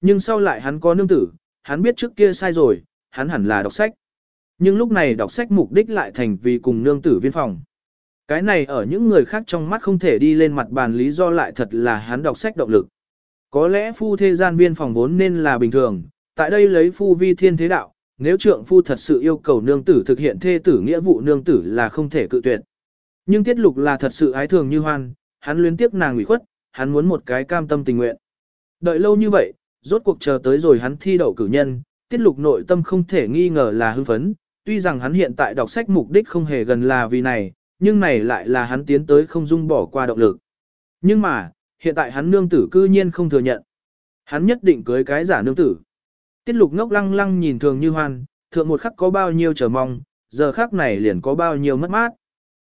Nhưng sau lại hắn có nương tử, hắn biết trước kia sai rồi, hắn hẳn là đọc sách. Nhưng lúc này đọc sách mục đích lại thành vì cùng nương tử viên phòng. Cái này ở những người khác trong mắt không thể đi lên mặt bàn lý do lại thật là hắn đọc sách động lực. Có lẽ phu thế gian viên phòng vốn nên là bình thường, tại đây lấy phu vi thiên thế đạo, nếu trượng phu thật sự yêu cầu nương tử thực hiện thê tử nghĩa vụ nương tử là không thể cự tuyệt. Nhưng tiết lục là thật sự ái thường như hoan, hắn luyến tiếc nàng ủy khuất, hắn muốn một cái cam tâm tình nguyện. Đợi lâu như vậy, rốt cuộc chờ tới rồi hắn thi đậu cử nhân, tiết lục nội tâm không thể nghi ngờ là hưng phấn, tuy rằng hắn hiện tại đọc sách mục đích không hề gần là vì này, nhưng này lại là hắn tiến tới không dung bỏ qua động lực. Nhưng mà, hiện tại hắn nương tử cư nhiên không thừa nhận. Hắn nhất định cưới cái giả nương tử. Tiết lục ngốc lăng lăng nhìn thường như hoan, thượng một khắc có bao nhiêu chờ mong, giờ khắc này liền có bao nhiêu mất mát.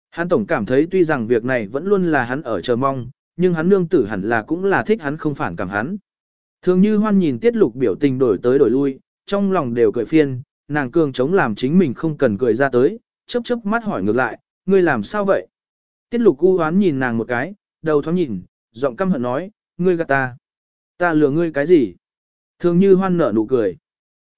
Hắn tổng cảm thấy tuy rằng việc này vẫn luôn là hắn ở chờ mong, nhưng hắn nương tử hẳn là cũng là thích hắn không phản cảm hắn. Thường như hoan nhìn tiết lục biểu tình đổi tới đổi lui, trong lòng đều cười phiên, nàng cường chống làm chính mình không cần cười ra tới, chớp chớp mắt hỏi ngược lại, ngươi làm sao vậy? Tiết lục u hoán nhìn nàng một cái, đầu thoáng nhìn, giọng căm hận nói, ngươi gạt ta. Ta lừa ngươi cái gì? Thường như hoan nở nụ cười.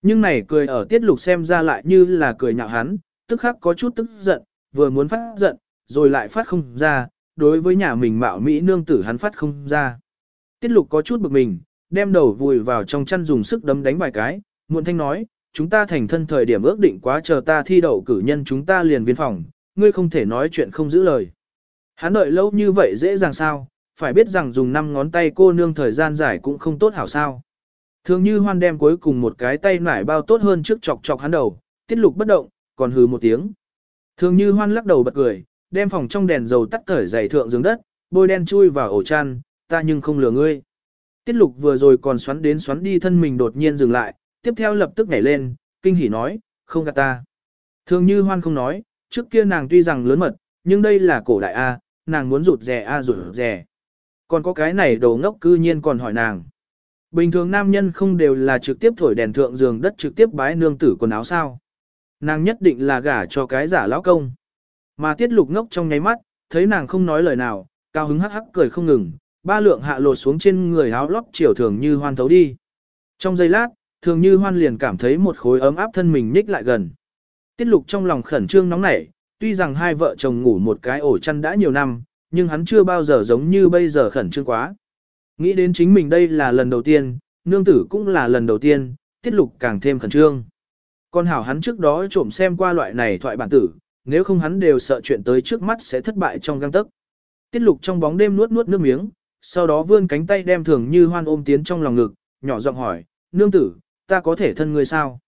Nhưng này cười ở tiết lục xem ra lại như là cười nhạo hắn, tức khắc có chút tức giận, vừa muốn phát giận, rồi lại phát không ra, đối với nhà mình mạo Mỹ nương tử hắn phát không ra. Tiết lục có chút bực mình, đem đầu vùi vào trong chăn dùng sức đấm đánh vài cái, muộn thanh nói, chúng ta thành thân thời điểm ước định quá chờ ta thi đậu cử nhân chúng ta liền viên phòng, ngươi không thể nói chuyện không giữ lời. Hắn đợi lâu như vậy dễ dàng sao, phải biết rằng dùng năm ngón tay cô nương thời gian dài cũng không tốt hảo sao. Thường như hoan đem cuối cùng một cái tay nải bao tốt hơn trước chọc chọc hắn đầu, tiết lục bất động, còn hừ một tiếng. Thường như hoan lắc đầu bật cười, đem phòng trong đèn dầu tắt cởi giày thượng giường đất, bôi đen chui vào ổ chăn, ta nhưng không lừa ngươi. Tiết lục vừa rồi còn xoắn đến xoắn đi thân mình đột nhiên dừng lại, tiếp theo lập tức nhảy lên, kinh hỉ nói, không gạt ta. Thường như hoan không nói, trước kia nàng tuy rằng lớn mật, nhưng đây là cổ đại A, nàng muốn rụt rè A rụt rè. Còn có cái này đồ ngốc cư nhiên còn hỏi nàng. Bình thường nam nhân không đều là trực tiếp thổi đèn thượng giường đất trực tiếp bái nương tử quần áo sao. Nàng nhất định là gả cho cái giả lão công. Mà tiết lục ngốc trong nháy mắt, thấy nàng không nói lời nào, cao hứng hắc hắc cười không ngừng, ba lượng hạ lột xuống trên người áo lót chiều thường như hoan thấu đi. Trong giây lát, thường như hoan liền cảm thấy một khối ấm áp thân mình nhích lại gần. Tiết lục trong lòng khẩn trương nóng nảy, tuy rằng hai vợ chồng ngủ một cái ổ chăn đã nhiều năm, nhưng hắn chưa bao giờ giống như bây giờ khẩn trương quá. Nghĩ đến chính mình đây là lần đầu tiên, nương tử cũng là lần đầu tiên, tiết lục càng thêm khẩn trương. Con hảo hắn trước đó trộm xem qua loại này thoại bản tử, nếu không hắn đều sợ chuyện tới trước mắt sẽ thất bại trong găng tấc. Tiết lục trong bóng đêm nuốt nuốt nước miếng, sau đó vươn cánh tay đem thường như hoan ôm tiến trong lòng ngực, nhỏ giọng hỏi, nương tử, ta có thể thân ngươi sao?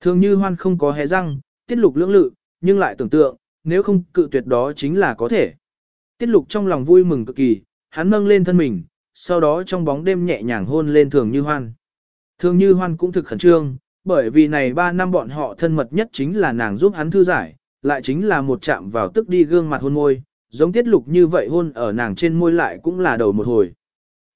Thường như hoan không có hé răng, tiết lục lưỡng lự, nhưng lại tưởng tượng, nếu không cự tuyệt đó chính là có thể. Tiết lục trong lòng vui mừng cực kỳ, hắn nâng lên thân mình, sau đó trong bóng đêm nhẹ nhàng hôn lên thường như hoan. Thường như hoan cũng thực khẩn trương, bởi vì này 3 năm bọn họ thân mật nhất chính là nàng giúp hắn thư giải, lại chính là một chạm vào tức đi gương mặt hôn môi, giống tiết lục như vậy hôn ở nàng trên môi lại cũng là đầu một hồi.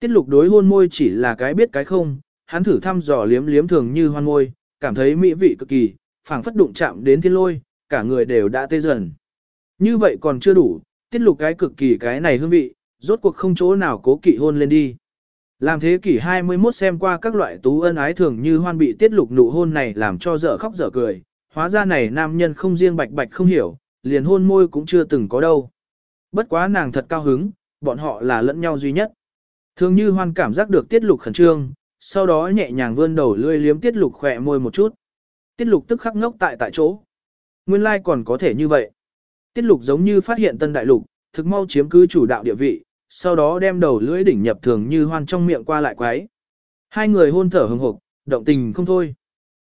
Tiết lục đối hôn môi chỉ là cái biết cái không, hắn thử thăm dò liếm liếm thường như hoan môi, cảm thấy mỹ vị cực kỳ, phảng phất đụng chạm đến thiên lôi, cả người đều đã tê dần. Như vậy còn chưa đủ, tiết lục cái cực kỳ cái này hương vị, rốt cuộc không chỗ nào cố kỵ hôn lên đi. Làm thế kỷ 21 xem qua các loại tú ân ái thường như hoan bị tiết lục nụ hôn này làm cho dở khóc dở cười, hóa ra này nam nhân không riêng bạch bạch không hiểu, liền hôn môi cũng chưa từng có đâu. Bất quá nàng thật cao hứng, bọn họ là lẫn nhau duy nhất. Thường như hoan cảm giác được tiết lục khẩn trương, sau đó nhẹ nhàng vươn đầu lươi liếm tiết lục khỏe môi một chút. Tiết lục tức khắc ngốc tại tại chỗ. Nguyên lai like còn có thể như vậy. Tiết lục giống như phát hiện tân đại lục, thực mau chiếm cứ chủ đạo địa vị, sau đó đem đầu lưỡi đỉnh nhập thường như hoan trong miệng qua lại quái. Hai người hôn thở hừng hực, động tình không thôi.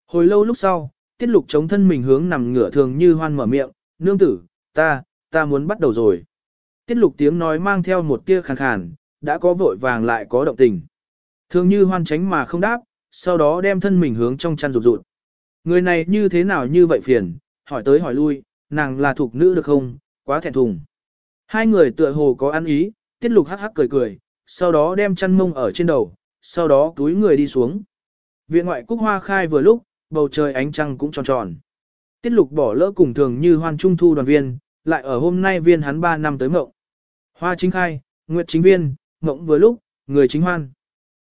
Hồi lâu lúc sau, tiết lục chống thân mình hướng nằm ngửa thường như hoan mở miệng, nương tử, ta, ta muốn bắt đầu rồi. Tiết lục tiếng nói mang theo một tia khàn khàn, đã có vội vàng lại có động tình. Thường như hoan tránh mà không đáp, sau đó đem thân mình hướng trong chăn rụt rụt. Người này như thế nào như vậy phiền, hỏi tới hỏi lui, nàng là thuộc nữ được không, quá thẹn thùng. Hai người tựa hồ có ăn ý, tiết lục hắc hắc cười cười, sau đó đem chăn mông ở trên đầu, sau đó túi người đi xuống. Viện ngoại cúc hoa khai vừa lúc, bầu trời ánh trăng cũng tròn tròn. Tiết lục bỏ lỡ cùng thường như hoan trung thu đoàn viên, lại ở hôm nay viên hắn 3 năm tới mộng. Hoa chính khai, nguyệt chính viên, mộng vừa lúc, người chính hoan.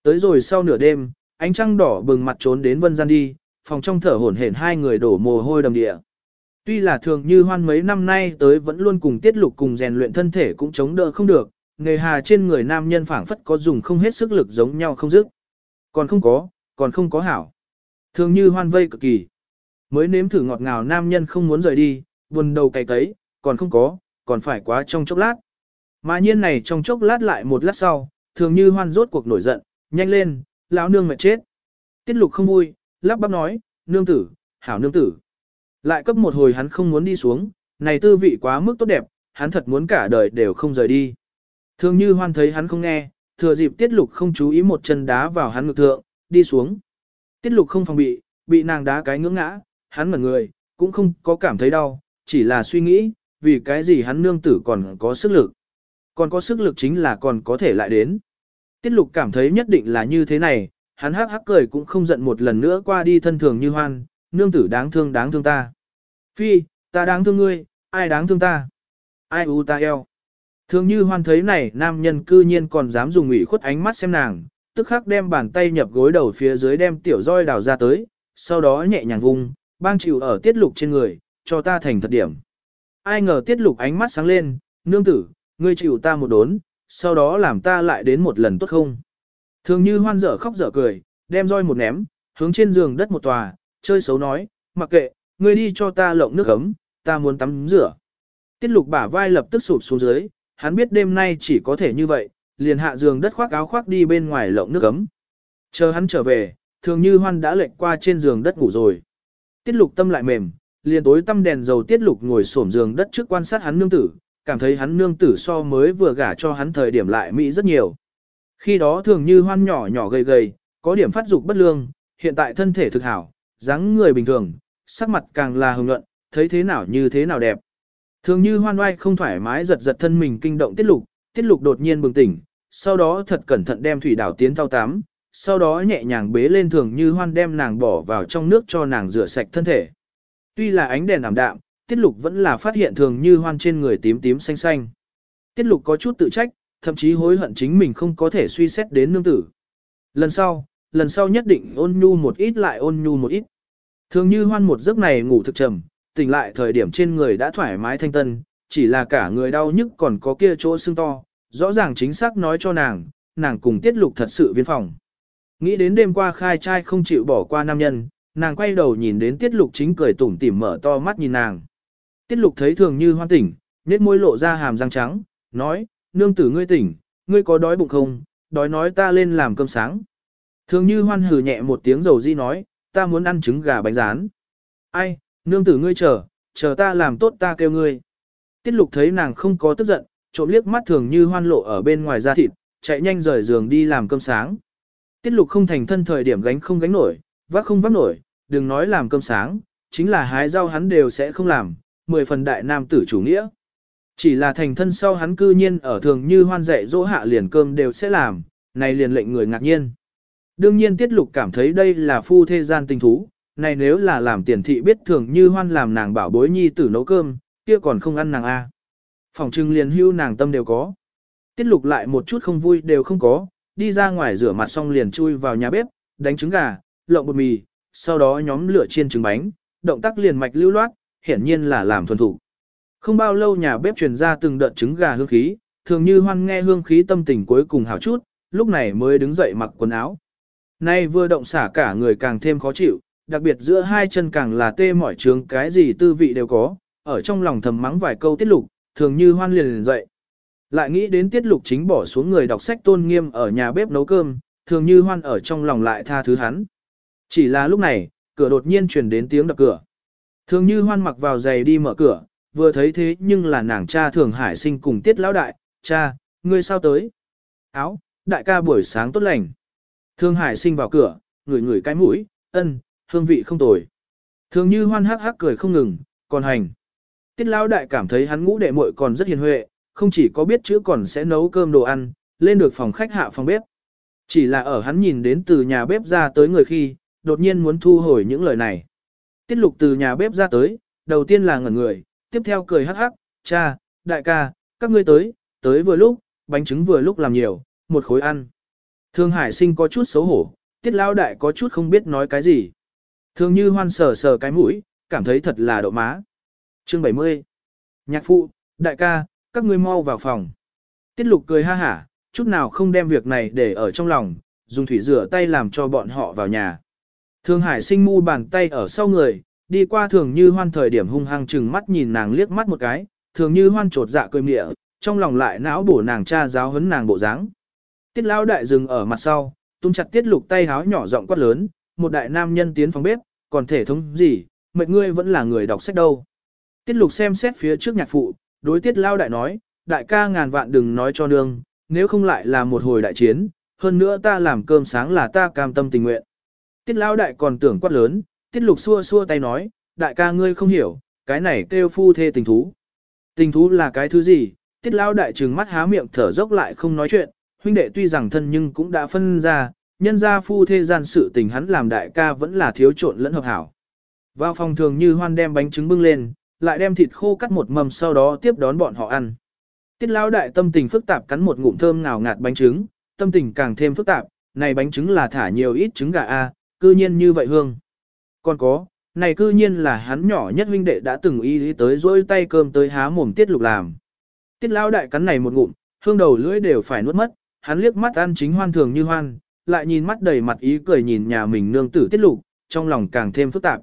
Tới rồi sau nửa đêm, ánh trăng đỏ bừng mặt trốn đến vân gian đi, phòng trong thở hổn hển hai người đổ mồ hôi đầm địa. Tuy là thường như hoan mấy năm nay tới vẫn luôn cùng tiết lục cùng rèn luyện thân thể cũng chống đỡ không được, nghề hà trên người nam nhân phảng phất có dùng không hết sức lực giống nhau không dứt. Còn không có, còn không có hảo. Thường như hoan vây cực kỳ. Mới nếm thử ngọt ngào nam nhân không muốn rời đi, buồn đầu cày cấy, còn không có, còn phải quá trong chốc lát. Mà nhiên này trong chốc lát lại một lát sau, thường như hoan rốt cuộc nổi giận, nhanh lên, lão nương mệt chết. Tiết lục không vui, lắp bắp nói, nương tử, hảo nương tử. Lại cấp một hồi hắn không muốn đi xuống, này tư vị quá mức tốt đẹp, hắn thật muốn cả đời đều không rời đi. Thường như hoan thấy hắn không nghe, thừa dịp tiết lục không chú ý một chân đá vào hắn ngực thượng, đi xuống. Tiết lục không phòng bị, bị nàng đá cái ngưỡng ngã, hắn mở người, cũng không có cảm thấy đau, chỉ là suy nghĩ, vì cái gì hắn nương tử còn có sức lực. Còn có sức lực chính là còn có thể lại đến. Tiết lục cảm thấy nhất định là như thế này, hắn hắc hắc cười cũng không giận một lần nữa qua đi thân thường như hoan, nương tử đáng thương đáng thương ta. Phi, ta đáng thương ngươi, ai đáng thương ta? Ai u ta eo? Thường như hoan thấy này nam nhân cư nhiên còn dám dùng ủy khuất ánh mắt xem nàng, tức khắc đem bàn tay nhập gối đầu phía dưới đem tiểu roi đào ra tới, sau đó nhẹ nhàng vung, bang chịu ở tiết lục trên người, cho ta thành thật điểm. Ai ngờ tiết lục ánh mắt sáng lên, nương tử, ngươi chịu ta một đốn, sau đó làm ta lại đến một lần tốt không? Thường như hoan dở khóc dở cười, đem roi một ném, hướng trên giường đất một tòa, chơi xấu nói, mặc kệ, ngươi đi cho ta lộng nước ấm, ta muốn tắm rửa. Tiết lục bả vai lập tức sụp xuống dưới, hắn biết đêm nay chỉ có thể như vậy, liền hạ giường đất khoác áo khoác đi bên ngoài lộng nước ấm. Chờ hắn trở về, thường như hoan đã lệnh qua trên giường đất ngủ rồi. Tiết lục tâm lại mềm, liền tối tâm đèn dầu tiết lục ngồi xổm giường đất trước quan sát hắn nương tử, cảm thấy hắn nương tử so mới vừa gả cho hắn thời điểm lại mỹ rất nhiều. Khi đó thường như hoan nhỏ nhỏ gầy gầy, có điểm phát dục bất lương, hiện tại thân thể thực hảo, dáng người bình thường, sắc mặt càng là hồng luận thấy thế nào như thế nào đẹp. Thường như hoan oai không thoải mái giật giật thân mình kinh động tiết lục, tiết lục đột nhiên bừng tỉnh, sau đó thật cẩn thận đem thủy đảo tiến thao tám, sau đó nhẹ nhàng bế lên thường như hoan đem nàng bỏ vào trong nước cho nàng rửa sạch thân thể. Tuy là ánh đèn ảm đạm, tiết lục vẫn là phát hiện thường như hoan trên người tím tím xanh xanh. Tiết lục có chút tự trách, thậm chí hối hận chính mình không có thể suy xét đến nương tử. Lần sau, lần sau nhất định ôn nhu một ít lại ôn nhu một ít. Thường như hoan một giấc này ngủ thực trầm, tỉnh lại thời điểm trên người đã thoải mái thanh tân, chỉ là cả người đau nhức còn có kia chỗ sưng to, rõ ràng chính xác nói cho nàng, nàng cùng tiết lục thật sự viên phòng. Nghĩ đến đêm qua khai trai không chịu bỏ qua nam nhân, nàng quay đầu nhìn đến tiết lục chính cười tủm tỉm mở to mắt nhìn nàng. Tiết lục thấy thường như hoan tỉnh, nét môi lộ ra hàm răng trắng, nói, nương tử ngươi tỉnh, ngươi có đói bụng không, đói nói ta lên làm cơm sáng. Thường như hoan hừ nhẹ một tiếng dầu di nói, ta muốn ăn trứng gà bánh rán. Ai, nương tử ngươi chờ, chờ ta làm tốt ta kêu ngươi. Tiết lục thấy nàng không có tức giận, trộm liếc mắt thường như hoan lộ ở bên ngoài da thịt, chạy nhanh rời giường đi làm cơm sáng. Tiết lục không thành thân thời điểm gánh không gánh nổi, vác không vác nổi, đừng nói làm cơm sáng, chính là hái rau hắn đều sẽ không làm, mười phần đại nam tử chủ nghĩa. Chỉ là thành thân sau hắn cư nhiên ở thường như hoan dạy dỗ hạ liền cơm đều sẽ làm, này liền lệnh người ngạc nhiên. Đương nhiên tiết lục cảm thấy đây là phu thế gian tình thú, này nếu là làm tiền thị biết thường như hoan làm nàng bảo bối nhi tử nấu cơm, kia còn không ăn nàng a. Phòng trưng liền hưu nàng tâm đều có. Tiết lục lại một chút không vui đều không có, đi ra ngoài rửa mặt xong liền chui vào nhà bếp, đánh trứng gà, lộng bột mì, sau đó nhóm lửa chiên trứng bánh, động tác liền mạch lưu loát, hiển nhiên là làm thuần thủ. Không bao lâu nhà bếp truyền ra từng đợt trứng gà hương khí, thường như hoan nghe hương khí tâm tình cuối cùng hảo chút, lúc này mới đứng dậy mặc quần áo. Nay vừa động xả cả người càng thêm khó chịu, đặc biệt giữa hai chân càng là tê mỏi trướng cái gì tư vị đều có, ở trong lòng thầm mắng vài câu tiết lục, thường như hoan liền liền dậy. Lại nghĩ đến tiết lục chính bỏ xuống người đọc sách tôn nghiêm ở nhà bếp nấu cơm, thường như hoan ở trong lòng lại tha thứ hắn. Chỉ là lúc này, cửa đột nhiên truyền đến tiếng đập cửa. Thường như hoan mặc vào giày đi mở cửa, vừa thấy thế nhưng là nàng cha thường hải sinh cùng tiết lão đại, cha, ngươi sao tới? Áo, đại ca buổi sáng tốt lành. Thường hải sinh vào cửa, ngửi ngửi cái mũi, ân, hương vị không tồi. Thường như hoan hắc hắc cười không ngừng, còn hành. Tiết lão đại cảm thấy hắn ngũ đệ muội còn rất hiền huệ, không chỉ có biết chữ còn sẽ nấu cơm đồ ăn, lên được phòng khách hạ phòng bếp. Chỉ là ở hắn nhìn đến từ nhà bếp ra tới người khi, đột nhiên muốn thu hồi những lời này. Tiết lục từ nhà bếp ra tới, đầu tiên là ngẩn người, tiếp theo cười hắc hắc, cha, đại ca, các ngươi tới, tới vừa lúc, bánh trứng vừa lúc làm nhiều, một khối ăn. Thương Hải sinh có chút xấu hổ, tiết lao đại có chút không biết nói cái gì. Thường như hoan sờ sờ cái mũi, cảm thấy thật là độ má. Chương 70 Nhạc phụ, đại ca, các ngươi mau vào phòng. Tiết lục cười ha hả, chút nào không đem việc này để ở trong lòng, dùng thủy rửa tay làm cho bọn họ vào nhà. Thường hải sinh mu bàn tay ở sau người, đi qua thường như hoan thời điểm hung hăng chừng mắt nhìn nàng liếc mắt một cái, thường như hoan trột dạ cười mịa, trong lòng lại não bổ nàng cha giáo hấn nàng bộ dáng. Tiết lão đại dừng ở mặt sau, tung chặt tiết lục tay háo nhỏ giọng quát lớn, một đại nam nhân tiến phòng bếp, còn thể thống gì, mệt ngươi vẫn là người đọc sách đâu. Tiết lục xem xét phía trước nhạc phụ, đối tiết lao đại nói, đại ca ngàn vạn đừng nói cho nương, nếu không lại là một hồi đại chiến, hơn nữa ta làm cơm sáng là ta cam tâm tình nguyện. Tiết lao đại còn tưởng quát lớn, tiết lục xua xua tay nói, đại ca ngươi không hiểu, cái này kêu phu thê tình thú. Tình thú là cái thứ gì? Tiết lao đại trừng mắt há miệng thở dốc lại không nói chuyện, huynh đệ tuy rằng thân nhưng cũng đã phân ra, nhân ra phu thê gian sự tình hắn làm đại ca vẫn là thiếu trộn lẫn hợp hảo. Vào phòng thường như hoan đem bánh trứng bưng lên, lại đem thịt khô cắt một mầm sau đó tiếp đón bọn họ ăn. Tiết lão đại tâm tình phức tạp cắn một ngụm thơm ngào ngạt bánh trứng, tâm tình càng thêm phức tạp, này bánh trứng là thả nhiều ít trứng gà a, cư nhiên như vậy hương. Còn có, này cư nhiên là hắn nhỏ nhất huynh đệ đã từng y lý tới dỗi tay cơm tới há mồm tiết lục làm. Tiết lão đại cắn này một ngụm, hương đầu lưỡi đều phải nuốt mất, hắn liếc mắt ăn chính hoan thường như hoan, lại nhìn mắt đầy mặt ý cười nhìn nhà mình nương tử tiết lục, trong lòng càng thêm phức tạp.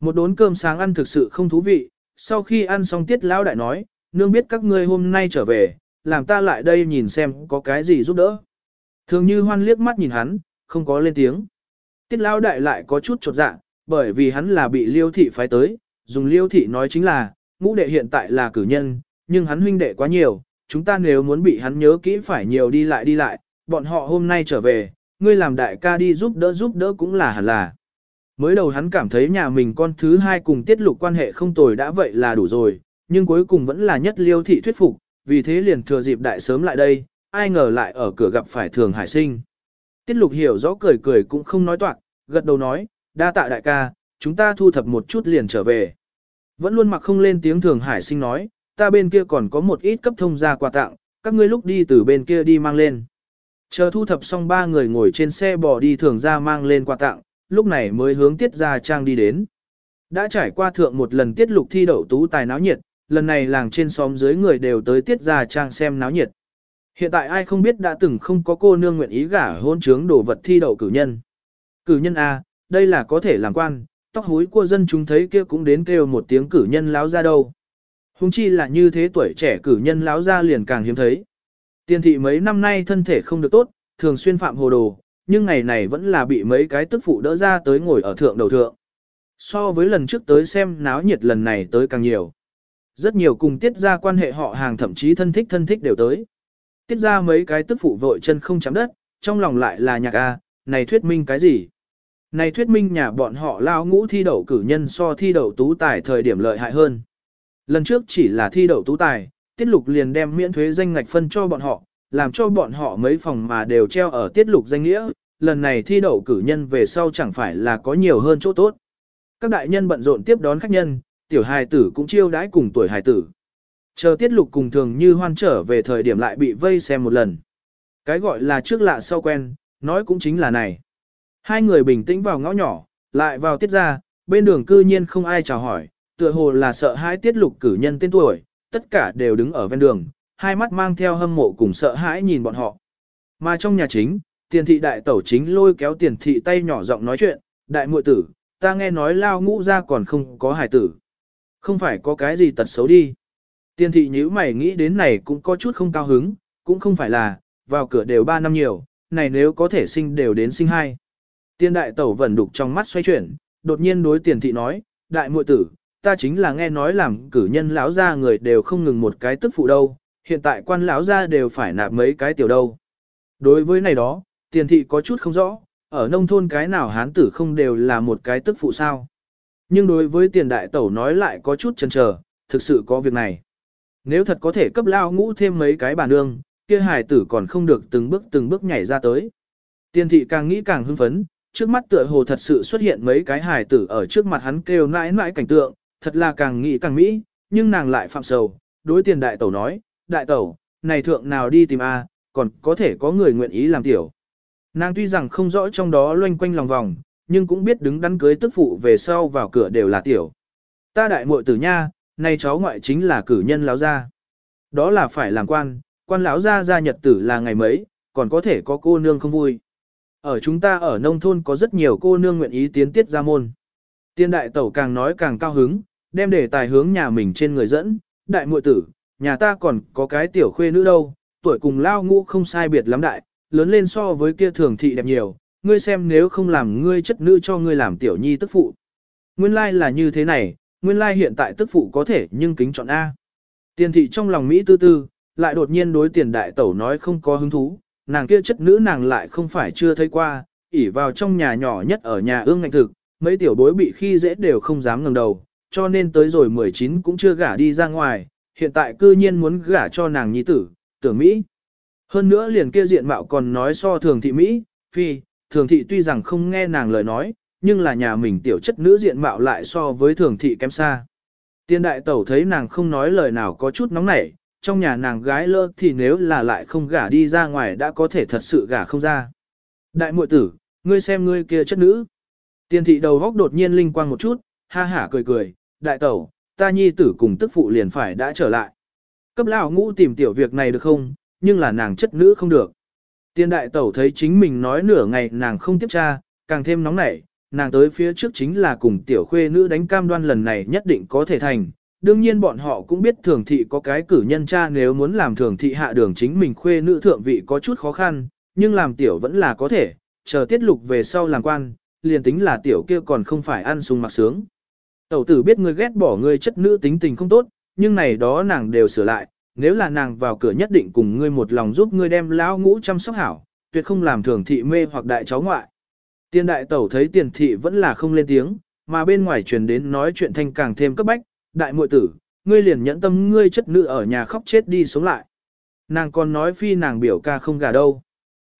Một đốn cơm sáng ăn thực sự không thú vị, sau khi ăn xong tiết lão đại nói, nương biết các ngươi hôm nay trở về, làm ta lại đây nhìn xem có cái gì giúp đỡ. Thường như hoan liếc mắt nhìn hắn, không có lên tiếng. Tiết lão đại lại có chút chột dạ, bởi vì hắn là bị liêu thị phái tới, dùng liêu thị nói chính là, ngũ đệ hiện tại là cử nhân, nhưng hắn huynh đệ quá nhiều, chúng ta nếu muốn bị hắn nhớ kỹ phải nhiều đi lại đi lại, bọn họ hôm nay trở về, ngươi làm đại ca đi giúp đỡ giúp đỡ cũng là hẳn là. Mới đầu hắn cảm thấy nhà mình con thứ hai cùng tiết lục quan hệ không tồi đã vậy là đủ rồi, nhưng cuối cùng vẫn là nhất liêu thị thuyết phục, vì thế liền thừa dịp đại sớm lại đây, ai ngờ lại ở cửa gặp phải thường hải sinh. Tiết lục hiểu rõ cười cười cũng không nói toạc, gật đầu nói, đa tạ đại ca, chúng ta thu thập một chút liền trở về. Vẫn luôn mặc không lên tiếng thường hải sinh nói, ta bên kia còn có một ít cấp thông gia quà tặng, các ngươi lúc đi từ bên kia đi mang lên. Chờ thu thập xong ba người ngồi trên xe bò đi thường ra mang lên quà tặng, lúc này mới hướng tiết ra trang đi đến. Đã trải qua thượng một lần tiết lục thi đậu tú tài náo nhiệt, lần này làng trên xóm dưới người đều tới tiết ra trang xem náo nhiệt. Hiện tại ai không biết đã từng không có cô nương nguyện ý gả hôn trướng đồ vật thi đậu cử nhân. Cử nhân A, đây là có thể làm quan, tóc húi của dân chúng thấy kia cũng đến kêu một tiếng cử nhân láo ra đâu. Hùng chi là như thế tuổi trẻ cử nhân láo ra liền càng hiếm thấy. Tiền thị mấy năm nay thân thể không được tốt, thường xuyên phạm hồ đồ, nhưng ngày này vẫn là bị mấy cái tức phụ đỡ ra tới ngồi ở thượng đầu thượng. So với lần trước tới xem náo nhiệt lần này tới càng nhiều. Rất nhiều cùng tiết ra quan hệ họ hàng thậm chí thân thích thân thích đều tới. Tiết ra mấy cái tức phụ vội chân không chạm đất, trong lòng lại là nhạc A, này thuyết minh cái gì? Này thuyết minh nhà bọn họ lao ngũ thi đậu cử nhân so thi đậu tú tài thời điểm lợi hại hơn. Lần trước chỉ là thi đậu tú tài, tiết lục liền đem miễn thuế danh ngạch phân cho bọn họ, làm cho bọn họ mấy phòng mà đều treo ở tiết lục danh nghĩa, lần này thi đậu cử nhân về sau chẳng phải là có nhiều hơn chỗ tốt. Các đại nhân bận rộn tiếp đón khách nhân, tiểu hài tử cũng chiêu đãi cùng tuổi hài tử. Chờ tiết lục cùng thường như hoan trở về thời điểm lại bị vây xem một lần. Cái gọi là trước lạ sau quen, nói cũng chính là này. Hai người bình tĩnh vào ngõ nhỏ, lại vào tiết ra, bên đường cư nhiên không ai chào hỏi, tựa hồ là sợ hãi tiết lục cử nhân tên tuổi, tất cả đều đứng ở ven đường, hai mắt mang theo hâm mộ cùng sợ hãi nhìn bọn họ. Mà trong nhà chính, tiền thị đại tẩu chính lôi kéo tiền thị tay nhỏ giọng nói chuyện, đại muội tử, ta nghe nói lao ngũ ra còn không có hài tử. Không phải có cái gì tật xấu đi. Tiền thị nhíu mày nghĩ đến này cũng có chút không cao hứng, cũng không phải là, vào cửa đều ba năm nhiều, này nếu có thể sinh đều đến sinh hai. Tiên đại tẩu vẩn đục trong mắt xoay chuyển, đột nhiên đối tiền thị nói, đại muội tử, ta chính là nghe nói làm cử nhân lão gia người đều không ngừng một cái tức phụ đâu, hiện tại quan lão gia đều phải nạp mấy cái tiểu đâu. Đối với này đó, tiền thị có chút không rõ, ở nông thôn cái nào hán tử không đều là một cái tức phụ sao. Nhưng đối với tiền đại tẩu nói lại có chút chần chờ, thực sự có việc này. Nếu thật có thể cấp lao ngũ thêm mấy cái bà nương, kia hài tử còn không được từng bước từng bước nhảy ra tới. tiên thị càng nghĩ càng hưng phấn, trước mắt tựa hồ thật sự xuất hiện mấy cái hài tử ở trước mặt hắn kêu nãi nãi cảnh tượng, thật là càng nghĩ càng mỹ, nhưng nàng lại phạm sầu, đối tiền đại tẩu nói, đại tẩu, này thượng nào đi tìm A, còn có thể có người nguyện ý làm tiểu. Nàng tuy rằng không rõ trong đó loanh quanh lòng vòng, nhưng cũng biết đứng đắn cưới tức phụ về sau vào cửa đều là tiểu. Ta đại muội tử nha, nay cháu ngoại chính là cử nhân láo gia. Đó là phải làm quan, quan lão gia gia nhật tử là ngày mấy, còn có thể có cô nương không vui. Ở chúng ta ở nông thôn có rất nhiều cô nương nguyện ý tiến tiết ra môn. Tiên đại tẩu càng nói càng cao hứng, đem đề tài hướng nhà mình trên người dẫn, đại muội tử, nhà ta còn có cái tiểu khuê nữ đâu, tuổi cùng lao ngũ không sai biệt lắm đại, lớn lên so với kia thường thị đẹp nhiều, ngươi xem nếu không làm ngươi chất nữ cho ngươi làm tiểu nhi tức phụ. Nguyên lai like là như thế này, nguyên lai like hiện tại tức phụ có thể nhưng kính chọn A. Tiền thị trong lòng Mỹ tư tư, lại đột nhiên đối tiền đại tẩu nói không có hứng thú, nàng kia chất nữ nàng lại không phải chưa thấy qua, ỉ vào trong nhà nhỏ nhất ở nhà ương ngạnh thực, mấy tiểu bối bị khi dễ đều không dám ngẩng đầu, cho nên tới rồi 19 cũng chưa gả đi ra ngoài, hiện tại cư nhiên muốn gả cho nàng nhi tử, tưởng Mỹ. Hơn nữa liền kia diện mạo còn nói so thường thị Mỹ, phi, thường thị tuy rằng không nghe nàng lời nói, nhưng là nhà mình tiểu chất nữ diện mạo lại so với thường thị kém xa. Tiên đại tẩu thấy nàng không nói lời nào có chút nóng nảy, trong nhà nàng gái lơ thì nếu là lại không gả đi ra ngoài đã có thể thật sự gả không ra. Đại muội tử, ngươi xem ngươi kia chất nữ. Tiên thị đầu góc đột nhiên linh quang một chút, ha hả cười cười, đại tẩu, ta nhi tử cùng tức phụ liền phải đã trở lại. Cấp lão ngũ tìm tiểu việc này được không, nhưng là nàng chất nữ không được. Tiên đại tẩu thấy chính mình nói nửa ngày nàng không tiếp tra, càng thêm nóng nảy, nàng tới phía trước chính là cùng tiểu khuê nữ đánh cam đoan lần này nhất định có thể thành. Đương nhiên bọn họ cũng biết thường thị có cái cử nhân cha nếu muốn làm thường thị hạ đường chính mình khuê nữ thượng vị có chút khó khăn, nhưng làm tiểu vẫn là có thể, chờ tiết lục về sau làm quan, liền tính là tiểu kia còn không phải ăn sung mặc sướng. Tẩu tử biết ngươi ghét bỏ ngươi chất nữ tính tình không tốt, nhưng này đó nàng đều sửa lại, nếu là nàng vào cửa nhất định cùng ngươi một lòng giúp ngươi đem lão ngũ chăm sóc hảo, tuyệt không làm thường thị mê hoặc đại cháu ngoại. Tiên đại tẩu thấy tiền thị vẫn là không lên tiếng, mà bên ngoài truyền đến nói chuyện thanh càng thêm cấp bách, đại muội tử, ngươi liền nhẫn tâm ngươi chất nữ ở nhà khóc chết đi sống lại. Nàng còn nói phi nàng biểu ca không gả đâu.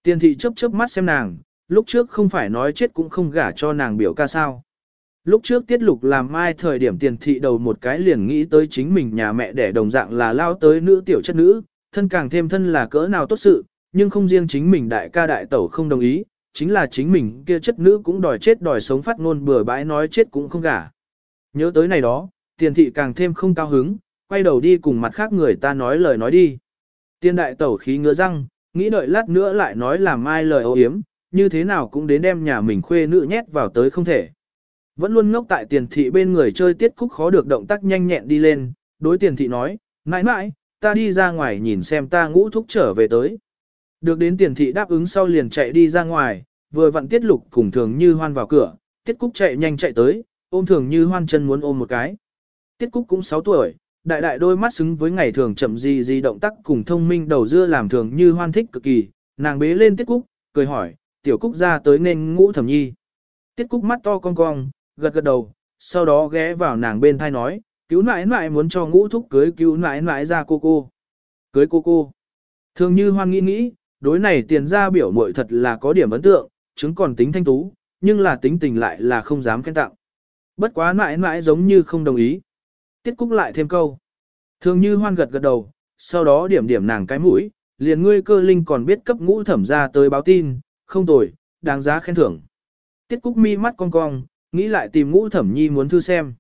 Tiền thị chớp chớp mắt xem nàng, lúc trước không phải nói chết cũng không gả cho nàng biểu ca sao. Lúc trước tiết lục làm mai thời điểm tiền thị đầu một cái liền nghĩ tới chính mình nhà mẹ để đồng dạng là lao tới nữ tiểu chất nữ, thân càng thêm thân là cỡ nào tốt sự, nhưng không riêng chính mình đại ca đại tẩu không đồng ý, chính là chính mình kia chất nữ cũng đòi chết đòi sống phát ngôn bừa bãi nói chết cũng không gả. Nhớ tới này đó, tiền thị càng thêm không cao hứng, quay đầu đi cùng mặt khác người ta nói lời nói đi. Tiên đại tẩu khí ngứa răng, nghĩ đợi lát nữa lại nói làm mai lời ô yếm, như thế nào cũng đến đem nhà mình khuê nữ nhét vào tới không thể. Vẫn luôn ngốc tại tiền thị bên người chơi tiết cúc khó được động tác nhanh nhẹn đi lên, đối tiền thị nói, mãi mãi, ta đi ra ngoài nhìn xem ta ngũ thúc trở về tới. Được đến tiền thị đáp ứng sau liền chạy đi ra ngoài, vừa vặn tiết lục cùng thường như hoan vào cửa, tiết cúc chạy nhanh chạy tới, ôm thường như hoan chân muốn ôm một cái. Tiết cúc cũng 6 tuổi, đại đại đôi mắt xứng với ngày thường chậm gì gì động tác cùng thông minh đầu dưa làm thường như hoan thích cực kỳ, nàng bế lên tiết cúc, cười hỏi, tiểu cúc ra tới nên ngũ thẩm nhi. Tiết cúc mắt to cong cong, gật gật đầu, sau đó ghé vào nàng bên thai nói, cứu nãi nãi muốn cho ngũ thúc cưới cứu nãi nãi ra cô cô. Cưới cô cô. Thường như hoan nghĩ nghĩ, đối này tiền ra biểu muội thật là có điểm ấn tượng, chứng còn tính thanh tú, nhưng là tính tình lại là không dám khen tặng. Bất quá nãi nãi giống như không đồng ý. Tiết cúc lại thêm câu. Thường như hoan gật gật đầu, sau đó điểm điểm nàng cái mũi, liền ngươi cơ linh còn biết cấp ngũ thẩm ra tới báo tin, không tồi, đáng giá khen thưởng. Tiết cúc mi mắt cong cong, nghĩ lại tìm ngũ thẩm nhi muốn thư xem.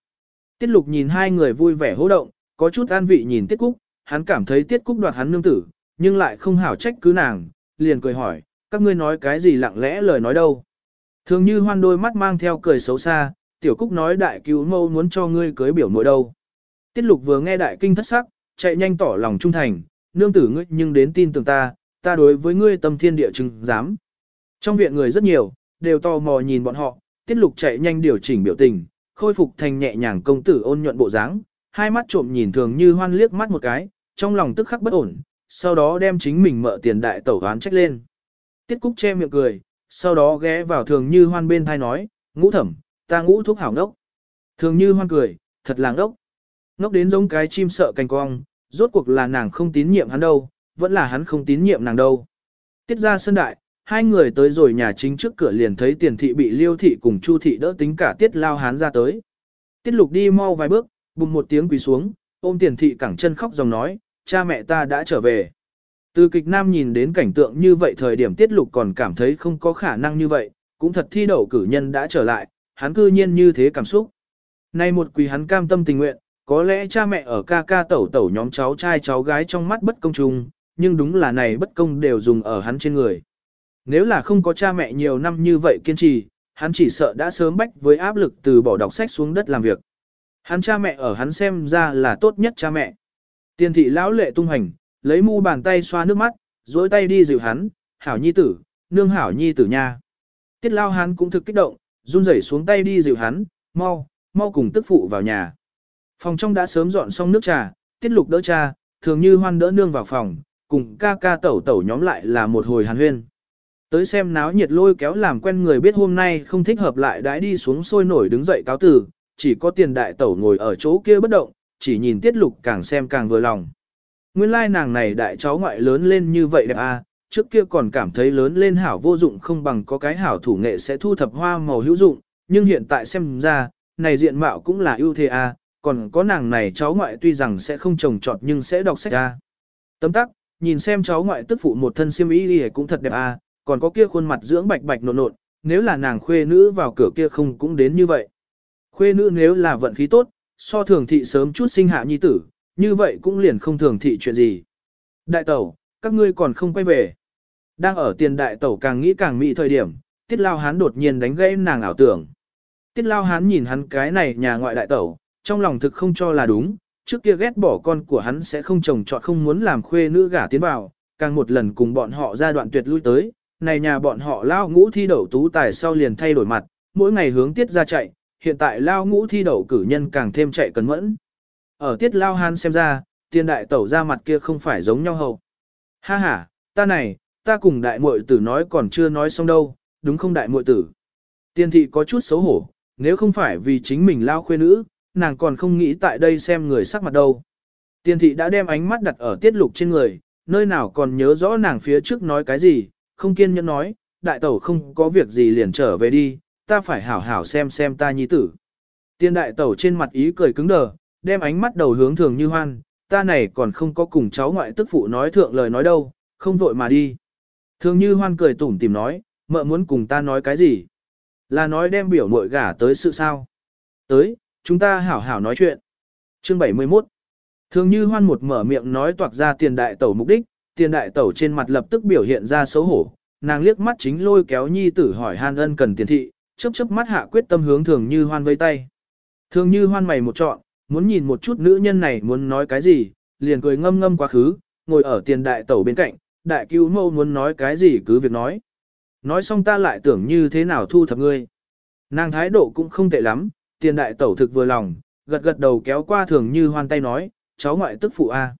Tiết lục nhìn hai người vui vẻ hô động, có chút an vị nhìn tiết cúc, hắn cảm thấy tiết cúc đoạt hắn nương tử, nhưng lại không hảo trách cứ nàng, liền cười hỏi, các ngươi nói cái gì lặng lẽ lời nói đâu. Thường như hoan đôi mắt mang theo cười xấu xa, tiểu cúc nói đại cứu mâu muốn cho ngươi cưới biểu nội đâu. Tiết lục vừa nghe đại kinh thất sắc, chạy nhanh tỏ lòng trung thành, nương tử ngươi nhưng đến tin tưởng ta, ta đối với ngươi tâm thiên địa chứng dám. Trong viện người rất nhiều, đều tò mò nhìn bọn họ, tiết lục chạy nhanh điều chỉnh biểu tình, khôi phục thành nhẹ nhàng công tử ôn nhuận bộ dáng, hai mắt trộm nhìn thường như hoan liếc mắt một cái, trong lòng tức khắc bất ổn, sau đó đem chính mình mợ tiền đại tẩu hoán trách lên. Tiết cúc che miệng cười, sau đó ghé vào thường như hoan bên thai nói, ngũ thẩm, ta ngũ thuốc hảo ngốc. Thường như hoan cười, thật là ngốc. Ngốc đến giống cái chim sợ cành cong, rốt cuộc là nàng không tín nhiệm hắn đâu, vẫn là hắn không tín nhiệm nàng đâu. Tiết ra sân đại, hai người tới rồi nhà chính trước cửa liền thấy tiền thị bị liêu thị cùng chu thị đỡ tính cả tiết lao hán ra tới. Tiết lục đi mau vài bước, bùng một tiếng quỳ xuống, ôm tiền thị cẳng chân khóc dòng nói, cha mẹ ta đã trở về. Từ kịch nam nhìn đến cảnh tượng như vậy thời điểm tiết lục còn cảm thấy không có khả năng như vậy, cũng thật thi đậu cử nhân đã trở lại, hắn cư nhiên như thế cảm xúc. Nay một quỳ hắn cam tâm tình nguyện, có lẽ cha mẹ ở ca ca tẩu tẩu nhóm cháu trai cháu gái trong mắt bất công chung, nhưng đúng là này bất công đều dùng ở hắn trên người. Nếu là không có cha mẹ nhiều năm như vậy kiên trì, hắn chỉ sợ đã sớm bách với áp lực từ bỏ đọc sách xuống đất làm việc. Hắn cha mẹ ở hắn xem ra là tốt nhất cha mẹ. Tiên thị lão lệ tung hành, lấy mu bàn tay xoa nước mắt, dối tay đi dịu hắn, hảo nhi tử, nương hảo nhi tử nha. Tiết lao hắn cũng thực kích động, run rẩy xuống tay đi dịu hắn, mau, mau cùng tức phụ vào nhà. Phòng trong đã sớm dọn xong nước trà, tiết lục đỡ cha, thường như hoan đỡ nương vào phòng, cùng ca ca tẩu tẩu nhóm lại là một hồi hàn huyên. Tới xem náo nhiệt lôi kéo làm quen người biết hôm nay không thích hợp lại đãi đi xuống sôi nổi đứng dậy cáo từ, chỉ có tiền đại tẩu ngồi ở chỗ kia bất động, chỉ nhìn tiết lục càng xem càng vừa lòng. Nguyên lai nàng này đại cháu ngoại lớn lên như vậy đẹp à, trước kia còn cảm thấy lớn lên hảo vô dụng không bằng có cái hảo thủ nghệ sẽ thu thập hoa màu hữu dụng, nhưng hiện tại xem ra, này diện mạo cũng là ưu thế à, còn có nàng này cháu ngoại tuy rằng sẽ không trồng trọt nhưng sẽ đọc sách ra. Tấm tắc, nhìn xem cháu ngoại tức phụ một thân xiêm y đi cũng thật đẹp à, còn có kia khuôn mặt dưỡng bạch bạch nộn nộn, nếu là nàng khuê nữ vào cửa kia không cũng đến như vậy. Khuê nữ nếu là vận khí tốt, so thường thị sớm chút sinh hạ nhi tử, như vậy cũng liền không thường thị chuyện gì. Đại tẩu, các ngươi còn không quay về. Đang ở tiền đại tẩu càng nghĩ càng mỹ thời điểm, tiết lao hán đột nhiên đánh gãy nàng ảo tưởng. Tiết lao hán nhìn hắn cái này nhà ngoại đại tẩu, trong lòng thực không cho là đúng, trước kia ghét bỏ con của hắn sẽ không chồng chọn không muốn làm khuê nữ gả tiến vào, càng một lần cùng bọn họ ra đoạn tuyệt lui tới, này nhà bọn họ lao ngũ thi đậu tú tài sau liền thay đổi mặt, mỗi ngày hướng tiết ra chạy, hiện tại lao ngũ thi đậu cử nhân càng thêm chạy cẩn mẫn. Ở tiết lao han xem ra, tiền đại tẩu ra mặt kia không phải giống nhau hầu. Ha ha, ta này, ta cùng đại muội tử nói còn chưa nói xong đâu, đúng không đại muội tử. Tiên thị có chút xấu hổ, nếu không phải vì chính mình lao khuê nữ, nàng còn không nghĩ tại đây xem người sắc mặt đâu. Tiên thị đã đem ánh mắt đặt ở tiết lục trên người, nơi nào còn nhớ rõ nàng phía trước nói cái gì, không kiên nhẫn nói, đại tẩu không có việc gì liền trở về đi, ta phải hảo hảo xem xem ta nhi tử. Tiên đại tẩu trên mặt ý cười cứng đờ, đem ánh mắt đầu hướng thường như hoan, ta này còn không có cùng cháu ngoại tức phụ nói thượng lời nói đâu, không vội mà đi. Thường như hoan cười tủm tìm nói, mợ muốn cùng ta nói cái gì? Là nói đem biểu muội gả tới sự sao? Tới, chúng ta hảo hảo nói chuyện. Chương 71 Thường như hoan một mở miệng nói toạc ra tiền đại tẩu mục đích, tiền đại tẩu trên mặt lập tức biểu hiện ra xấu hổ, nàng liếc mắt chính lôi kéo nhi tử hỏi han ân cần tiền thị, chớp chớp mắt hạ quyết tâm hướng thường như hoan vây tay. Thường như hoan mày một trọn, muốn nhìn một chút nữ nhân này muốn nói cái gì, liền cười ngâm ngâm quá khứ, ngồi ở tiền đại tẩu bên cạnh, đại cứu mâu muốn nói cái gì cứ việc nói. Nói xong ta lại tưởng như thế nào thu thập ngươi. Nàng thái độ cũng không tệ lắm, tiền đại tẩu thực vừa lòng, gật gật đầu kéo qua thường như hoan tay nói, cháu ngoại tức phụ A.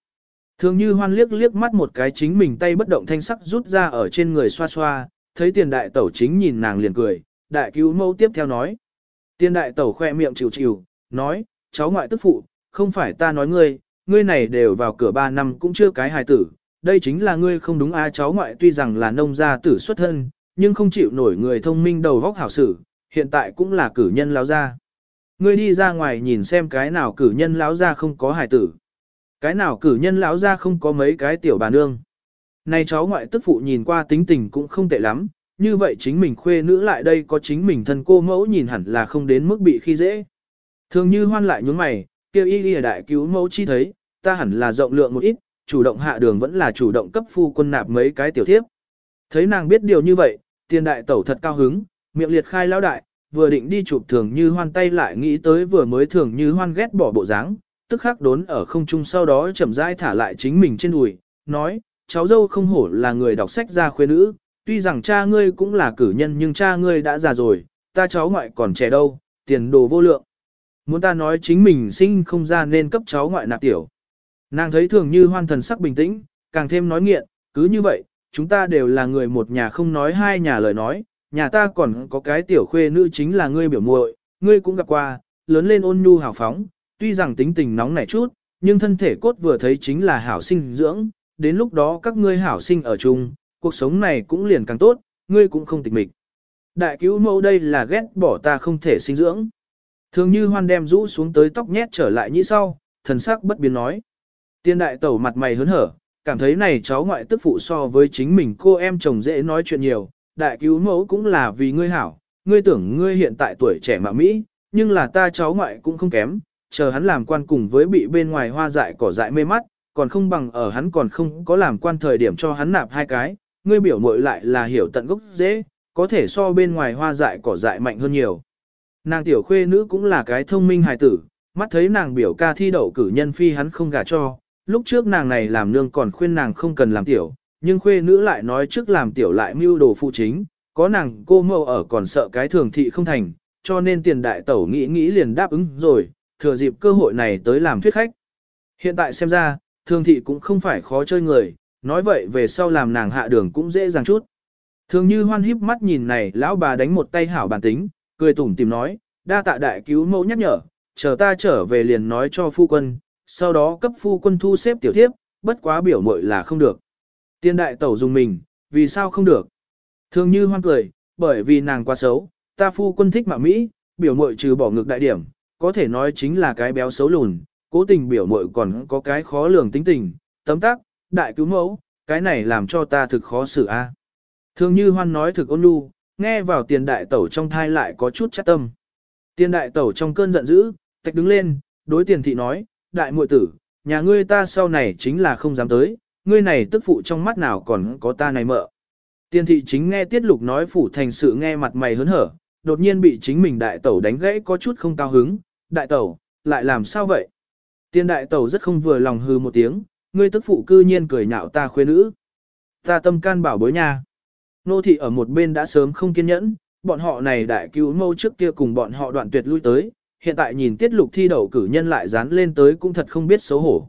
Thường như hoan liếc liếc mắt một cái chính mình tay bất động thanh sắc rút ra ở trên người xoa xoa, thấy tiền đại tẩu chính nhìn nàng liền cười, đại cứu mẫu tiếp theo nói. Tiền đại tẩu khoe miệng chịu chịu, nói, cháu ngoại tức phụ, không phải ta nói ngươi, ngươi này đều vào cửa ba năm cũng chưa cái hài tử, đây chính là ngươi không đúng a cháu ngoại tuy rằng là nông gia tử xuất thân, nhưng không chịu nổi người thông minh đầu vóc hảo sử, hiện tại cũng là cử nhân lao gia. Ngươi đi ra ngoài nhìn xem cái nào cử nhân lão gia không có hài tử. Cái nào cử nhân lão gia không có mấy cái tiểu bà nương. Này cháu ngoại tức phụ nhìn qua tính tình cũng không tệ lắm, như vậy chính mình khuê nữ lại đây có chính mình thân cô mẫu nhìn hẳn là không đến mức bị khi dễ. Thường như hoan lại nhướng mày, kêu y y đại cứu mẫu chi thấy, ta hẳn là rộng lượng một ít, chủ động hạ đường vẫn là chủ động cấp phu quân nạp mấy cái tiểu thiếp. Thấy nàng biết điều như vậy, tiền đại tẩu thật cao hứng, miệng liệt khai lão đại, vừa định đi chụp thường như hoan tay lại nghĩ tới vừa mới thường như hoan ghét bỏ bộ dáng, tức khắc đốn ở không trung sau đó chậm rãi thả lại chính mình trên đùi, nói, cháu dâu không hổ là người đọc sách ra khuê nữ, tuy rằng cha ngươi cũng là cử nhân nhưng cha ngươi đã già rồi, ta cháu ngoại còn trẻ đâu, tiền đồ vô lượng. Muốn ta nói chính mình sinh không ra nên cấp cháu ngoại nạp tiểu. Nàng thấy thường như hoan thần sắc bình tĩnh, càng thêm nói nghiện, cứ như vậy, chúng ta đều là người một nhà không nói hai nhà lời nói, nhà ta còn có cái tiểu khuê nữ chính là ngươi biểu muội, ngươi cũng gặp qua, lớn lên ôn nhu hào phóng, tuy rằng tính tình nóng nảy chút, nhưng thân thể cốt vừa thấy chính là hảo sinh dưỡng, đến lúc đó các ngươi hảo sinh ở chung, cuộc sống này cũng liền càng tốt, ngươi cũng không tịch mịch. Đại cứu mẫu đây là ghét bỏ ta không thể sinh dưỡng. Thường như hoan đem rũ xuống tới tóc nhét trở lại như sau, thần sắc bất biến nói. Tiên đại tẩu mặt mày hớn hở, cảm thấy này cháu ngoại tức phụ so với chính mình cô em chồng dễ nói chuyện nhiều, đại cứu mẫu cũng là vì ngươi hảo, ngươi tưởng ngươi hiện tại tuổi trẻ mà Mỹ, nhưng là ta cháu ngoại cũng không kém, chờ hắn làm quan cùng với bị bên ngoài hoa dại cỏ dại mê mắt, còn không bằng ở hắn còn không có làm quan thời điểm cho hắn nạp hai cái, ngươi biểu mội lại là hiểu tận gốc dễ, có thể so bên ngoài hoa dại cỏ dại mạnh hơn nhiều. Nàng tiểu khuê nữ cũng là cái thông minh hài tử, mắt thấy nàng biểu ca thi đậu cử nhân phi hắn không gả cho, lúc trước nàng này làm nương còn khuyên nàng không cần làm tiểu, nhưng khuê nữ lại nói trước làm tiểu lại mưu đồ phụ chính, có nàng cô mâu ở còn sợ cái thường thị không thành, cho nên tiền đại tẩu nghĩ nghĩ liền đáp ứng rồi, thừa dịp cơ hội này tới làm thuyết khách. Hiện tại xem ra, thường thị cũng không phải khó chơi người, nói vậy về sau làm nàng hạ đường cũng dễ dàng chút. Thường như hoan híp mắt nhìn này lão bà đánh một tay hảo bản tính, cười tủm tìm nói, đa tạ đại cứu mẫu nhắc nhở, chờ ta trở về liền nói cho phu quân, sau đó cấp phu quân thu xếp tiểu thiếp, bất quá biểu muội là không được. Tiên đại tẩu dùng mình, vì sao không được? Thường như hoan cười, bởi vì nàng quá xấu, ta phu quân thích mạo Mỹ, biểu muội trừ bỏ ngược đại điểm, có thể nói chính là cái béo xấu lùn, cố tình biểu muội còn có cái khó lường tính tình, tấm tắc, đại cứu mẫu, cái này làm cho ta thực khó xử a. Thường như hoan nói thực ôn nhu, nghe vào tiền đại tẩu trong thai lại có chút chắc tâm. Tiền đại tẩu trong cơn giận dữ, tạch đứng lên, đối tiền thị nói, đại muội tử, nhà ngươi ta sau này chính là không dám tới, ngươi này tức phụ trong mắt nào còn có ta này mợ. Tiên thị chính nghe tiết lục nói phủ thành sự nghe mặt mày hớn hở, đột nhiên bị chính mình đại tẩu đánh gãy có chút không cao hứng, đại tẩu, lại làm sao vậy? Tiên đại tẩu rất không vừa lòng hư một tiếng, ngươi tức phụ cư nhiên cười nhạo ta khuê nữ. Ta tâm can bảo bối nha. Nô thị ở một bên đã sớm không kiên nhẫn, bọn họ này đại cứu mâu trước kia cùng bọn họ đoạn tuyệt lui tới, hiện tại nhìn tiết lục thi đậu cử nhân lại dán lên tới cũng thật không biết xấu hổ.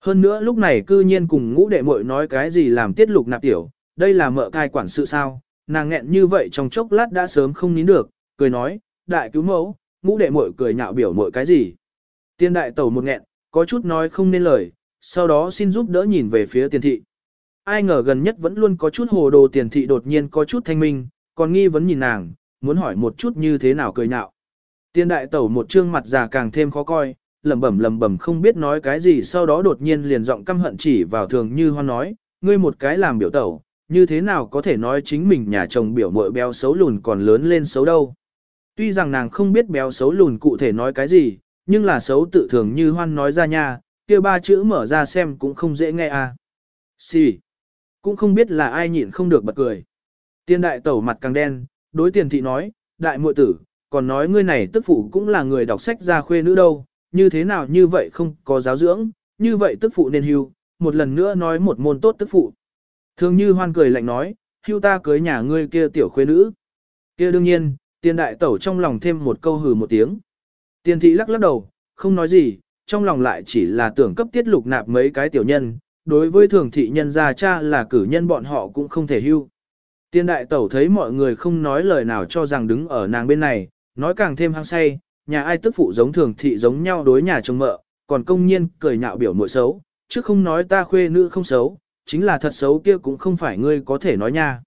Hơn nữa lúc này cư nhiên cùng ngũ đệ muội nói cái gì làm tiết lục nạp tiểu, đây là mợ cai quản sự sao, nàng nghẹn như vậy trong chốc lát đã sớm không nín được, cười nói, đại cứu mẫu, ngũ đệ muội cười nhạo biểu muội cái gì. Tiên đại tẩu một nghẹn, có chút nói không nên lời, sau đó xin giúp đỡ nhìn về phía tiền thị. Ai ngờ gần nhất vẫn luôn có chút hồ đồ tiền thị đột nhiên có chút thanh minh, còn nghi vấn nhìn nàng, muốn hỏi một chút như thế nào cười nhạo. Tiên đại tẩu một trương mặt già càng thêm khó coi, lẩm bẩm lẩm bẩm không biết nói cái gì sau đó đột nhiên liền giọng căm hận chỉ vào thường như hoan nói, ngươi một cái làm biểu tẩu, như thế nào có thể nói chính mình nhà chồng biểu mội béo xấu lùn còn lớn lên xấu đâu. Tuy rằng nàng không biết béo xấu lùn cụ thể nói cái gì, nhưng là xấu tự thường như hoan nói ra nha, kia ba chữ mở ra xem cũng không dễ nghe à. Xì. Cũng không biết là ai nhịn không được bật cười. Tiên đại tẩu mặt càng đen, đối tiền thị nói, đại muội tử, còn nói ngươi này tức phụ cũng là người đọc sách ra khuê nữ đâu, như thế nào như vậy không có giáo dưỡng, như vậy tức phụ nên hưu, một lần nữa nói một môn tốt tức phụ. Thường như hoan cười lạnh nói, hưu ta cưới nhà ngươi kia tiểu khuê nữ. kia đương nhiên, tiền đại tẩu trong lòng thêm một câu hừ một tiếng. Tiền thị lắc lắc đầu, không nói gì, trong lòng lại chỉ là tưởng cấp tiết lục nạp mấy cái tiểu nhân, đối với thường thị nhân gia cha là cử nhân bọn họ cũng không thể hưu. Tiên đại tẩu thấy mọi người không nói lời nào cho rằng đứng ở nàng bên này, nói càng thêm hăng say, nhà ai tức phụ giống thường thị giống nhau đối nhà chồng mợ, còn công nhiên cười nhạo biểu muội xấu, chứ không nói ta khuê nữ không xấu, chính là thật xấu kia cũng không phải ngươi có thể nói nha.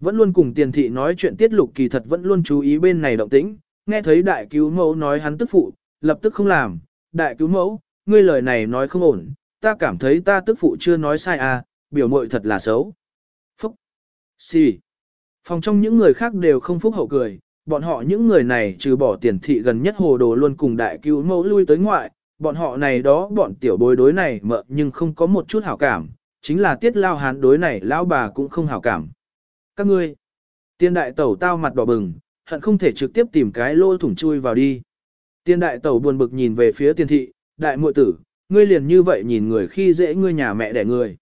Vẫn luôn cùng tiền thị nói chuyện tiết lục kỳ thật vẫn luôn chú ý bên này động tĩnh, nghe thấy đại cứu mẫu nói hắn tức phụ, lập tức không làm, đại cứu mẫu, ngươi lời này nói không ổn, ta cảm thấy ta tức phụ chưa nói sai à, biểu muội thật là xấu. Phúc! Xì! Phòng trong những người khác đều không phúc hậu cười, bọn họ những người này trừ bỏ tiền thị gần nhất hồ đồ luôn cùng đại cứu mẫu lui tới ngoại, bọn họ này đó bọn tiểu bối đối này mợ nhưng không có một chút hảo cảm, chính là tiết lao hán đối này lão bà cũng không hảo cảm. Các ngươi, tiên đại tẩu tao mặt đỏ bừng, hận không thể trực tiếp tìm cái lỗ thủng chui vào đi. Tiên đại tẩu buồn bực nhìn về phía tiên thị, đại muội tử, ngươi liền như vậy nhìn người khi dễ ngươi nhà mẹ đẻ người.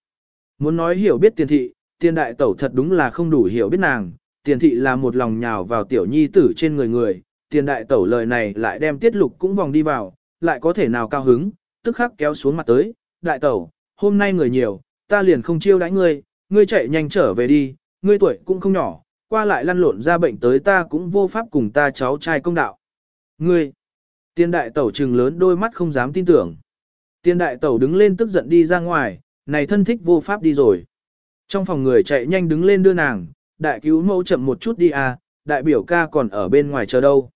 Muốn nói hiểu biết tiên thị, tiên đại tẩu thật đúng là không đủ hiểu biết nàng, tiền thị là một lòng nhào vào tiểu nhi tử trên người người, tiền đại tẩu lời này lại đem tiết lục cũng vòng đi vào, lại có thể nào cao hứng, tức khắc kéo xuống mặt tới, đại tẩu, hôm nay người nhiều, ta liền không chiêu đãi ngươi, ngươi chạy nhanh trở về đi, ngươi tuổi cũng không nhỏ, qua lại lăn lộn ra bệnh tới ta cũng vô pháp cùng ta cháu trai công đạo. Ngươi, tiền đại tẩu trừng lớn đôi mắt không dám tin tưởng. Tiền đại tẩu đứng lên tức giận đi ra ngoài, này thân thích vô pháp đi rồi. Trong phòng người chạy nhanh đứng lên đưa nàng, đại cứu mẫu chậm một chút đi à, đại biểu ca còn ở bên ngoài chờ đâu.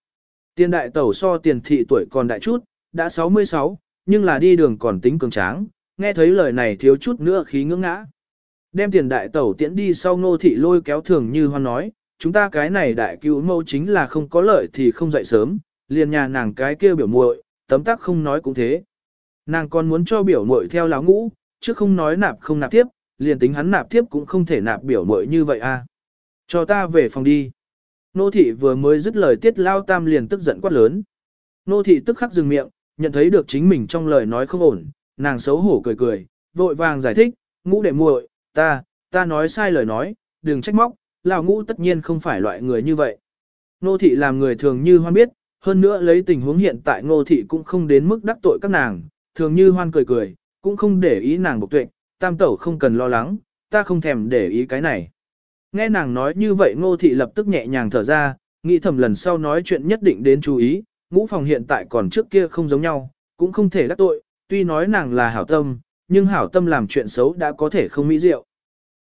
Tiền đại tẩu so tiền thị tuổi còn đại chút, đã 66, nhưng là đi đường còn tính cường tráng, nghe thấy lời này thiếu chút nữa khí ngưỡng ngã. Đem tiền đại tẩu tiễn đi sau ngô thị lôi kéo thường như hoan nói, chúng ta cái này đại cứu mẫu chính là không có lợi thì không dậy sớm, liền nhà nàng cái kia biểu muội, tấm tắc không nói cũng thế. Nàng còn muốn cho biểu muội theo láo ngũ, chứ không nói nạp không nạp tiếp, liền tính hắn nạp tiếp cũng không thể nạp biểu muội như vậy a. À. Cho ta về phòng đi. Nô thị vừa mới dứt lời tiết lao tam liền tức giận quát lớn. Nô thị tức khắc dừng miệng, nhận thấy được chính mình trong lời nói không ổn, nàng xấu hổ cười cười, vội vàng giải thích, ngũ đệ muội, ta, ta nói sai lời nói, đừng trách móc, lão ngũ tất nhiên không phải loại người như vậy. Nô thị làm người thường như hoan biết, hơn nữa lấy tình huống hiện tại ngô thị cũng không đến mức đắc tội các nàng, thường như hoan cười cười, cũng không để ý nàng bộc tuệ, tam tẩu không cần lo lắng, ta không thèm để ý cái này. Nghe nàng nói như vậy ngô thị lập tức nhẹ nhàng thở ra, nghĩ thầm lần sau nói chuyện nhất định đến chú ý, ngũ phòng hiện tại còn trước kia không giống nhau, cũng không thể đắc tội, tuy nói nàng là hảo tâm, nhưng hảo tâm làm chuyện xấu đã có thể không mỹ diệu.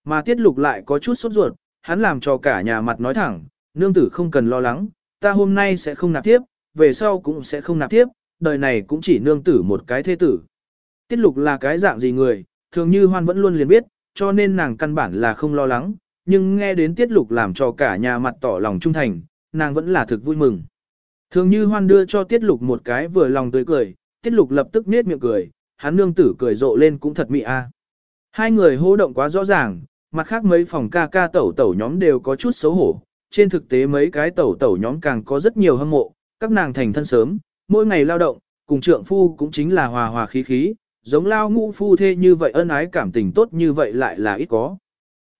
Mà tiết lục lại có chút sốt ruột, hắn làm cho cả nhà mặt nói thẳng, nương tử không cần lo lắng, ta hôm nay sẽ không nạp tiếp, về sau cũng sẽ không nạp tiếp, đời này cũng chỉ nương tử một cái thế tử. Tiết lục là cái dạng gì người, thường như hoan vẫn luôn liền biết, cho nên nàng căn bản là không lo lắng, nhưng nghe đến tiết lục làm cho cả nhà mặt tỏ lòng trung thành, nàng vẫn là thực vui mừng. Thường như hoan đưa cho tiết lục một cái vừa lòng tươi cười, tiết lục lập tức nết miệng cười, hắn nương tử cười rộ lên cũng thật mị a. À. Hai người hô động quá rõ ràng, mặt khác mấy phòng ca ca tẩu tẩu nhóm đều có chút xấu hổ, trên thực tế mấy cái tẩu tẩu nhóm càng có rất nhiều hâm mộ, các nàng thành thân sớm, mỗi ngày lao động, cùng trượng phu cũng chính là hòa hòa khí khí, giống lao ngũ phu thê như vậy ân ái cảm tình tốt như vậy lại là ít có.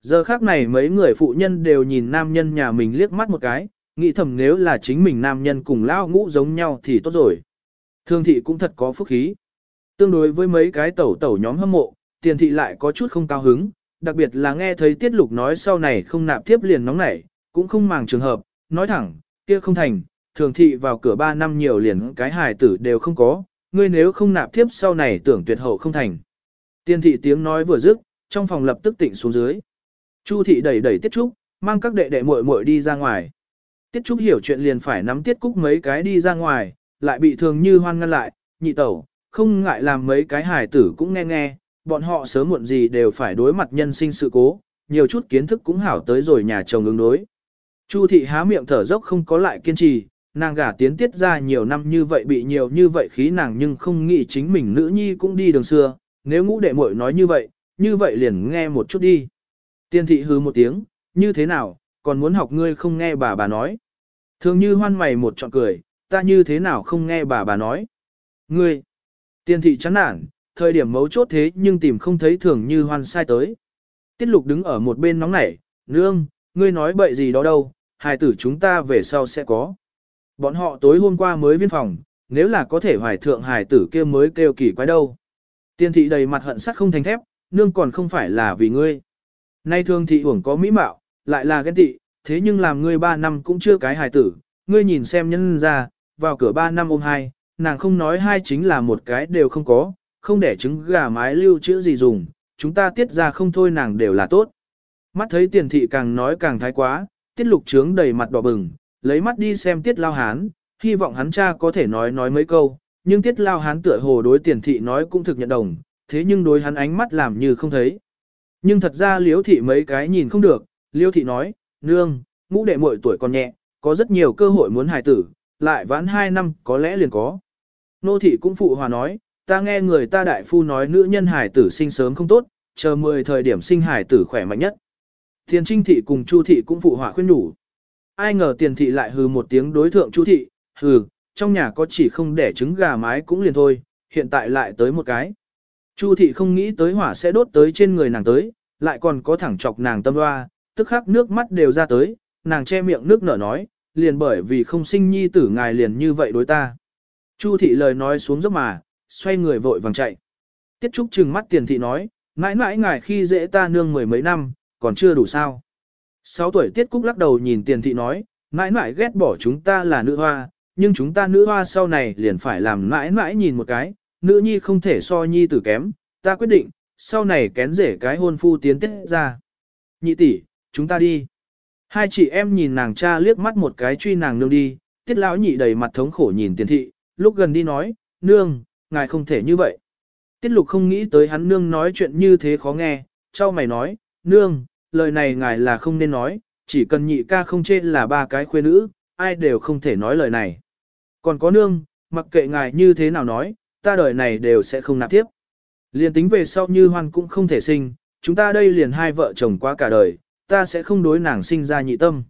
Giờ khác này mấy người phụ nhân đều nhìn nam nhân nhà mình liếc mắt một cái, nghĩ thầm nếu là chính mình nam nhân cùng lao ngũ giống nhau thì tốt rồi. Thương thị cũng thật có phúc khí. Tương đối với mấy cái tẩu tẩu nhóm hâm mộ, tiền thị lại có chút không cao hứng, đặc biệt là nghe thấy tiết lục nói sau này không nạp tiếp liền nóng nảy, cũng không màng trường hợp, nói thẳng, kia không thành, thường thị vào cửa 3 năm nhiều liền cái hài tử đều không có, ngươi nếu không nạp tiếp sau này tưởng tuyệt hậu không thành. tiền thị tiếng nói vừa dứt, trong phòng lập tức tịnh xuống dưới. Chu thị đẩy đẩy Tiết Trúc, mang các đệ đệ muội muội đi ra ngoài. Tiết Trúc hiểu chuyện liền phải nắm Tiết Cúc mấy cái đi ra ngoài, lại bị thường như hoan ngăn lại, nhị tẩu, không ngại làm mấy cái hài tử cũng nghe nghe, bọn họ sớm muộn gì đều phải đối mặt nhân sinh sự cố, nhiều chút kiến thức cũng hảo tới rồi nhà chồng ứng đối. Chu thị há miệng thở dốc không có lại kiên trì, nàng gả tiến tiết ra nhiều năm như vậy bị nhiều như vậy khí nàng nhưng không nghĩ chính mình nữ nhi cũng đi đường xưa, nếu ngũ đệ muội nói như vậy, như vậy liền nghe một chút đi. Tiên thị hư một tiếng, như thế nào, còn muốn học ngươi không nghe bà bà nói. Thường như hoan mày một trọn cười, ta như thế nào không nghe bà bà nói. Ngươi, tiên thị chán nản, thời điểm mấu chốt thế nhưng tìm không thấy thường như hoan sai tới. Tiết lục đứng ở một bên nóng nảy, nương, ngươi nói bậy gì đó đâu, hài tử chúng ta về sau sẽ có. Bọn họ tối hôm qua mới viên phòng, nếu là có thể hoài thượng hài tử kia mới kêu kỳ quái đâu. Tiên thị đầy mặt hận sắt không thành thép, nương còn không phải là vì ngươi. Nay thương thị uổng có mỹ mạo, lại là ghen tị, thế nhưng làm ngươi ba năm cũng chưa cái hài tử, ngươi nhìn xem nhân ra, vào cửa ba năm ôm hai, nàng không nói hai chính là một cái đều không có, không để trứng gà mái lưu chữ gì dùng, chúng ta tiết ra không thôi nàng đều là tốt. Mắt thấy tiền thị càng nói càng thái quá, tiết lục trướng đầy mặt đỏ bừng, lấy mắt đi xem tiết lao hán, hy vọng hắn cha có thể nói nói mấy câu, nhưng tiết lao hán tựa hồ đối tiền thị nói cũng thực nhận đồng, thế nhưng đối hắn ánh mắt làm như không thấy. Nhưng thật ra liếu thị mấy cái nhìn không được, liêu thị nói, nương, ngũ đệ muội tuổi còn nhẹ, có rất nhiều cơ hội muốn hài tử, lại vãn hai năm có lẽ liền có. Nô thị cũng phụ hòa nói, ta nghe người ta đại phu nói nữ nhân hài tử sinh sớm không tốt, chờ 10 thời điểm sinh hài tử khỏe mạnh nhất. thiên trinh thị cùng chu thị cũng phụ hòa khuyên nhủ. Ai ngờ tiền thị lại hừ một tiếng đối thượng chu thị, hừ, trong nhà có chỉ không để trứng gà mái cũng liền thôi, hiện tại lại tới một cái. Chu thị không nghĩ tới hỏa sẽ đốt tới trên người nàng tới, lại còn có thẳng chọc nàng tâm hoa, tức khắc nước mắt đều ra tới, nàng che miệng nước nở nói, liền bởi vì không sinh nhi tử ngài liền như vậy đối ta. Chu thị lời nói xuống dốc mà, xoay người vội vàng chạy. Tiết Trúc trừng mắt tiền thị nói, mãi mãi ngài khi dễ ta nương mười mấy năm, còn chưa đủ sao. Sáu tuổi Tiết Cúc lắc đầu nhìn tiền thị nói, mãi mãi ghét bỏ chúng ta là nữ hoa, nhưng chúng ta nữ hoa sau này liền phải làm mãi mãi nhìn một cái, nữ nhi không thể so nhi tử kém, ta quyết định, sau này kén rể cái hôn phu tiến tiết ra. Nhị tỷ, chúng ta đi. Hai chị em nhìn nàng cha liếc mắt một cái truy nàng nương đi, tiết lão nhị đầy mặt thống khổ nhìn tiền thị, lúc gần đi nói, nương, ngài không thể như vậy. Tiết lục không nghĩ tới hắn nương nói chuyện như thế khó nghe, trao mày nói, nương, lời này ngài là không nên nói, chỉ cần nhị ca không chê là ba cái khuê nữ, ai đều không thể nói lời này. Còn có nương, mặc kệ ngài như thế nào nói, ta đời này đều sẽ không nạp tiếp. Liền tính về sau như hoan cũng không thể sinh, chúng ta đây liền hai vợ chồng qua cả đời, ta sẽ không đối nàng sinh ra nhị tâm.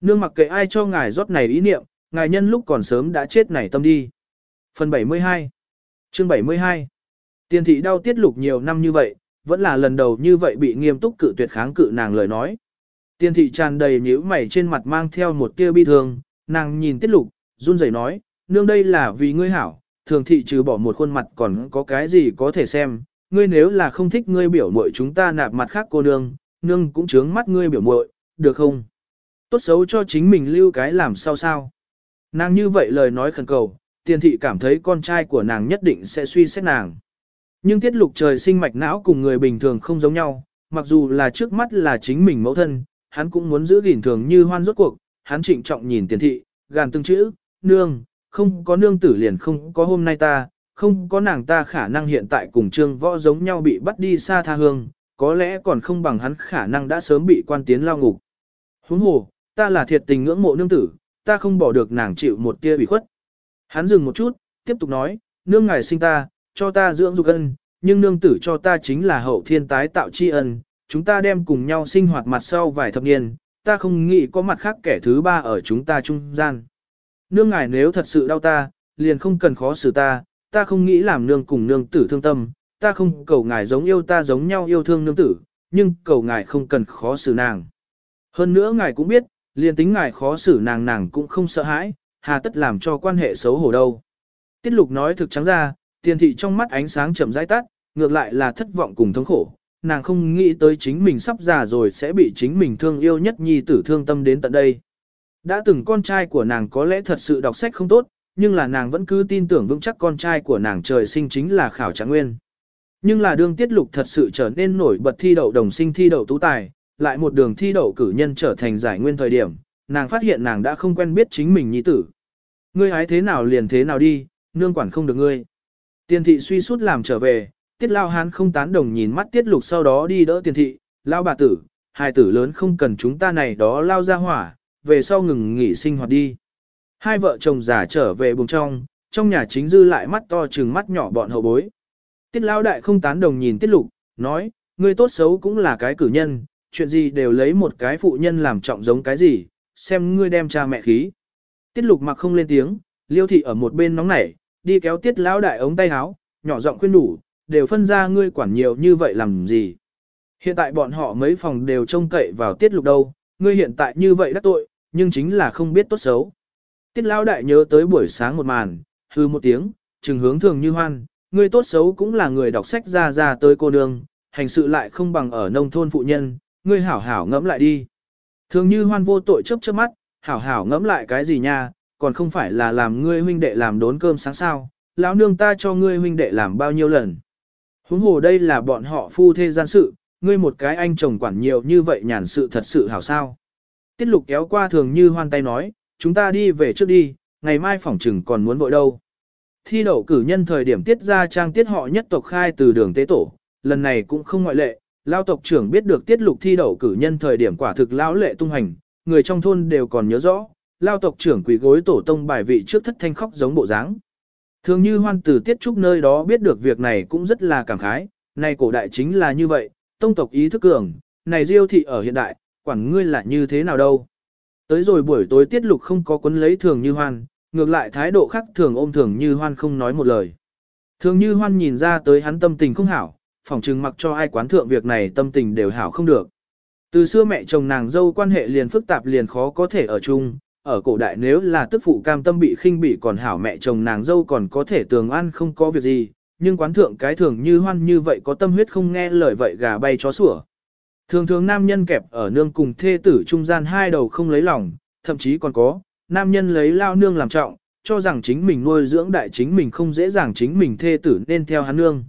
Nương mặc kệ ai cho ngài rót này ý niệm, ngài nhân lúc còn sớm đã chết này tâm đi. Phần 72 Chương 72 Tiền thị đau tiết lục nhiều năm như vậy, vẫn là lần đầu như vậy bị nghiêm túc cự tuyệt kháng cự nàng lời nói. Tiền thị tràn đầy nhíu mày trên mặt mang theo một tia bi thương, nàng nhìn tiết lục, run rẩy nói, nương đây là vì ngươi hảo, thường thị trừ bỏ một khuôn mặt còn có cái gì có thể xem, ngươi nếu là không thích ngươi biểu muội chúng ta nạp mặt khác cô nương, nương cũng chướng mắt ngươi biểu muội, được không? Tốt xấu cho chính mình lưu cái làm sao sao. Nàng như vậy lời nói khẩn cầu, tiền thị cảm thấy con trai của nàng nhất định sẽ suy xét nàng. Nhưng tiết lục trời sinh mạch não cùng người bình thường không giống nhau, mặc dù là trước mắt là chính mình mẫu thân, hắn cũng muốn giữ gìn thường như hoan rốt cuộc, hắn trịnh trọng nhìn tiền thị, gàn từng chữ, nương, không có nương tử liền không có hôm nay ta, không có nàng ta khả năng hiện tại cùng trương võ giống nhau bị bắt đi xa tha hương, có lẽ còn không bằng hắn khả năng đã sớm bị quan tiến lao ngục. Huống hồ, ta là thiệt tình ngưỡng mộ nương tử, ta không bỏ được nàng chịu một tia bị khuất. Hắn dừng một chút, tiếp tục nói, nương ngài sinh ta, cho ta dưỡng dục ân, nhưng nương tử cho ta chính là hậu thiên tái tạo tri ân, chúng ta đem cùng nhau sinh hoạt mặt sau vài thập niên, ta không nghĩ có mặt khác kẻ thứ ba ở chúng ta trung gian. Nương ngài nếu thật sự đau ta, liền không cần khó xử ta, ta không nghĩ làm nương cùng nương tử thương tâm, ta không cầu ngài giống yêu ta giống nhau yêu thương nương tử, nhưng cầu ngài không cần khó xử nàng. Hơn nữa ngài cũng biết, liền tính ngài khó xử nàng nàng cũng không sợ hãi, hà tất làm cho quan hệ xấu hổ đâu. Tiết lục nói thực trắng ra, tiền thị trong mắt ánh sáng chậm rãi tắt, ngược lại là thất vọng cùng thống khổ, nàng không nghĩ tới chính mình sắp già rồi sẽ bị chính mình thương yêu nhất nhi tử thương tâm đến tận đây. Đã từng con trai của nàng có lẽ thật sự đọc sách không tốt, nhưng là nàng vẫn cứ tin tưởng vững chắc con trai của nàng trời sinh chính là khảo trạng nguyên. Nhưng là đương tiết lục thật sự trở nên nổi bật thi đậu đồng sinh thi đậu tú tài, lại một đường thi đậu cử nhân trở thành giải nguyên thời điểm, nàng phát hiện nàng đã không quen biết chính mình nhi tử. Ngươi hái thế nào liền thế nào đi, nương quản không được ngươi. Tiền thị suy sút làm trở về, tiết lao hán không tán đồng nhìn mắt tiết lục sau đó đi đỡ tiền thị, lao bà tử, hai tử lớn không cần chúng ta này đó lao ra hỏa, về sau ngừng nghỉ sinh hoạt đi. Hai vợ chồng già trở về buồng trong, trong nhà chính dư lại mắt to trừng mắt nhỏ bọn hậu bối. Tiết lao đại không tán đồng nhìn tiết lục, nói, ngươi tốt xấu cũng là cái cử nhân, chuyện gì đều lấy một cái phụ nhân làm trọng giống cái gì, xem ngươi đem cha mẹ khí. Tiết lục mặc không lên tiếng, liêu thị ở một bên nóng nảy, đi kéo tiết lão đại ống tay áo, nhỏ giọng khuyên đủ, đều phân ra ngươi quản nhiều như vậy làm gì. Hiện tại bọn họ mấy phòng đều trông cậy vào tiết lục đâu, ngươi hiện tại như vậy đắc tội, nhưng chính là không biết tốt xấu. Tiết lão đại nhớ tới buổi sáng một màn, hư một tiếng, trừng hướng thường như hoan, người tốt xấu cũng là người đọc sách ra ra tới cô nương, hành sự lại không bằng ở nông thôn phụ nhân, ngươi hảo hảo ngẫm lại đi. Thường như hoan vô tội chớp chớp mắt, hảo hảo ngẫm lại cái gì nha, còn không phải là làm ngươi huynh đệ làm đốn cơm sáng sao, lão nương ta cho ngươi huynh đệ làm bao nhiêu lần. Huống hồ đây là bọn họ phu thê gian sự, ngươi một cái anh chồng quản nhiều như vậy nhàn sự thật sự hảo sao. Tiết lục kéo qua thường như hoan tay nói, chúng ta đi về trước đi, ngày mai phỏng trừng còn muốn vội đâu. Thi đậu cử nhân thời điểm tiết ra trang tiết họ nhất tộc khai từ đường tế tổ, lần này cũng không ngoại lệ, lao tộc trưởng biết được tiết lục thi đậu cử nhân thời điểm quả thực lão lệ tung hành, người trong thôn đều còn nhớ rõ, lao tộc trưởng quỳ gối tổ tông bài vị trước thất thanh khóc giống bộ dáng. Thường như hoan từ tiết trúc nơi đó biết được việc này cũng rất là cảm khái, này cổ đại chính là như vậy, tông tộc ý thức cường, này diêu thị ở hiện đại, quản ngươi là như thế nào đâu. Tới rồi buổi tối tiết lục không có quấn lấy thường như hoan, ngược lại thái độ khác thường ôm thường như hoan không nói một lời. Thường như hoan nhìn ra tới hắn tâm tình không hảo, phỏng chừng mặc cho ai quán thượng việc này tâm tình đều hảo không được. Từ xưa mẹ chồng nàng dâu quan hệ liền phức tạp liền khó có thể ở chung, ở cổ đại nếu là tức phụ cam tâm bị khinh bị còn hảo mẹ chồng nàng dâu còn có thể tường ăn không có việc gì, nhưng quán thượng cái thường như hoan như vậy có tâm huyết không nghe lời vậy gà bay chó sủa. Thường thường nam nhân kẹp ở nương cùng thê tử trung gian hai đầu không lấy lòng, thậm chí còn có, nam nhân lấy lao nương làm trọng, cho rằng chính mình nuôi dưỡng đại chính mình không dễ dàng chính mình thê tử nên theo hắn nương.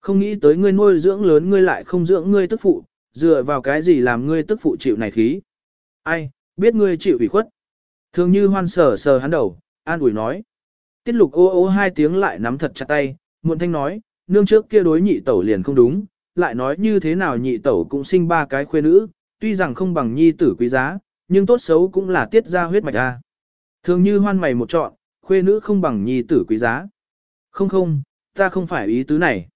Không nghĩ tới ngươi nuôi dưỡng lớn ngươi lại không dưỡng ngươi tức phụ, dựa vào cái gì làm ngươi tức phụ chịu này khí. Ai, biết ngươi chịu ủy khuất. Thường như hoan sờ sờ hắn đầu, an ủi nói. Tiết lục ô ô hai tiếng lại nắm thật chặt tay, muộn thanh nói, nương trước kia đối nhị tẩu liền không đúng, lại nói như thế nào nhị tẩu cũng sinh ba cái khuê nữ, tuy rằng không bằng nhi tử quý giá, nhưng tốt xấu cũng là tiết ra huyết mạch a. Thường như hoan mày một chọn, khuê nữ không bằng nhi tử quý giá. Không không, ta không phải ý tứ này.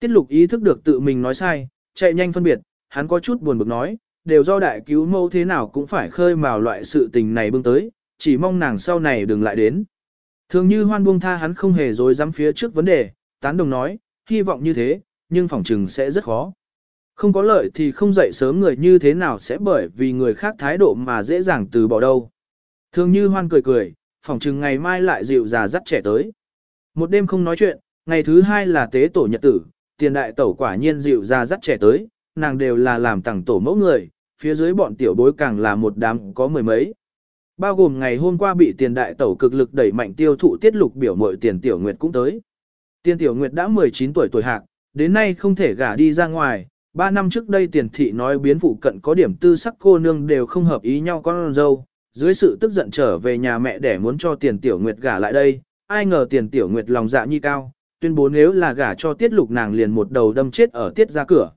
Tiết lục ý thức được tự mình nói sai, chạy nhanh phân biệt, hắn có chút buồn bực nói, đều do đại cứu mẫu thế nào cũng phải khơi mào loại sự tình này bưng tới, chỉ mong nàng sau này đừng lại đến. Thường như hoan buông tha hắn không hề dối dám phía trước vấn đề, tán đồng nói, hy vọng như thế, nhưng phỏng trừng sẽ rất khó. Không có lợi thì không dậy sớm người như thế nào sẽ bởi vì người khác thái độ mà dễ dàng từ bỏ đâu. Thường như hoan cười cười, phỏng trừng ngày mai lại dịu già dắt trẻ tới. Một đêm không nói chuyện, ngày thứ hai là tế tổ nhật tử, tiền đại tẩu quả nhiên dịu già dắt trẻ tới, nàng đều là làm tặng tổ mẫu người, phía dưới bọn tiểu bối càng là một đám có mười mấy. Bao gồm ngày hôm qua bị tiền đại tẩu cực lực đẩy mạnh tiêu thụ tiết lục biểu mội tiền tiểu nguyệt cũng tới. Tiền tiểu nguyệt đã 19 tuổi tuổi hạc, đến nay không thể gả đi ra ngoài, ba năm trước đây tiền thị nói biến phụ cận có điểm tư sắc cô nương đều không hợp ý nhau con dâu, dưới sự tức giận trở về nhà mẹ để muốn cho tiền tiểu nguyệt gả lại đây, ai ngờ tiền tiểu nguyệt lòng dạ nhi cao, tuyên bố nếu là gả cho tiết lục nàng liền một đầu đâm chết ở tiết ra cửa.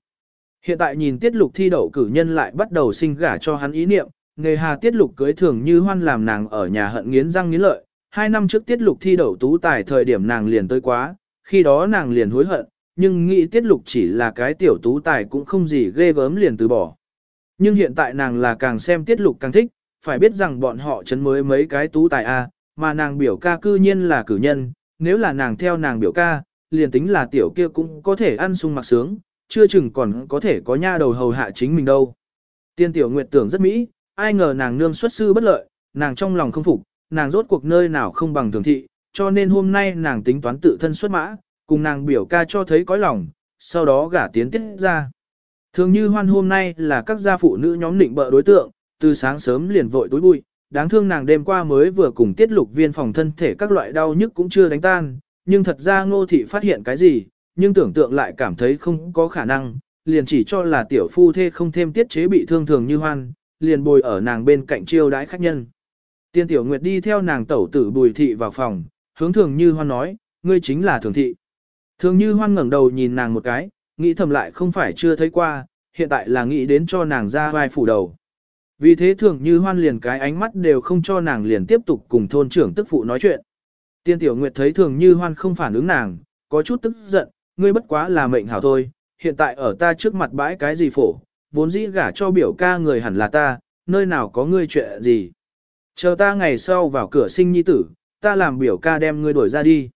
Hiện tại nhìn tiết lục thi đậu cử nhân lại bắt đầu sinh gả cho hắn ý niệm, nghề hà tiết lục cưới thường như hoan làm nàng ở nhà hận nghiến răng nghiến lợi. Hai năm trước tiết lục thi đậu tú tài thời điểm nàng liền tới quá, khi đó nàng liền hối hận, nhưng nghĩ tiết lục chỉ là cái tiểu tú tài cũng không gì ghê gớm liền từ bỏ. Nhưng hiện tại nàng là càng xem tiết lục càng thích, phải biết rằng bọn họ chấn mới mấy cái tú tài A, mà nàng biểu ca cư nhiên là cử nhân, nếu là nàng theo nàng biểu ca, liền tính là tiểu kia cũng có thể ăn sung mặc sướng, chưa chừng còn có thể có nha đầu hầu hạ chính mình đâu. Tiên tiểu nguyệt tưởng rất mỹ, ai ngờ nàng nương xuất sư bất lợi, nàng trong lòng không phục, nàng rốt cuộc nơi nào không bằng thường thị, cho nên hôm nay nàng tính toán tự thân xuất mã, cùng nàng biểu ca cho thấy cõi lòng, sau đó gả tiến tiết ra. Thường như hoan hôm nay là các gia phụ nữ nhóm định bợ đối tượng, từ sáng sớm liền vội tối bụi, đáng thương nàng đêm qua mới vừa cùng tiết lục viên phòng thân thể các loại đau nhức cũng chưa đánh tan, nhưng thật ra ngô thị phát hiện cái gì, nhưng tưởng tượng lại cảm thấy không có khả năng, liền chỉ cho là tiểu phu thê không thêm tiết chế bị thương thường như hoan, liền bồi ở nàng bên cạnh chiêu đãi khách nhân. Tiên tiểu nguyệt đi theo nàng tẩu tử bùi thị vào phòng, hướng thường như hoan nói, ngươi chính là thường thị. Thường như hoan ngẩng đầu nhìn nàng một cái, nghĩ thầm lại không phải chưa thấy qua, hiện tại là nghĩ đến cho nàng ra vai phủ đầu. Vì thế thường như hoan liền cái ánh mắt đều không cho nàng liền tiếp tục cùng thôn trưởng tức phụ nói chuyện. Tiên tiểu nguyệt thấy thường như hoan không phản ứng nàng, có chút tức giận, ngươi bất quá là mệnh hảo thôi, hiện tại ở ta trước mặt bãi cái gì phổ, vốn dĩ gả cho biểu ca người hẳn là ta, nơi nào có ngươi chuyện gì. Chờ ta ngày sau vào cửa sinh nhi tử, ta làm biểu ca đem ngươi đuổi ra đi.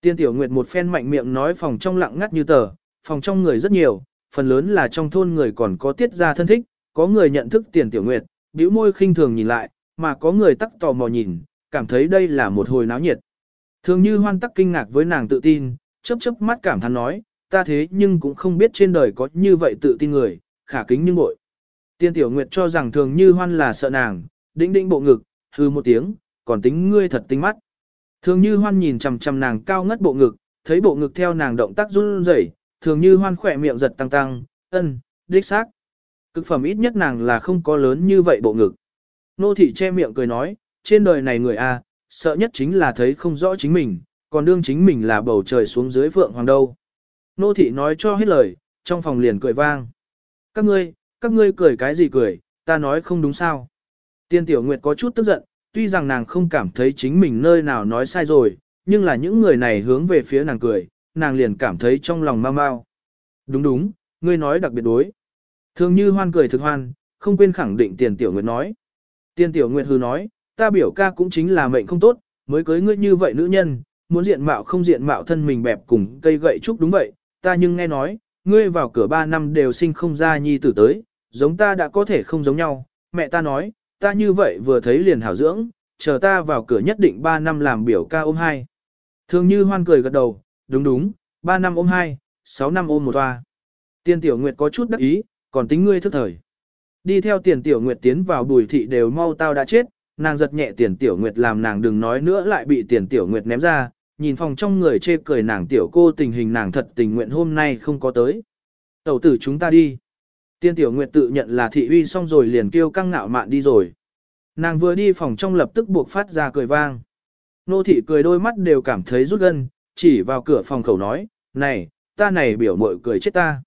Tiên tiểu nguyệt một phen mạnh miệng nói phòng trong lặng ngắt như tờ, phòng trong người rất nhiều, phần lớn là trong thôn người còn có tiết ra thân thích, có người nhận thức tiền tiểu nguyệt, bĩu môi khinh thường nhìn lại, mà có người tắc tò mò nhìn, cảm thấy đây là một hồi náo nhiệt. Thường như hoan tắc kinh ngạc với nàng tự tin, chớp chớp mắt cảm thán nói, ta thế nhưng cũng không biết trên đời có như vậy tự tin người, khả kính như bội. Tiên tiểu nguyệt cho rằng thường như hoan là sợ nàng, đĩnh đĩnh bộ ngực, hư một tiếng, còn tính ngươi thật tinh mắt. Thường như hoan nhìn chằm chằm nàng cao ngất bộ ngực, thấy bộ ngực theo nàng động tác run rẩy, thường như hoan khỏe miệng giật tăng tăng, ân, đích xác. Cực phẩm ít nhất nàng là không có lớn như vậy bộ ngực. Nô thị che miệng cười nói, trên đời này người A, sợ nhất chính là thấy không rõ chính mình, còn đương chính mình là bầu trời xuống dưới phượng hoàng đâu. Nô thị nói cho hết lời, trong phòng liền cười vang. Các ngươi, các ngươi cười cái gì cười, ta nói không đúng sao. Tiên tiểu nguyệt có chút tức giận, tuy rằng nàng không cảm thấy chính mình nơi nào nói sai rồi, nhưng là những người này hướng về phía nàng cười, nàng liền cảm thấy trong lòng mau mau. Đúng đúng, ngươi nói đặc biệt đối. Thường như hoan cười thực hoan, không quên khẳng định tiền tiểu nguyệt nói. Tiền tiểu nguyệt hư nói, ta biểu ca cũng chính là mệnh không tốt, mới cưới ngươi như vậy nữ nhân, muốn diện mạo không diện mạo thân mình bẹp cùng cây gậy trúc đúng vậy, ta nhưng nghe nói, ngươi vào cửa ba năm đều sinh không ra nhi tử tới, giống ta đã có thể không giống nhau, mẹ ta nói, ta như vậy vừa thấy liền hảo dưỡng, chờ ta vào cửa nhất định ba năm làm biểu ca ôm hai. Thường như hoan cười gật đầu, đúng đúng, ba năm ôm hai, sáu năm ôm một toa. Tiên tiểu nguyệt có chút đắc ý, còn tính ngươi thức thời. Đi theo tiền tiểu nguyệt tiến vào bùi thị đều mau tao đã chết, nàng giật nhẹ tiền tiểu nguyệt làm nàng đừng nói nữa lại bị tiền tiểu nguyệt ném ra, nhìn phòng trong người chê cười nàng tiểu cô tình hình nàng thật tình nguyện hôm nay không có tới. Tẩu tử chúng ta đi. Tiên tiểu nguyệt tự nhận là thị uy xong rồi liền kêu căng ngạo mạn đi rồi. Nàng vừa đi phòng trong lập tức buộc phát ra cười vang. Nô thị cười đôi mắt đều cảm thấy rút gân, chỉ vào cửa phòng khẩu nói, này, ta này biểu mội cười chết ta.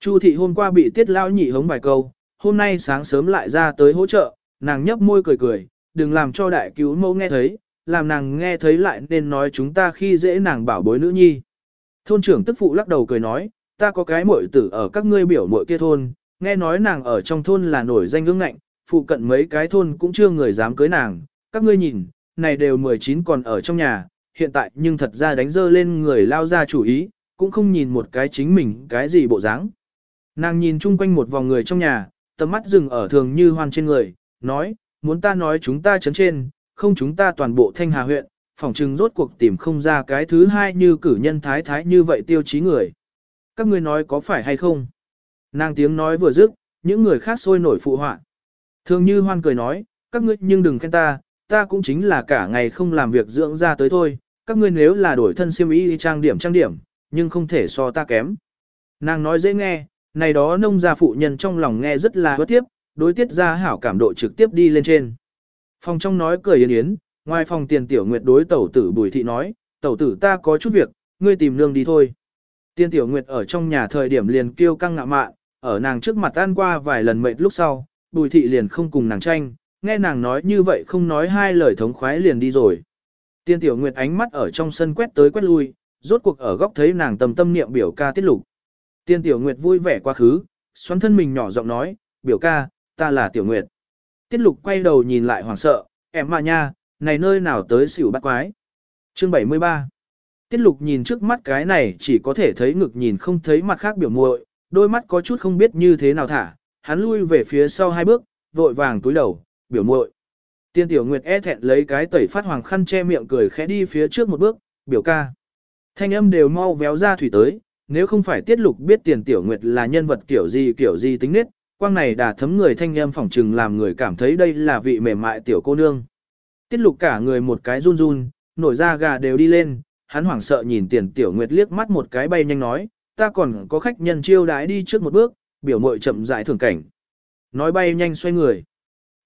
Chu thị hôm qua bị tiết lao nhị hống vài câu, hôm nay sáng sớm lại ra tới hỗ trợ, nàng nhấp môi cười cười, đừng làm cho đại cứu mẫu nghe thấy, làm nàng nghe thấy lại nên nói chúng ta khi dễ nàng bảo bối nữ nhi. Thôn trưởng tức phụ lắc đầu cười nói, ta có cái muội tử ở các ngươi biểu muội kia thôn, nghe nói nàng ở trong thôn là nổi danh ương ngạnh, phụ cận mấy cái thôn cũng chưa người dám cưới nàng, các ngươi nhìn, này đều 19 còn ở trong nhà, hiện tại nhưng thật ra đánh dơ lên người lao ra chủ ý, cũng không nhìn một cái chính mình cái gì bộ dáng. Nàng nhìn chung quanh một vòng người trong nhà, tầm mắt dừng ở thường như hoan trên người, nói, muốn ta nói chúng ta chấn trên, không chúng ta toàn bộ thanh hà huyện, phỏng chừng rốt cuộc tìm không ra cái thứ hai như cử nhân thái thái như vậy tiêu chí người. Các ngươi nói có phải hay không? Nàng tiếng nói vừa dứt, những người khác sôi nổi phụ họa. Thường như hoan cười nói, các ngươi nhưng đừng khen ta, ta cũng chính là cả ngày không làm việc dưỡng ra tới thôi, các ngươi nếu là đổi thân siêm ý trang điểm trang điểm, nhưng không thể so ta kém. Nàng nói dễ nghe, này đó nông gia phụ nhân trong lòng nghe rất là bất tiếp, đối tiết ra hảo cảm độ trực tiếp đi lên trên. Phòng trong nói cười yến yến, ngoài phòng tiền tiểu nguyệt đối tẩu tử bùi thị nói, tẩu tử ta có chút việc, ngươi tìm nương đi thôi. Tiên tiểu nguyệt ở trong nhà thời điểm liền kêu căng ngạ mạn, ở nàng trước mặt ăn qua vài lần mệt lúc sau, bùi thị liền không cùng nàng tranh, nghe nàng nói như vậy không nói hai lời thống khoái liền đi rồi. Tiên tiểu nguyệt ánh mắt ở trong sân quét tới quét lui, rốt cuộc ở góc thấy nàng tầm tâm niệm biểu ca tiết lục. Tiên tiểu nguyệt vui vẻ quá khứ, xoắn thân mình nhỏ giọng nói, biểu ca, ta là tiểu nguyệt. Tiết lục quay đầu nhìn lại hoảng sợ, em mà nha, này nơi nào tới xỉu bắt quái. Chương 73 Tiết lục nhìn trước mắt cái này chỉ có thể thấy ngực nhìn không thấy mặt khác biểu muội, đôi mắt có chút không biết như thế nào thả, hắn lui về phía sau hai bước, vội vàng túi đầu, biểu muội. Tiên tiểu nguyệt e thẹn lấy cái tẩy phát hoàng khăn che miệng cười khẽ đi phía trước một bước, biểu ca. Thanh âm đều mau véo ra thủy tới, nếu không phải tiết lục biết tiền tiểu nguyệt là nhân vật kiểu gì kiểu gì tính nết, quang này đã thấm người thanh âm phỏng trừng làm người cảm thấy đây là vị mềm mại tiểu cô nương. Tiết lục cả người một cái run run, nổi da gà đều đi lên, hắn hoảng sợ nhìn tiền tiểu nguyệt liếc mắt một cái bay nhanh nói, ta còn có khách nhân chiêu đái đi trước một bước, biểu mội chậm rãi thưởng cảnh. Nói bay nhanh xoay người.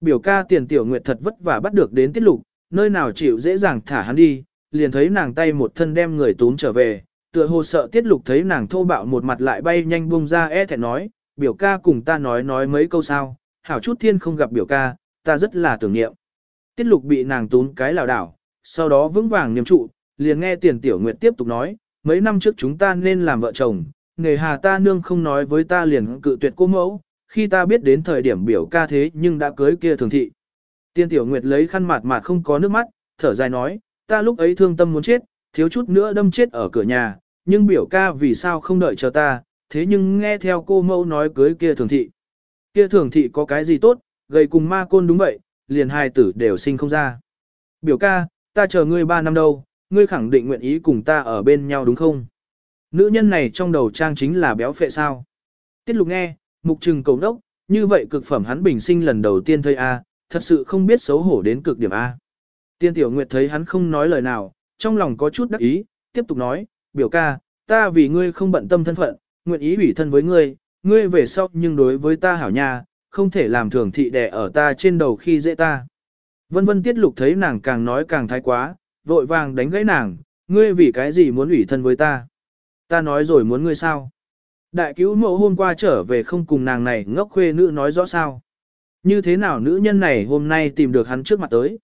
Biểu ca tiền tiểu nguyệt thật vất vả bắt được đến tiết lục, nơi nào chịu dễ dàng thả hắn đi, liền thấy nàng tay một thân đem người tún trở về, tựa hồ sợ tiết lục thấy nàng thô bạo một mặt lại bay nhanh bung ra e thẹn nói, biểu ca cùng ta nói nói mấy câu sao, hảo chút thiên không gặp biểu ca, ta rất là tưởng niệm. Tiết lục bị nàng tún cái lảo đảo, sau đó vững vàng niềm trụ, liền nghe tiền tiểu nguyệt tiếp tục nói, mấy năm trước chúng ta nên làm vợ chồng, nghề hà ta nương không nói với ta liền cự tuyệt cô mẫu, khi ta biết đến thời điểm biểu ca thế nhưng đã cưới kia thường thị. Tiên tiểu nguyệt lấy khăn mặt mà không có nước mắt, thở dài nói, ta lúc ấy thương tâm muốn chết, thiếu chút nữa đâm chết ở cửa nhà, nhưng biểu ca vì sao không đợi chờ ta, thế nhưng nghe theo cô mẫu nói cưới kia thường thị. Kia thường thị có cái gì tốt, gầy cùng ma côn đúng vậy, liền hai tử đều sinh không ra. Biểu ca, ta chờ ngươi ba năm đâu, ngươi khẳng định nguyện ý cùng ta ở bên nhau đúng không? Nữ nhân này trong đầu trang chính là béo phệ sao. Tiết lục nghe, mục trừng cầu đốc, như vậy cực phẩm hắn bình sinh lần đầu tiên thấy A, thật sự không biết xấu hổ đến cực điểm A. Tiên tiểu nguyệt thấy hắn không nói lời nào, trong lòng có chút đắc ý, tiếp tục nói, biểu ca, ta vì ngươi không bận tâm thân phận, nguyện ý ủy thân với ngươi, ngươi về sau nhưng đối với ta hảo nha, không thể làm thường thị đẻ ở ta trên đầu khi dễ ta. Vân vân tiết lục thấy nàng càng nói càng thái quá, vội vàng đánh gãy nàng, ngươi vì cái gì muốn ủy thân với ta? Ta nói rồi muốn ngươi sao? Đại cứu mẫu hôm qua trở về không cùng nàng này ngốc khuê nữ nói rõ sao? Như thế nào nữ nhân này hôm nay tìm được hắn trước mặt tới?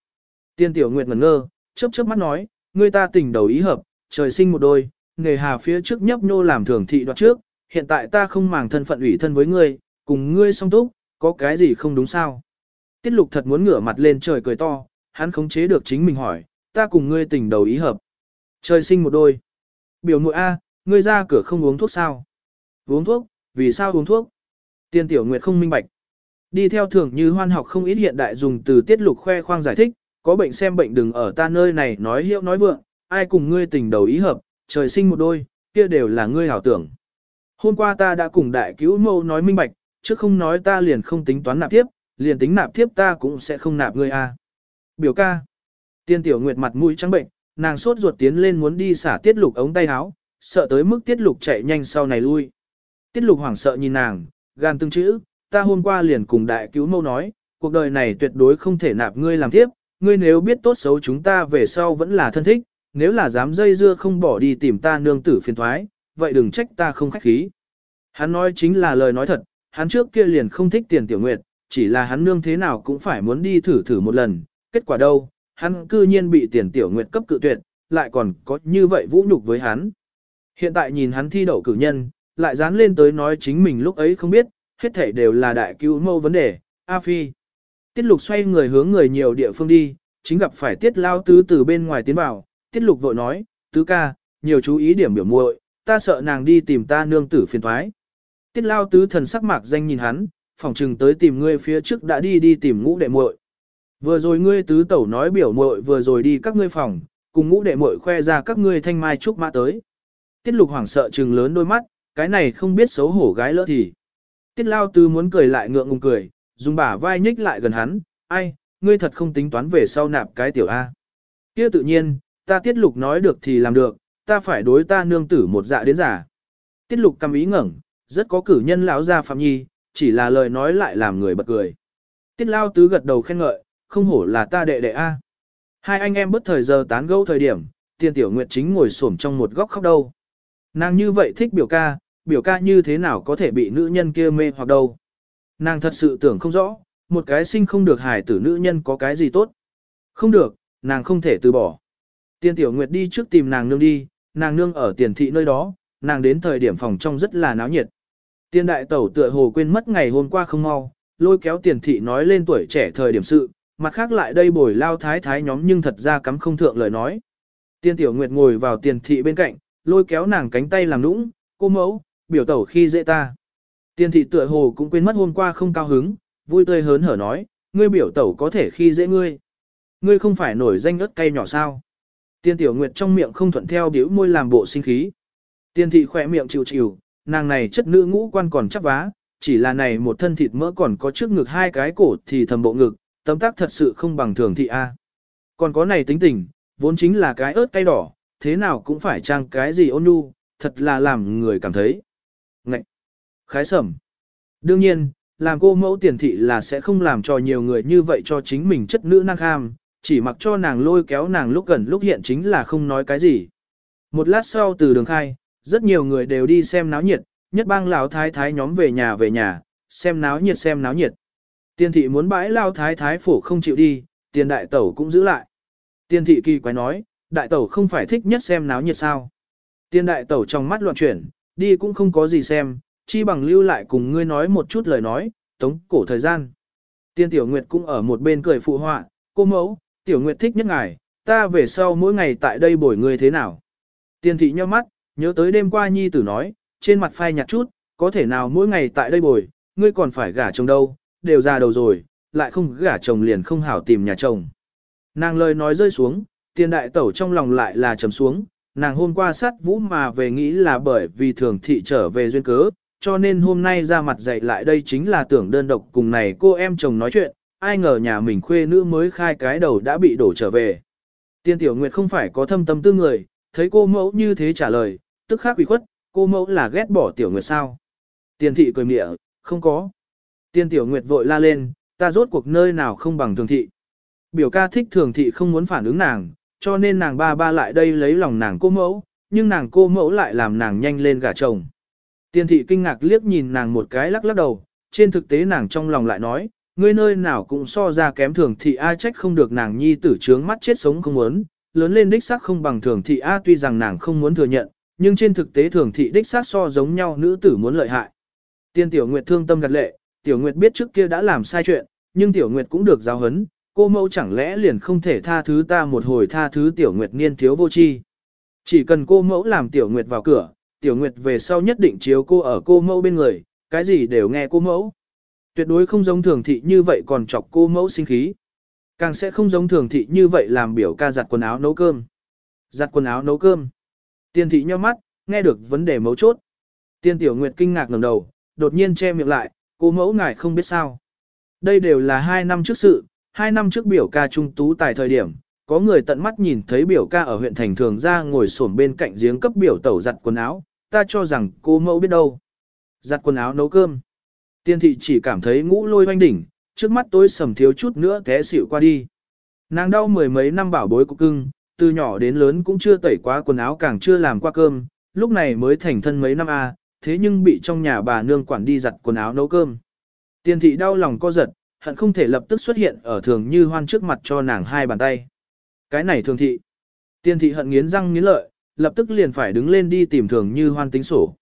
Tiên tiểu nguyệt ngẩn ngơ, chớp chớp mắt nói, ngươi ta tình đầu ý hợp, trời sinh một đôi, nghề hà phía trước nhấp nhô làm thường thị đoạt trước, hiện tại ta không màng thân phận ủy thân với ngươi, cùng ngươi song túc, có cái gì không đúng sao? Tiết lục thật muốn ngửa mặt lên trời cười to, hắn khống chế được chính mình hỏi, ta cùng ngươi tình đầu ý hợp. Trời sinh một đôi. Biểu muội A, ngươi ra cửa không uống thuốc sao? Uống thuốc, vì sao uống thuốc? Tiên tiểu nguyệt không minh bạch. Đi theo thường như hoan học không ít hiện đại dùng từ tiết lục khoe khoang giải thích, có bệnh xem bệnh đừng ở ta nơi này nói hiệu nói vượng, ai cùng ngươi tình đầu ý hợp, trời sinh một đôi, kia đều là ngươi hảo tưởng. Hôm qua ta đã cùng đại cứu mâu nói minh bạch, chứ không nói ta liền không tính toán nạp tiếp, liền tính nạp tiếp ta cũng sẽ không nạp ngươi a. Biểu ca. Tiên tiểu nguyệt mặt mũi trắng bệnh, nàng sốt ruột tiến lên muốn đi xả tiết lục ống tay áo, sợ tới mức tiết lục chạy nhanh sau này lui. Tiết lục hoảng sợ nhìn nàng, gan từng chữ, ta hôm qua liền cùng đại cứu mâu nói, cuộc đời này tuyệt đối không thể nạp ngươi làm tiếp, ngươi nếu biết tốt xấu chúng ta về sau vẫn là thân thích, nếu là dám dây dưa không bỏ đi tìm ta nương tử phiền thoái, vậy đừng trách ta không khách khí. Hắn nói chính là lời nói thật, hắn trước kia liền không thích tiền tiểu nguyệt, chỉ là hắn nương thế nào cũng phải muốn đi thử thử một lần, kết quả đâu, hắn cư nhiên bị tiền tiểu nguyệt cấp cự tuyệt, lại còn có như vậy vũ nhục với hắn. Hiện tại nhìn hắn thi đậu cử nhân, lại dán lên tới nói chính mình lúc ấy không biết, hết thảy đều là đại cứu mâu vấn đề, A Phi. Tiết lục xoay người hướng người nhiều địa phương đi, chính gặp phải tiết lao tứ từ bên ngoài tiến vào, tiết lục vội nói, tứ ca, nhiều chú ý điểm biểu muội, ta sợ nàng đi tìm ta nương tử phiền thoái. Tiết lao tứ thần sắc mạc danh nhìn hắn, phòng trừng tới tìm ngươi phía trước đã đi đi tìm ngũ đệ muội. Vừa rồi ngươi tứ tẩu nói biểu muội vừa rồi đi các ngươi phòng, cùng ngũ đệ muội khoe ra các ngươi thanh mai trúc mã tới. Tiết lục hoảng sợ trừng lớn đôi mắt, cái này không biết xấu hổ gái lỡ thì. Tiết lao tứ muốn cười lại ngượng ngùng cười, dùng bả vai nhích lại gần hắn, ai, ngươi thật không tính toán về sau nạp cái tiểu A. kia tự nhiên, ta tiết lục nói được thì làm được, ta phải đối ta nương tử một dạ đến giả. Tiết lục cầm ý ngẩng, rất có cử nhân lão gia phạm nhi, chỉ là lời nói lại làm người bật cười. Tiết lao tứ gật đầu khen ngợi, không hổ là ta đệ đệ A. Hai anh em bất thời giờ tán gẫu thời điểm, tiên tiểu nguyệt chính ngồi xổm trong một góc khóc đâu. Nàng như vậy thích biểu ca, biểu ca như thế nào có thể bị nữ nhân kia mê hoặc đâu. Nàng thật sự tưởng không rõ, một cái sinh không được hài tử nữ nhân có cái gì tốt. Không được, nàng không thể từ bỏ. Tiên tiểu nguyệt đi trước tìm nàng nương đi, nàng nương ở tiền thị nơi đó, nàng đến thời điểm phòng trong rất là náo nhiệt. Tiên đại tẩu tựa hồ quên mất ngày hôm qua không mau, lôi kéo tiền thị nói lên tuổi trẻ thời điểm sự, mặt khác lại đây bồi lao thái thái nhóm nhưng thật ra cắm không thượng lời nói. Tiên tiểu nguyệt ngồi vào tiền thị bên cạnh, lôi kéo nàng cánh tay làm nũng, cô mẫu, biểu tẩu khi dễ ta. Tiên thị tựa hồ cũng quên mất hôm qua không cao hứng, vui tươi hớn hở nói, ngươi biểu tẩu có thể khi dễ ngươi. Ngươi không phải nổi danh ớt cay nhỏ sao. Tiên tiểu nguyệt trong miệng không thuận theo biểu môi làm bộ sinh khí. Tiên thị khỏe miệng chịu chịu, nàng này chất nữ ngũ quan còn chắc vá, chỉ là này một thân thịt mỡ còn có trước ngực hai cái cổ thì thầm bộ ngực, tấm tác thật sự không bằng thường thị A. Còn có này tính tình, vốn chính là cái ớt cay đỏ, thế nào cũng phải trang cái gì ôn nhu, thật là làm người cảm thấy. Ngậy! Khái sẩm! Đương nhiên, làm cô mẫu tiền thị là sẽ không làm cho nhiều người như vậy cho chính mình chất nữ năng ham chỉ mặc cho nàng lôi kéo nàng lúc gần lúc hiện chính là không nói cái gì. Một lát sau từ đường khai, rất nhiều người đều đi xem náo nhiệt, nhất bang lão thái thái nhóm về nhà về nhà, xem náo nhiệt xem náo nhiệt. Tiên thị muốn bãi lao thái thái phổ không chịu đi, tiền đại tẩu cũng giữ lại. Tiên thị kỳ quái nói, đại tẩu không phải thích nhất xem náo nhiệt sao. Tiên đại tẩu trong mắt loạn chuyển, đi cũng không có gì xem, chi bằng lưu lại cùng ngươi nói một chút lời nói, tống cổ thời gian. Tiên tiểu nguyệt cũng ở một bên cười phụ họa, cô mẫu, tiểu nguyệt thích nhất ngài, ta về sau mỗi ngày tại đây bồi ngươi thế nào. Tiên thị nheo mắt, nhớ tới đêm qua nhi tử nói, trên mặt phai nhạt chút, có thể nào mỗi ngày tại đây bồi, ngươi còn phải gả chồng đâu, đều già đầu rồi, lại không gả chồng liền không hảo tìm nhà chồng. Nàng lời nói rơi xuống, tiền đại tẩu trong lòng lại là trầm xuống, nàng hôm qua sát vũ mà về nghĩ là bởi vì thường thị trở về duyên cớ, cho nên hôm nay ra mặt dậy lại đây chính là tưởng đơn độc cùng này cô em chồng nói chuyện, ai ngờ nhà mình khuê nữ mới khai cái đầu đã bị đổ trở về. Tiên tiểu nguyệt không phải có thâm tâm tư người, thấy cô mẫu như thế trả lời, tức khắc bị khuất, cô mẫu là ghét bỏ tiểu nguyệt sao. Tiên thị cười mịa, không có. Tiên tiểu nguyệt vội la lên, ta rốt cuộc nơi nào không bằng thường thị. Biểu ca thích thường thị không muốn phản ứng nàng, cho nên nàng ba ba lại đây lấy lòng nàng cô mẫu, nhưng nàng cô mẫu lại làm nàng nhanh lên gả chồng. Tiên thị kinh ngạc liếc nhìn nàng một cái lắc lắc đầu, trên thực tế nàng trong lòng lại nói, ngươi nơi nào cũng so ra kém thường thị A trách không được nàng nhi tử trướng mắt chết sống không muốn, lớn lên đích xác không bằng thường thị A tuy rằng nàng không muốn thừa nhận, nhưng trên thực tế thường thị đích xác so giống nhau nữ tử muốn lợi hại. Tiên tiểu nguyệt thương tâm gật lệ, tiểu nguyệt biết trước kia đã làm sai chuyện, nhưng tiểu nguyệt cũng được giáo hấn, cô mẫu chẳng lẽ liền không thể tha thứ ta một hồi tha thứ tiểu nguyệt niên thiếu vô tri, Chỉ cần cô mẫu làm tiểu nguyệt vào cửa, tiểu nguyệt về sau nhất định chiếu cô ở cô mẫu bên người, cái gì đều nghe cô mẫu. Tuyệt đối không giống thường thị như vậy còn chọc cô mẫu sinh khí. Càng sẽ không giống thường thị như vậy làm biểu ca giặt quần áo nấu cơm. Giặt quần áo nấu cơm. Tiên thị nhíu mắt, nghe được vấn đề mấu chốt. Tiên tiểu nguyệt kinh ngạc ngẩng đầu, đột nhiên che miệng lại, cô mẫu ngài không biết sao. Đây đều là hai năm trước sự, hai năm trước biểu ca trung tú tại thời điểm, có người tận mắt nhìn thấy biểu ca ở huyện thành thường ra ngồi xổm bên cạnh giếng cấp biểu tẩu giặt quần áo, ta cho rằng cô mẫu biết đâu. Giặt quần áo nấu cơm. Tiên thị chỉ cảm thấy ngũ lôi hoanh đỉnh, trước mắt tôi sầm thiếu chút nữa té xỉu qua đi. Nàng đau mười mấy năm bảo bối của cưng, từ nhỏ đến lớn cũng chưa tẩy quá quần áo càng chưa làm qua cơm, lúc này mới thành thân mấy năm a, thế nhưng bị trong nhà bà nương quản đi giặt quần áo nấu cơm. Tiền thị đau lòng co giật, hận không thể lập tức xuất hiện ở thường như hoan trước mặt cho nàng hai bàn tay. Cái này thường thị. Tiền thị hận nghiến răng nghiến lợi, lập tức liền phải đứng lên đi tìm thường như hoan tính sổ.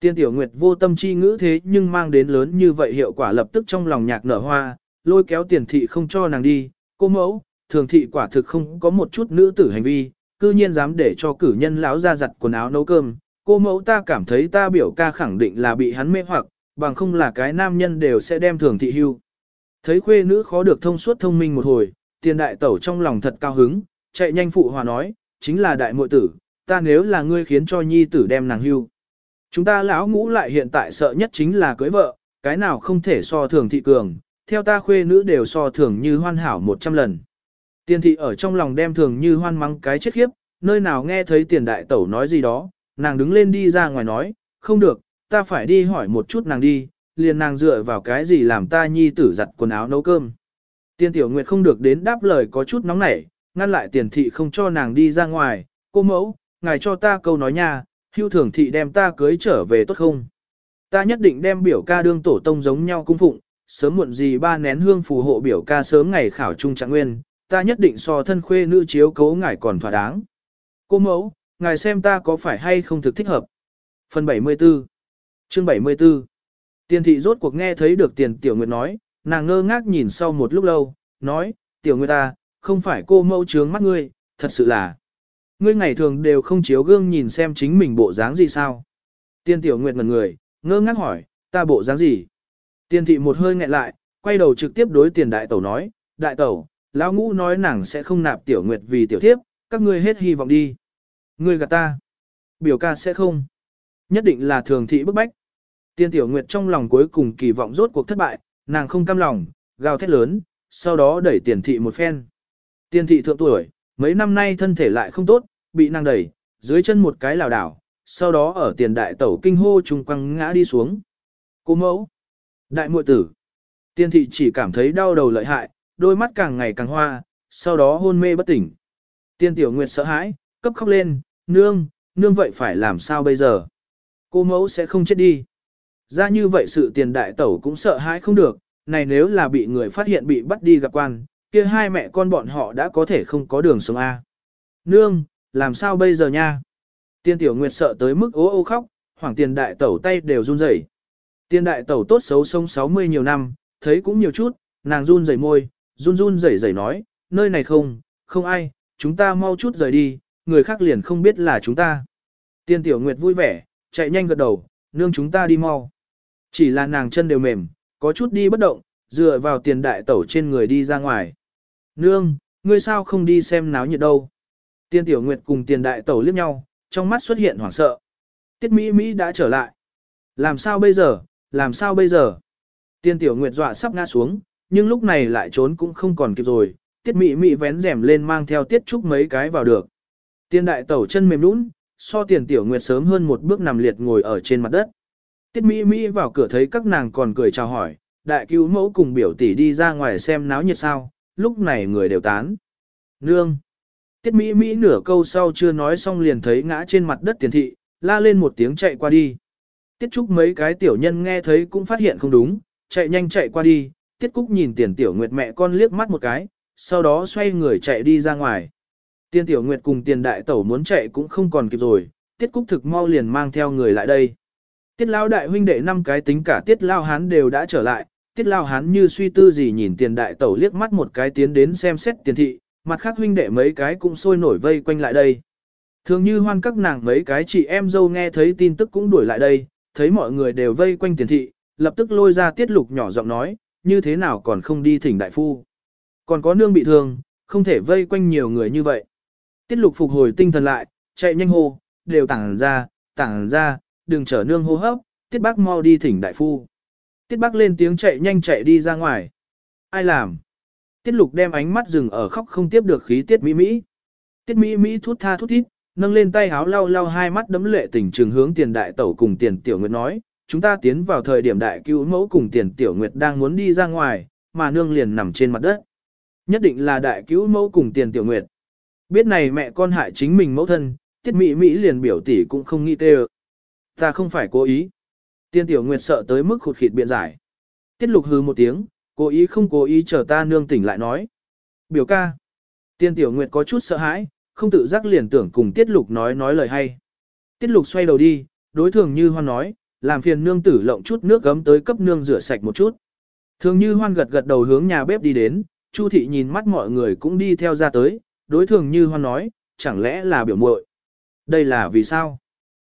Tiên tiểu nguyệt vô tâm chi ngữ thế nhưng mang đến lớn như vậy hiệu quả lập tức trong lòng nhạc nở hoa, lôi kéo tiền thị không cho nàng đi, cô mẫu, thường thị quả thực không có một chút nữ tử hành vi, cư nhiên dám để cho cử nhân lão ra giặt quần áo nấu cơm, cô mẫu ta cảm thấy ta biểu ca khẳng định là bị hắn mê hoặc, bằng không là cái nam nhân đều sẽ đem thường thị hưu. Thấy khuê nữ khó được thông suốt thông minh một hồi, tiền đại tẩu trong lòng thật cao hứng, chạy nhanh phụ hòa nói, chính là đại muội tử, ta nếu là ngươi khiến cho nhi tử đem nàng hưu. Chúng ta lão ngũ lại hiện tại sợ nhất chính là cưới vợ, cái nào không thể so thường thị cường, theo ta khuê nữ đều so thường như hoan hảo 100 lần. Tiền thị ở trong lòng đem thường như hoan mắng cái chết khiếp, nơi nào nghe thấy tiền đại tẩu nói gì đó, nàng đứng lên đi ra ngoài nói, không được, ta phải đi hỏi một chút nàng đi, liền nàng dựa vào cái gì làm ta nhi tử giặt quần áo nấu cơm. Tiên tiểu nguyệt không được đến đáp lời có chút nóng nảy, ngăn lại tiền thị không cho nàng đi ra ngoài, cô mẫu, ngài cho ta câu nói nha, hưu thường thị đem ta cưới trở về tốt không? Ta nhất định đem biểu ca đương tổ tông giống nhau cung phụng, sớm muộn gì ba nén hương phù hộ biểu ca sớm ngày khảo trung trạng nguyên, ta nhất định so thân khuê nữ chiếu cấu ngài còn thỏa đáng. Cô mẫu, ngài xem ta có phải hay không thực thích hợp. Phần 74 Chương 74 Tiền thị rốt cuộc nghe thấy được tiền tiểu nguyệt nói, nàng ngơ ngác nhìn sau một lúc lâu, nói, tiểu nguyệt ta, không phải cô mẫu trướng mắt ngươi, thật sự là. Ngươi ngày thường đều không chiếu gương nhìn xem chính mình bộ dáng gì sao. Tiên tiểu nguyệt ngần người, ngơ ngác hỏi, ta bộ dáng gì? Tiên thị một hơi nghẹn lại, quay đầu trực tiếp đối tiền đại tẩu nói, đại tẩu, lão ngũ nói nàng sẽ không nạp tiểu nguyệt vì tiểu thiếp, các ngươi hết hy vọng đi. Ngươi gạt ta. Biểu ca sẽ không. Nhất định là thường thị bức bách. Tiên tiểu nguyệt trong lòng cuối cùng kỳ vọng rốt cuộc thất bại, nàng không cam lòng, gào thét lớn, sau đó đẩy tiền thị một phen. Tiên thị thượng tuổi, mấy năm nay thân thể lại không tốt, bị nàng đẩy, dưới chân một cái lảo đảo, sau đó ở tiền đại tẩu kinh hô trùng quăng ngã đi xuống. Cô mẫu, đại muội tử, tiên thị chỉ cảm thấy đau đầu lợi hại, đôi mắt càng ngày càng hoa, sau đó hôn mê bất tỉnh. Tiên tiểu nguyệt sợ hãi, cấp khóc lên, nương, nương vậy phải làm sao bây giờ? Cô mẫu sẽ không chết đi. Ra như vậy sự tiền đại tẩu cũng sợ hãi không được, này nếu là bị người phát hiện bị bắt đi gặp quan, kia hai mẹ con bọn họ đã có thể không có đường sống A. Nương, làm sao bây giờ nha? Tiên tiểu nguyệt sợ tới mức ố ô khóc, hoảng tiền đại tẩu tay đều run rẩy. tiền đại tẩu tốt xấu sống 60 nhiều năm, thấy cũng nhiều chút, nàng run rẩy môi, run run rẩy rẩy nói, nơi này không, không ai, chúng ta mau chút rời đi, người khác liền không biết là chúng ta. Tiên tiểu nguyệt vui vẻ, chạy nhanh gật đầu, nương chúng ta đi mau. Chỉ là nàng chân đều mềm, có chút đi bất động, dựa vào tiền đại tẩu trên người đi ra ngoài. Nương, ngươi sao không đi xem náo nhiệt đâu? Tiên tiểu nguyệt cùng tiền đại tẩu liếc nhau, trong mắt xuất hiện hoảng sợ. Tiết Mỹ Mỹ đã trở lại. Làm sao bây giờ, làm sao bây giờ? Tiên tiểu nguyệt dọa sắp ngã xuống, nhưng lúc này lại trốn cũng không còn kịp rồi. Tiết Mỹ Mỹ vén rèm lên mang theo tiết trúc mấy cái vào được. Tiên đại tẩu chân mềm nũng, so tiền tiểu nguyệt sớm hơn một bước nằm liệt ngồi ở trên mặt đất. Tiết Mỹ Mỹ vào cửa thấy các nàng còn cười chào hỏi, đại cứu mẫu cùng biểu tỷ đi ra ngoài xem náo nhiệt sao, lúc này người đều tán. Nương! Tiết Mỹ Mỹ nửa câu sau chưa nói xong liền thấy ngã trên mặt đất tiền thị, la lên một tiếng chạy qua đi. Tiết Trúc mấy cái tiểu nhân nghe thấy cũng phát hiện không đúng, chạy nhanh chạy qua đi, Tiết Cúc nhìn tiền tiểu nguyệt mẹ con liếc mắt một cái, sau đó xoay người chạy đi ra ngoài. Tiên tiểu nguyệt cùng tiền đại tẩu muốn chạy cũng không còn kịp rồi, Tiết Cúc thực mau liền mang theo người lại đây. Tiết lao đại huynh đệ năm cái tính cả tiết lao hán đều đã trở lại, tiết lao hán như suy tư gì nhìn tiền đại tẩu liếc mắt một cái tiến đến xem xét tiền thị, mặt khác huynh đệ mấy cái cũng sôi nổi vây quanh lại đây. Thường như hoan các nàng mấy cái chị em dâu nghe thấy tin tức cũng đuổi lại đây, thấy mọi người đều vây quanh tiền thị, lập tức lôi ra tiết lục nhỏ giọng nói, như thế nào còn không đi thỉnh đại phu. Còn có nương bị thương, không thể vây quanh nhiều người như vậy. Tiết lục phục hồi tinh thần lại, chạy nhanh hô, đều tảng ra, tảng ra, đừng trở nương hô hấp, tiết bác mau đi thỉnh đại phu. Tiết bác lên tiếng chạy nhanh chạy đi ra ngoài. Ai làm? Tiết lục đem ánh mắt dừng ở khóc không tiếp được khí tiết mỹ mỹ. Tiết mỹ mỹ thút tha thút thít, nâng lên tay háo lau lau hai mắt đấm lệ tỉnh trường hướng tiền đại tẩu cùng tiền tiểu nguyệt nói, chúng ta tiến vào thời điểm đại cứu mẫu cùng tiền tiểu nguyệt đang muốn đi ra ngoài, mà nương liền nằm trên mặt đất. Nhất định là đại cứu mẫu cùng tiền tiểu nguyệt. Biết này mẹ con hại chính mình mẫu thân, tiết mỹ mỹ liền biểu tỷ cũng không nghĩ tê Ta không phải cố ý. Tiên tiểu nguyệt sợ tới mức khụt khịt biện giải. Tiết lục hư một tiếng, cố ý không cố ý chờ ta nương tỉnh lại nói. Biểu ca. Tiên tiểu nguyệt có chút sợ hãi, không tự giác liền tưởng cùng tiết lục nói nói lời hay. Tiết lục xoay đầu đi, đối thường như hoan nói, làm phiền nương tử lộng chút nước gấm tới cấp nương rửa sạch một chút. Thường như hoan gật gật đầu hướng nhà bếp đi đến, Chu thị nhìn mắt mọi người cũng đi theo ra tới, đối thường như hoan nói, chẳng lẽ là biểu muội? Đây là vì sao?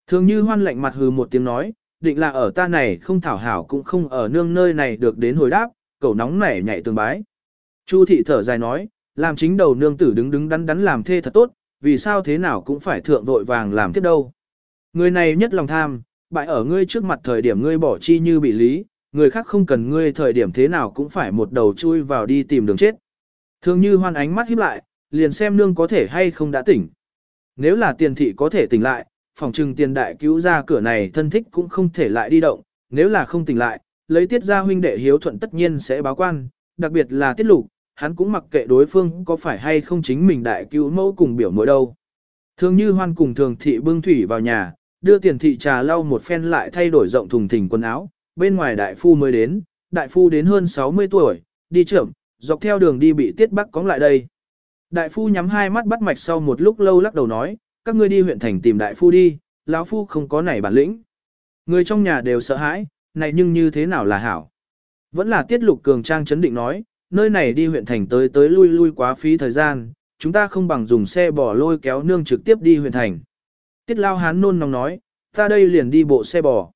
Thường như hoan lạnh mặt hừ một tiếng nói, định là ở ta này không thảo hảo cũng không ở nương nơi này được đến hồi đáp, cầu nóng nảy nhảy tường bái. Chu thị thở dài nói, làm chính đầu nương tử đứng đứng đắn đắn làm thê thật tốt, vì sao thế nào cũng phải thượng vội vàng làm tiếp đâu. Người này nhất lòng tham, bại ở ngươi trước mặt thời điểm ngươi bỏ chi như bị lý, người khác không cần ngươi thời điểm thế nào cũng phải một đầu chui vào đi tìm đường chết. Thường như hoan ánh mắt híp lại, liền xem nương có thể hay không đã tỉnh. Nếu là tiền thị có thể tỉnh lại, phòng trừng tiền đại cứu ra cửa này thân thích cũng không thể lại đi động, nếu là không tỉnh lại, lấy tiết ra huynh đệ hiếu thuận tất nhiên sẽ báo quan, đặc biệt là tiết lục, hắn cũng mặc kệ đối phương có phải hay không chính mình đại cứu mẫu cùng biểu mỗi đâu. Thường như hoan cùng thường thị bưng thủy vào nhà, đưa tiền thị trà lau một phen lại thay đổi rộng thùng thình quần áo, bên ngoài đại phu mới đến, đại phu đến hơn 60 tuổi, đi trưởng, dọc theo đường đi bị tiết bắc cóng lại đây. Đại phu nhắm hai mắt bắt mạch sau một lúc lâu lắc đầu nói, các ngươi đi huyện thành tìm đại phu đi, lão phu không có nảy bản lĩnh. Người trong nhà đều sợ hãi, này nhưng như thế nào là hảo. Vẫn là tiết lục cường trang chấn định nói, nơi này đi huyện thành tới tới lui lui quá phí thời gian, chúng ta không bằng dùng xe bò lôi kéo nương trực tiếp đi huyện thành. Tiết lao hán nôn nóng nói, ta đây liền đi bộ xe bò.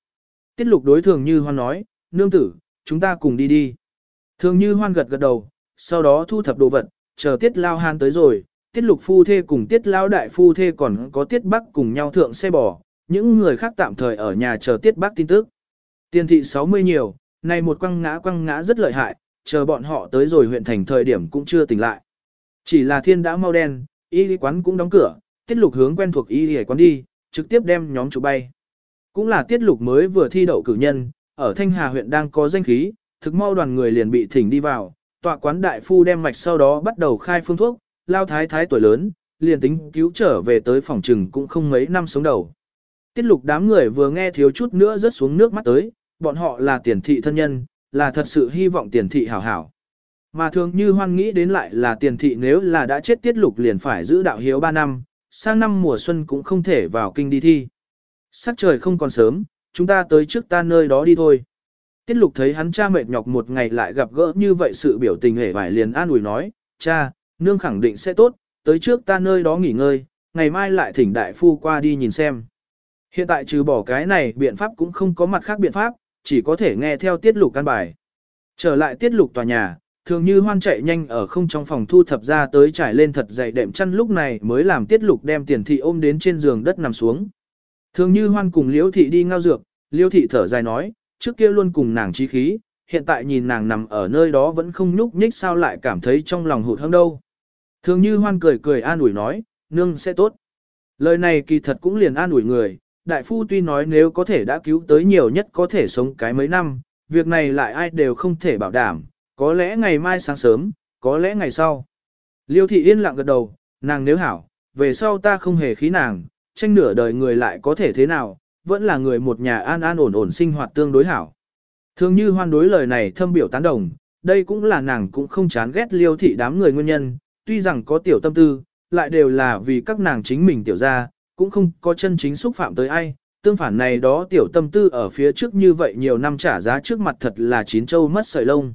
Tiết lục đối thường như hoan nói, nương tử, chúng ta cùng đi đi. Thường như hoan gật gật đầu, sau đó thu thập đồ vật, chờ tiết lao hán tới rồi, tiết lục phu thê cùng tiết lao đại phu thê còn có tiết bắc cùng nhau thượng xe bò, những người khác tạm thời ở nhà chờ tiết bắc tin tức. Tiền thị 60 nhiều, này một quăng ngã quăng ngã rất lợi hại, chờ bọn họ tới rồi huyện thành thời điểm cũng chưa tỉnh lại. Chỉ là thiên đã mau đen, y quán cũng đóng cửa, tiết lục hướng quen thuộc y quán đi, trực tiếp đem nhóm chủ bay. Cũng là tiết lục mới vừa thi đậu cử nhân, ở Thanh Hà huyện đang có danh khí, thực mau đoàn người liền bị thỉnh đi vào, tọa quán đại phu đem mạch sau đó bắt đầu khai phương thuốc, lao thái thái tuổi lớn, liền tính cứu trở về tới phòng trừng cũng không mấy năm sống đầu. Tiết lục đám người vừa nghe thiếu chút nữa rớt xuống nước mắt tới, bọn họ là tiền thị thân nhân, là thật sự hy vọng tiền thị hảo hảo. Mà thường như hoan nghĩ đến lại là tiền thị nếu là đã chết tiết lục liền phải giữ đạo hiếu 3 năm, sang năm mùa xuân cũng không thể vào kinh đi thi. Sắc trời không còn sớm, chúng ta tới trước ta nơi đó đi thôi. Tiết lục thấy hắn cha mệt nhọc một ngày lại gặp gỡ như vậy sự biểu tình hề vải liền an ủi nói, cha, nương khẳng định sẽ tốt, tới trước ta nơi đó nghỉ ngơi, ngày mai lại thỉnh đại phu qua đi nhìn xem. Hiện tại trừ bỏ cái này biện pháp cũng không có mặt khác biện pháp, chỉ có thể nghe theo tiết lục căn bài. Trở lại tiết lục tòa nhà, thường như hoan chạy nhanh ở không trong phòng thu thập ra tới trải lên thật dày đệm chăn lúc này mới làm tiết lục đem tiền thị ôm đến trên giường đất nằm xuống. Thường như hoan cùng liễu thị đi ngao dược, liễu thị thở dài nói, trước kia luôn cùng nàng trí khí, hiện tại nhìn nàng nằm ở nơi đó vẫn không nhúc nhích sao lại cảm thấy trong lòng hụt hẫng đâu. Thường như hoan cười cười an ủi nói, nương sẽ tốt. Lời này kỳ thật cũng liền an ủi người, đại phu tuy nói nếu có thể đã cứu tới nhiều nhất có thể sống cái mấy năm, việc này lại ai đều không thể bảo đảm, có lẽ ngày mai sáng sớm, có lẽ ngày sau. Liêu thị yên lặng gật đầu, nàng nếu hảo, về sau ta không hề khí nàng, tranh nửa đời người lại có thể thế nào, vẫn là người một nhà an an ổn ổn sinh hoạt tương đối hảo. Thường như hoan đối lời này thâm biểu tán đồng, đây cũng là nàng cũng không chán ghét liêu thị đám người nguyên nhân, tuy rằng có tiểu tâm tư, lại đều là vì các nàng chính mình tiểu ra, cũng không có chân chính xúc phạm tới ai, tương phản này đó tiểu tâm tư ở phía trước như vậy nhiều năm trả giá trước mặt thật là chín châu mất sợi lông.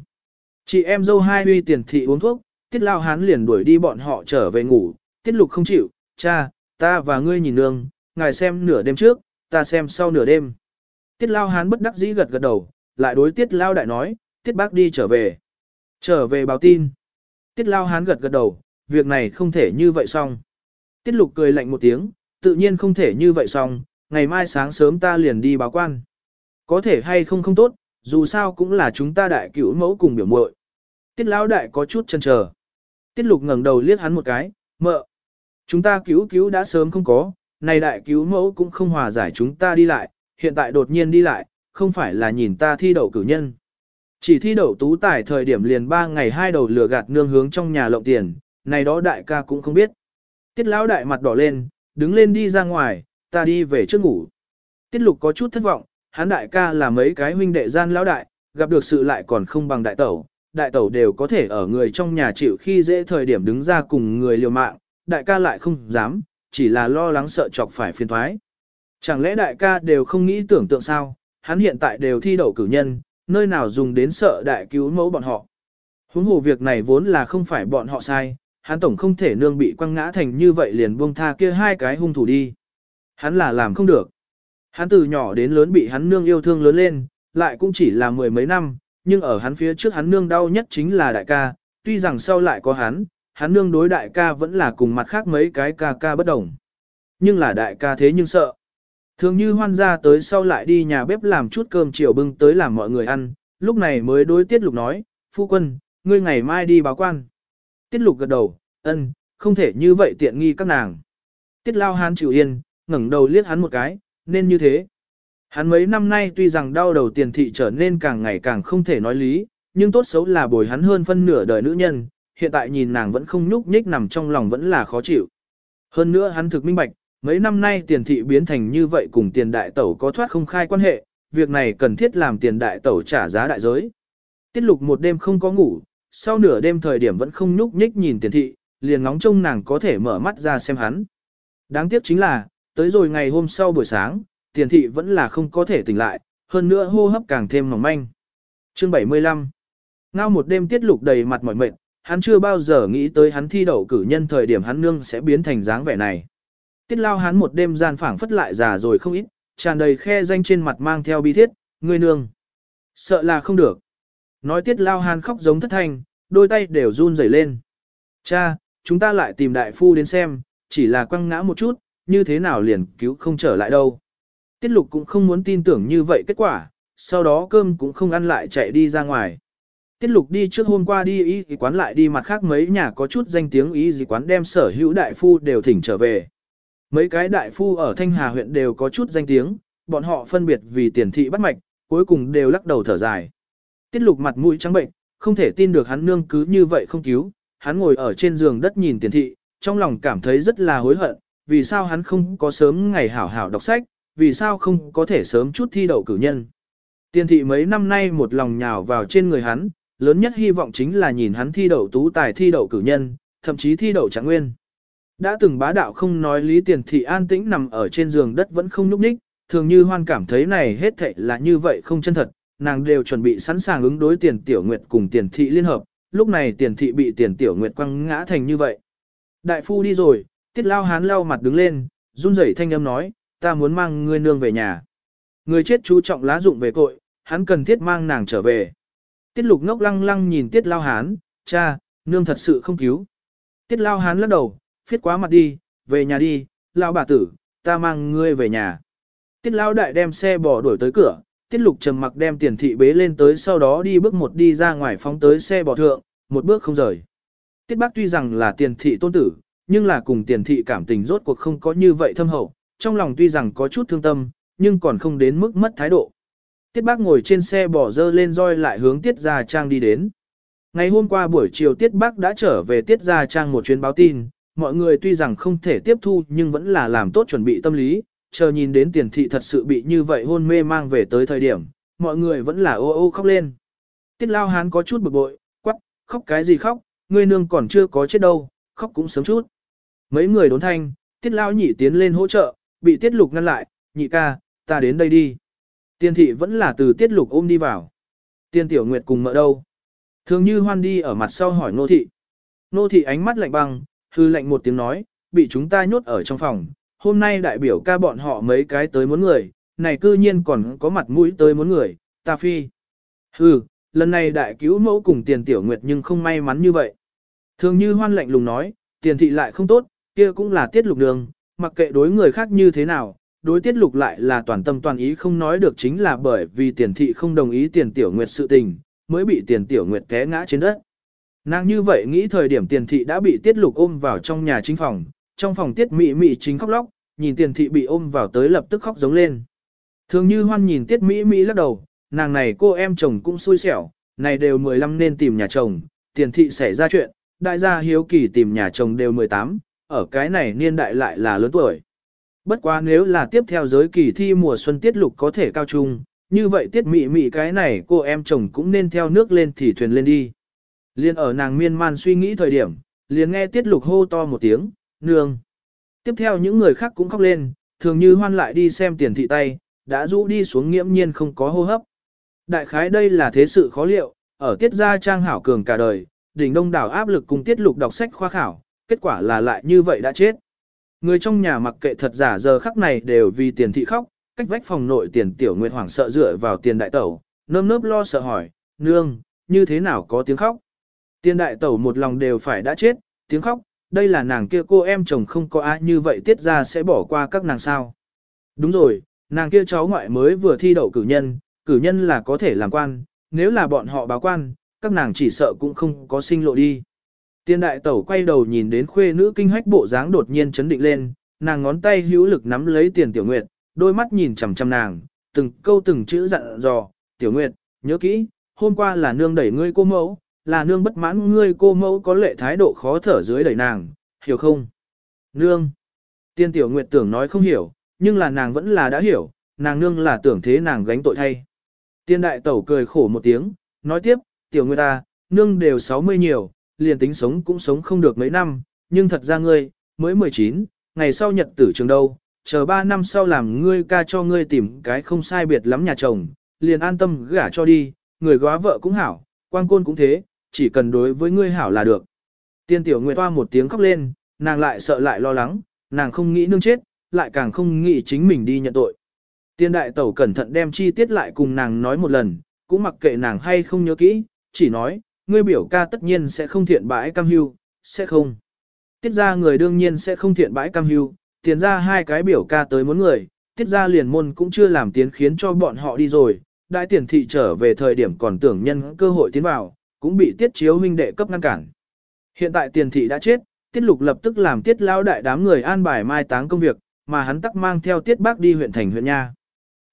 Chị em dâu hai uy tiền thị uống thuốc, tiết lao hán liền đuổi đi bọn họ trở về ngủ, tiết lục không chịu, cha, ta và ngươi nhìn nương, ngài xem nửa đêm trước, ta xem sau nửa đêm. Tiết lao hán bất đắc dĩ gật gật đầu, lại đối tiết lao đại nói, tiết bác đi trở về. Trở về báo tin. Tiết lao hán gật gật đầu, việc này không thể như vậy xong. Tiết lục cười lạnh một tiếng, tự nhiên không thể như vậy xong, ngày mai sáng sớm ta liền đi báo quan. Có thể hay không không tốt, dù sao cũng là chúng ta đại cửu mẫu cùng biểu muội. Tiết lão đại có chút chần chờ. Tiết lục ngẩng đầu liếc hắn một cái, mợ. Chúng ta cứu cứu đã sớm không có, này đại cứu mẫu cũng không hòa giải chúng ta đi lại, hiện tại đột nhiên đi lại, không phải là nhìn ta thi đậu cử nhân. Chỉ thi đậu tú tài thời điểm liền ba ngày hai đầu lừa gạt nương hướng trong nhà lộng tiền, này đó đại ca cũng không biết. Tiết lão đại mặt đỏ lên, đứng lên đi ra ngoài, ta đi về trước ngủ. Tiết lục có chút thất vọng, hắn đại ca là mấy cái huynh đệ gian lão đại, gặp được sự lại còn không bằng đại tẩu. Đại tẩu đều có thể ở người trong nhà chịu khi dễ thời điểm đứng ra cùng người liều mạng, đại ca lại không dám, chỉ là lo lắng sợ chọc phải phiền thoái. Chẳng lẽ đại ca đều không nghĩ tưởng tượng sao, hắn hiện tại đều thi đậu cử nhân, nơi nào dùng đến sợ đại cứu mẫu bọn họ. Huống hồ việc này vốn là không phải bọn họ sai, hắn tổng không thể nương bị quăng ngã thành như vậy liền buông tha kia hai cái hung thủ đi. Hắn là làm không được. Hắn từ nhỏ đến lớn bị hắn nương yêu thương lớn lên, lại cũng chỉ là mười mấy năm, nhưng ở hắn phía trước hắn nương đau nhất chính là đại ca, tuy rằng sau lại có hắn, hắn nương đối đại ca vẫn là cùng mặt khác mấy cái ca ca bất đồng. Nhưng là đại ca thế nhưng sợ. Thường như hoan ra tới sau lại đi nhà bếp làm chút cơm chiều bưng tới làm mọi người ăn, lúc này mới đối tiết lục nói, phu quân, ngươi ngày mai đi báo quan. Tiết lục gật đầu, ân, không thể như vậy tiện nghi các nàng. Tiết lao hán chịu yên, ngẩng đầu liếc hắn một cái, nên như thế. Hắn mấy năm nay tuy rằng đau đầu tiền thị trở nên càng ngày càng không thể nói lý, nhưng tốt xấu là bồi hắn hơn phân nửa đời nữ nhân, hiện tại nhìn nàng vẫn không nhúc nhích nằm trong lòng vẫn là khó chịu. Hơn nữa hắn thực minh bạch, mấy năm nay tiền thị biến thành như vậy cùng tiền đại tẩu có thoát không khai quan hệ, việc này cần thiết làm tiền đại tẩu trả giá đại giới. Tiết lục một đêm không có ngủ, sau nửa đêm thời điểm vẫn không nhúc nhích nhìn tiền thị, liền ngóng trông nàng có thể mở mắt ra xem hắn. Đáng tiếc chính là, tới rồi ngày hôm sau buổi sáng, tiền thị vẫn là không có thể tỉnh lại, hơn nữa hô hấp càng thêm mỏng manh. Chương 75 Ngao một đêm tiết lục đầy mặt mỏi mệt, hắn chưa bao giờ nghĩ tới hắn thi đậu cử nhân thời điểm hắn nương sẽ biến thành dáng vẻ này. Tiết lao hắn một đêm gian phảng phất lại già rồi không ít, tràn đầy khe danh trên mặt mang theo bi thiết, người nương. Sợ là không được. Nói tiết lao hắn khóc giống thất thanh, đôi tay đều run rẩy lên. Cha, chúng ta lại tìm đại phu đến xem, chỉ là quăng ngã một chút, như thế nào liền cứu không trở lại đâu. Tiết lục cũng không muốn tin tưởng như vậy kết quả, sau đó cơm cũng không ăn lại chạy đi ra ngoài. Tiết lục đi trước hôm qua đi y quán lại đi mặt khác mấy nhà có chút danh tiếng ý gì quán đem sở hữu đại phu đều thỉnh trở về. Mấy cái đại phu ở Thanh Hà huyện đều có chút danh tiếng, bọn họ phân biệt vì tiền thị bắt mạch, cuối cùng đều lắc đầu thở dài. Tiết lục mặt mũi trắng bệnh, không thể tin được hắn nương cứ như vậy không cứu, hắn ngồi ở trên giường đất nhìn tiền thị, trong lòng cảm thấy rất là hối hận, vì sao hắn không có sớm ngày hảo hảo đọc sách, vì sao không có thể sớm chút thi đậu cử nhân. Tiền thị mấy năm nay một lòng nhào vào trên người hắn, lớn nhất hy vọng chính là nhìn hắn thi đậu tú tài thi đậu cử nhân, thậm chí thi đậu trạng nguyên. Đã từng bá đạo không nói lý tiền thị an tĩnh nằm ở trên giường đất vẫn không nhúc nhích, thường như hoan cảm thấy này hết thệ là như vậy không chân thật, nàng đều chuẩn bị sẵn sàng ứng đối tiền tiểu nguyệt cùng tiền thị liên hợp, lúc này tiền thị bị tiền tiểu nguyệt quăng ngã thành như vậy. Đại phu đi rồi, tiết lao hán lao mặt đứng lên, run rẩy thanh âm nói, ta muốn mang ngươi nương về nhà. Người chết chú trọng lá dụng về cội, hắn cần thiết mang nàng trở về. Tiết lục ngốc lăng lăng nhìn tiết lao hán, cha, nương thật sự không cứu. Tiết lao hán lắc đầu, phiết quá mặt đi, về nhà đi, lao bà tử, ta mang ngươi về nhà. Tiết lao đại đem xe bỏ đuổi tới cửa, tiết lục trầm mặc đem tiền thị bế lên tới sau đó đi bước một đi ra ngoài phóng tới xe bỏ thượng, một bước không rời. Tiết bác tuy rằng là tiền thị tôn tử, nhưng là cùng tiền thị cảm tình rốt cuộc không có như vậy thâm hậu, trong lòng tuy rằng có chút thương tâm, nhưng còn không đến mức mất thái độ. Tiết bác ngồi trên xe bỏ dơ lên roi lại hướng Tiết Gia Trang đi đến. Ngày hôm qua buổi chiều Tiết bác đã trở về Tiết Gia Trang một chuyến báo tin, mọi người tuy rằng không thể tiếp thu nhưng vẫn là làm tốt chuẩn bị tâm lý, chờ nhìn đến tiền thị thật sự bị như vậy hôn mê mang về tới thời điểm, mọi người vẫn là ô ô khóc lên. Tiết lao hán có chút bực bội, quắc, khóc cái gì khóc, ngươi nương còn chưa có chết đâu, khóc cũng sớm chút. Mấy người đốn thanh, tiết lao nhị tiến lên hỗ trợ, bị tiết lục ngăn lại, nhị ca, ta đến đây đi. Tiên thị vẫn là từ tiết lục ôm đi vào. Tiên tiểu nguyệt cùng mợ đâu? Thường như hoan đi ở mặt sau hỏi nô thị. Nô thị ánh mắt lạnh băng, hư lạnh một tiếng nói, bị chúng ta nhốt ở trong phòng. Hôm nay đại biểu ca bọn họ mấy cái tới muốn người, này cư nhiên còn có mặt mũi tới muốn người, ta phi. Hừ, lần này đại cứu mẫu cùng tiền tiểu nguyệt nhưng không may mắn như vậy. Thường như hoan lạnh lùng nói, tiền thị lại không tốt, kia cũng là tiết lục đường, mặc kệ đối người khác như thế nào, đối tiết lục lại là toàn tâm toàn ý không nói được chính là bởi vì tiền thị không đồng ý tiền tiểu nguyệt sự tình, mới bị tiền tiểu nguyệt té ngã trên đất. Nàng như vậy nghĩ thời điểm tiền thị đã bị tiết lục ôm vào trong nhà chính phòng, trong phòng tiết mị mị chính khóc lóc, nhìn tiền thị bị ôm vào tới lập tức khóc giống lên. Thường như hoan nhìn tiết mỹ mỹ lắc đầu, nàng này cô em chồng cũng xui xẻo, này đều 15 nên tìm nhà chồng, tiền thị xảy ra chuyện, đại gia hiếu kỳ tìm nhà chồng đều 18, ở cái này niên đại lại là lớn tuổi. Bất quá nếu là tiếp theo giới kỳ thi mùa xuân tiết lục có thể cao trung, như vậy tiết mị mị cái này cô em chồng cũng nên theo nước lên thì thuyền lên đi. Liên ở nàng miên man suy nghĩ thời điểm, liền nghe tiết lục hô to một tiếng, nương. Tiếp theo những người khác cũng khóc lên, thường như hoan lại đi xem tiền thị tay, đã rũ đi xuống nghiễm nhiên không có hô hấp. Đại khái đây là thế sự khó liệu, ở tiết gia trang hảo cường cả đời, đỉnh đông đảo áp lực cùng tiết lục đọc sách khoa khảo, kết quả là lại như vậy đã chết. Người trong nhà mặc kệ thật giả giờ khắc này đều vì tiền thị khóc, cách vách phòng nội tiền tiểu nguyệt hoảng sợ dựa vào tiền đại tẩu, nơm nớp lo sợ hỏi, nương, như thế nào có tiếng khóc. Tiền đại tẩu một lòng đều phải đã chết, tiếng khóc, đây là nàng kia cô em chồng không có ai như vậy tiết ra sẽ bỏ qua các nàng sao. Đúng rồi, nàng kia cháu ngoại mới vừa thi đậu cử nhân, cử nhân là có thể làm quan, nếu là bọn họ báo quan, các nàng chỉ sợ cũng không có sinh lộ đi. Tiên đại tẩu quay đầu nhìn đến khuê nữ kinh hách bộ dáng đột nhiên chấn định lên, nàng ngón tay hữu lực nắm lấy tiền tiểu nguyệt, đôi mắt nhìn chằm chằm nàng, từng câu từng chữ dặn dò, tiểu nguyệt, nhớ kỹ, hôm qua là nương đẩy ngươi cô mẫu, là nương bất mãn ngươi cô mẫu có lệ thái độ khó thở dưới đẩy nàng, hiểu không? Nương! Tiên tiểu nguyệt tưởng nói không hiểu, nhưng là nàng vẫn là đã hiểu, nàng nương là tưởng thế nàng gánh tội thay. Tiên đại tẩu cười khổ một tiếng, nói tiếp, tiểu nguyệt ta, nương đều 60 nhiều, liền tính sống cũng sống không được mấy năm, nhưng thật ra ngươi, mới 19, ngày sau nhật tử trường đâu, chờ 3 năm sau làm ngươi ca cho ngươi tìm cái không sai biệt lắm nhà chồng, liền an tâm gả cho đi, người góa vợ cũng hảo, quan côn cũng thế, chỉ cần đối với ngươi hảo là được. Tiên tiểu nguyệt toa một tiếng khóc lên, nàng lại sợ lại lo lắng, nàng không nghĩ nương chết, lại càng không nghĩ chính mình đi nhận tội. Tiên đại tẩu cẩn thận đem chi tiết lại cùng nàng nói một lần, cũng mặc kệ nàng hay không nhớ kỹ, chỉ nói, ngươi biểu ca tất nhiên sẽ không thiện bãi cam hưu, sẽ không. Tiết ra người đương nhiên sẽ không thiện bãi cam hưu, tiền ra hai cái biểu ca tới muốn người, tiết ra liền môn cũng chưa làm tiến khiến cho bọn họ đi rồi, đại tiền thị trở về thời điểm còn tưởng nhân cơ hội tiến vào, cũng bị tiết chiếu huynh đệ cấp ngăn cản. Hiện tại tiền thị đã chết, tiết lục lập tức làm tiết lao đại đám người an bài mai táng công việc, mà hắn tắc mang theo tiết bác đi huyện thành huyện nha.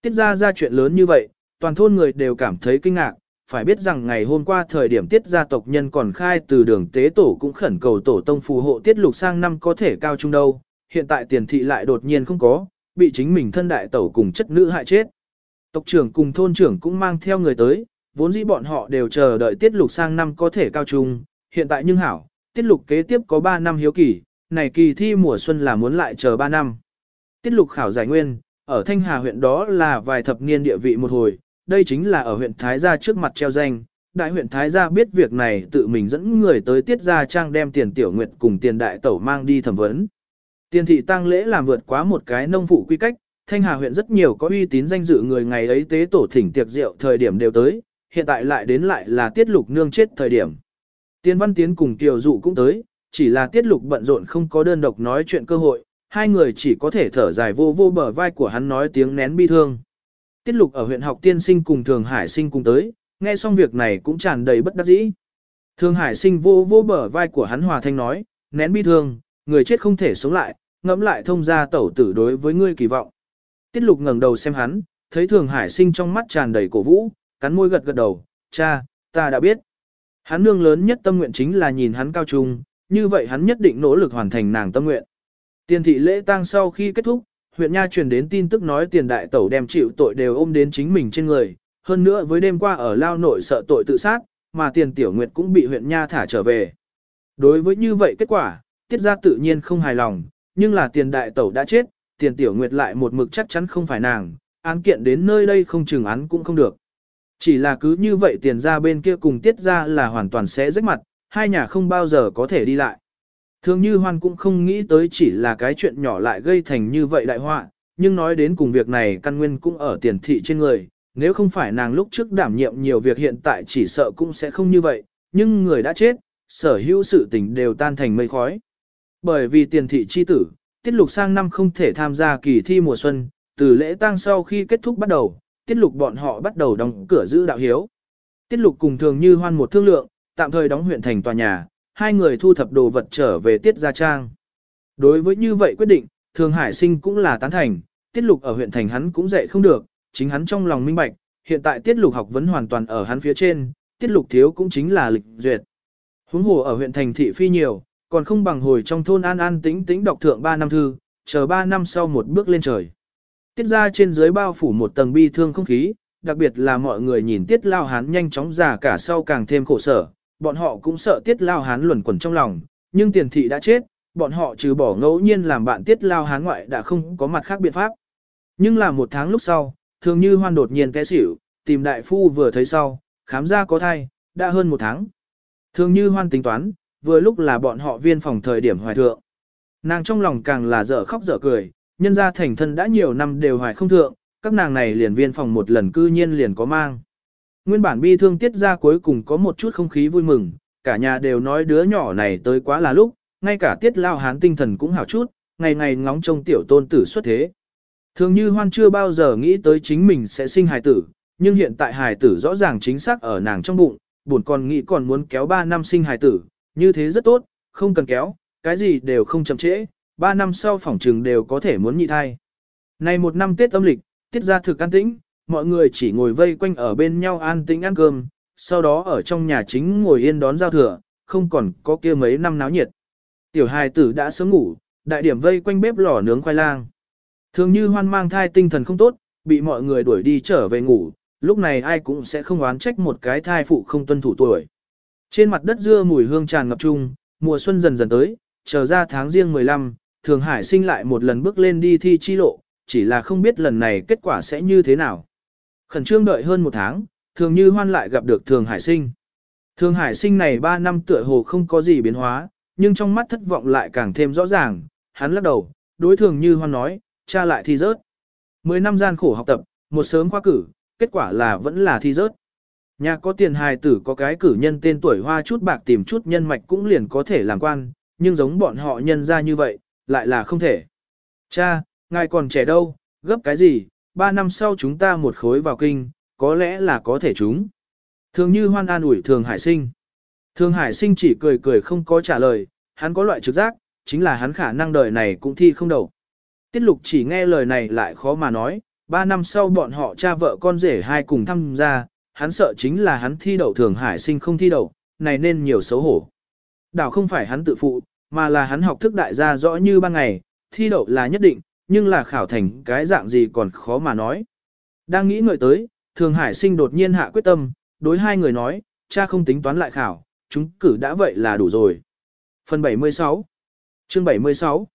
Tiết ra ra chuyện lớn như vậy, toàn thôn người đều cảm thấy kinh ngạc, phải biết rằng ngày hôm qua thời điểm tiết gia tộc nhân còn khai từ đường tế tổ cũng khẩn cầu tổ tông phù hộ tiết lục sang năm có thể cao trung đâu, hiện tại tiền thị lại đột nhiên không có, bị chính mình thân đại tẩu cùng chất nữ hại chết. Tộc trưởng cùng thôn trưởng cũng mang theo người tới, vốn dĩ bọn họ đều chờ đợi tiết lục sang năm có thể cao trung, hiện tại nhưng hảo, tiết lục kế tiếp có 3 năm hiếu kỳ, này kỳ thi mùa xuân là muốn lại chờ 3 năm. Tiết lục khảo giải nguyên, ở Thanh Hà huyện đó là vài thập niên địa vị một hồi, đây chính là ở huyện Thái Gia trước mặt treo danh. Đại huyện Thái Gia biết việc này tự mình dẫn người tới tiết gia trang đem tiền tiểu nguyệt cùng tiền đại tẩu mang đi thẩm vấn. Tiền thị tăng lễ làm vượt quá một cái nông phụ quy cách, Thanh Hà huyện rất nhiều có uy tín danh dự người ngày ấy tế tổ thỉnh tiệc rượu thời điểm đều tới, hiện tại lại đến lại là tiết lục nương chết thời điểm. Tiên văn tiến cùng Kiều dụ cũng tới, chỉ là tiết lục bận rộn không có đơn độc nói chuyện cơ hội, hai người chỉ có thể thở dài vô vô bờ vai của hắn nói tiếng nén bi thương. Tiết lục ở huyện học tiên sinh cùng Thường Hải sinh cùng tới, nghe xong việc này cũng tràn đầy bất đắc dĩ. Thường Hải sinh vô vô bờ vai của hắn hòa thanh nói, nén bi thương, người chết không thể sống lại, ngẫm lại thông ra tẩu tử đối với ngươi kỳ vọng. Tiết lục ngẩng đầu xem hắn, thấy Thường Hải sinh trong mắt tràn đầy cổ vũ, cắn môi gật gật đầu, cha, ta đã biết. Hắn nương lớn nhất tâm nguyện chính là nhìn hắn cao trung, như vậy hắn nhất định nỗ lực hoàn thành nàng tâm nguyện. Tiền thị lễ tang sau khi kết thúc, huyện Nha truyền đến tin tức nói tiền đại tẩu đem chịu tội đều ôm đến chính mình trên người, hơn nữa với đêm qua ở lao nội sợ tội tự sát, mà tiền tiểu nguyệt cũng bị huyện Nha thả trở về. Đối với như vậy kết quả, tiết ra tự nhiên không hài lòng, nhưng là tiền đại tẩu đã chết, tiền tiểu nguyệt lại một mực chắc chắn không phải nàng, án kiện đến nơi đây không chừng án cũng không được. Chỉ là cứ như vậy tiền ra bên kia cùng tiết ra là hoàn toàn sẽ rách mặt, hai nhà không bao giờ có thể đi lại. Thường như hoan cũng không nghĩ tới chỉ là cái chuyện nhỏ lại gây thành như vậy đại họa, nhưng nói đến cùng việc này căn nguyên cũng ở tiền thị trên người, nếu không phải nàng lúc trước đảm nhiệm nhiều việc hiện tại chỉ sợ cũng sẽ không như vậy, nhưng người đã chết, sở hữu sự tình đều tan thành mây khói. Bởi vì tiền thị chi tử, tiết lục sang năm không thể tham gia kỳ thi mùa xuân, từ lễ tang sau khi kết thúc bắt đầu, tiết lục bọn họ bắt đầu đóng cửa giữ đạo hiếu. Tiết lục cùng thường như hoan một thương lượng, tạm thời đóng huyện thành tòa nhà, hai người thu thập đồ vật trở về tiết gia trang. Đối với như vậy quyết định, thường hải sinh cũng là tán thành, tiết lục ở huyện thành hắn cũng dạy không được, chính hắn trong lòng minh bạch, hiện tại tiết lục học vấn hoàn toàn ở hắn phía trên, tiết lục thiếu cũng chính là lịch duyệt. Huống hồ ở huyện thành thị phi nhiều, còn không bằng hồi trong thôn an an tĩnh tĩnh đọc thượng 3 năm thư, chờ 3 năm sau một bước lên trời. Tiết ra trên dưới bao phủ một tầng bi thương không khí, đặc biệt là mọi người nhìn tiết lao hán nhanh chóng già cả sau càng thêm khổ sở, bọn họ cũng sợ tiết lao hán luẩn quẩn trong lòng, nhưng tiền thị đã chết, bọn họ trừ bỏ ngẫu nhiên làm bạn tiết lao hán ngoại đã không có mặt khác biện pháp. Nhưng là một tháng lúc sau, thường như hoan đột nhiên té xỉu, tìm đại phu vừa thấy sau, khám ra có thai, đã hơn một tháng. Thường như hoan tính toán, vừa lúc là bọn họ viên phòng thời điểm hoài thượng. Nàng trong lòng càng là dở khóc dở cười, nhân ra thành thân đã nhiều năm đều hoài không thượng, các nàng này liền viên phòng một lần cư nhiên liền có mang. Nguyên bản bi thương tiết ra cuối cùng có một chút không khí vui mừng, cả nhà đều nói đứa nhỏ này tới quá là lúc, ngay cả tiết lao hán tinh thần cũng hào chút, ngày ngày ngóng trông tiểu tôn tử xuất thế. Thường như hoan chưa bao giờ nghĩ tới chính mình sẽ sinh hài tử, nhưng hiện tại hài tử rõ ràng chính xác ở nàng trong bụng, buồn còn nghĩ còn muốn kéo 3 năm sinh hài tử, như thế rất tốt, không cần kéo, cái gì đều không chậm trễ, 3 năm sau phỏng trừng đều có thể muốn nhị thai. Này một năm Tết âm lịch, tiết ra thực an tĩnh, mọi người chỉ ngồi vây quanh ở bên nhau an tĩnh ăn cơm, sau đó ở trong nhà chính ngồi yên đón giao thừa, không còn có kia mấy năm náo nhiệt. Tiểu hài tử đã sớm ngủ, đại điểm vây quanh bếp lò nướng khoai lang. Thường như hoan mang thai tinh thần không tốt, bị mọi người đuổi đi trở về ngủ, lúc này ai cũng sẽ không oán trách một cái thai phụ không tuân thủ tuổi. Trên mặt đất dưa mùi hương tràn ngập chung, mùa xuân dần dần tới, chờ ra tháng riêng 15, Thường Hải sinh lại một lần bước lên đi thi chi lộ, chỉ là không biết lần này kết quả sẽ như thế nào. Khẩn trương đợi hơn một tháng, thường như hoan lại gặp được Thường Hải sinh. Thường Hải sinh này 3 năm tựa hồ không có gì biến hóa, nhưng trong mắt thất vọng lại càng thêm rõ ràng, hắn lắc đầu, đối thường như hoan nói, cha lại thi rớt. 10 năm gian khổ học tập, một sớm khoa cử, kết quả là vẫn là thi rớt. Nhà có tiền hài tử có cái cử nhân tên tuổi hoa chút bạc tìm chút nhân mạch cũng liền có thể làm quan, nhưng giống bọn họ nhân ra như vậy, lại là không thể. Cha, ngài còn trẻ đâu, gấp cái gì, ba năm sau chúng ta một khối vào kinh, có lẽ là có thể chúng. Thường như hoan an ủi thường hải sinh. Thường hải sinh chỉ cười cười không có trả lời, hắn có loại trực giác, chính là hắn khả năng đời này cũng thi không đầu. Tiết lục chỉ nghe lời này lại khó mà nói, ba năm sau bọn họ cha vợ con rể hai cùng tham gia, hắn sợ chính là hắn thi đậu thường hải sinh không thi đậu, này nên nhiều xấu hổ. Đảo không phải hắn tự phụ, mà là hắn học thức đại gia rõ như ban ngày, thi đậu là nhất định, nhưng là khảo thành cái dạng gì còn khó mà nói. Đang nghĩ ngợi tới, thường hải sinh đột nhiên hạ quyết tâm, đối hai người nói, cha không tính toán lại khảo, chúng cử đã vậy là đủ rồi. Phần 76 Chương 76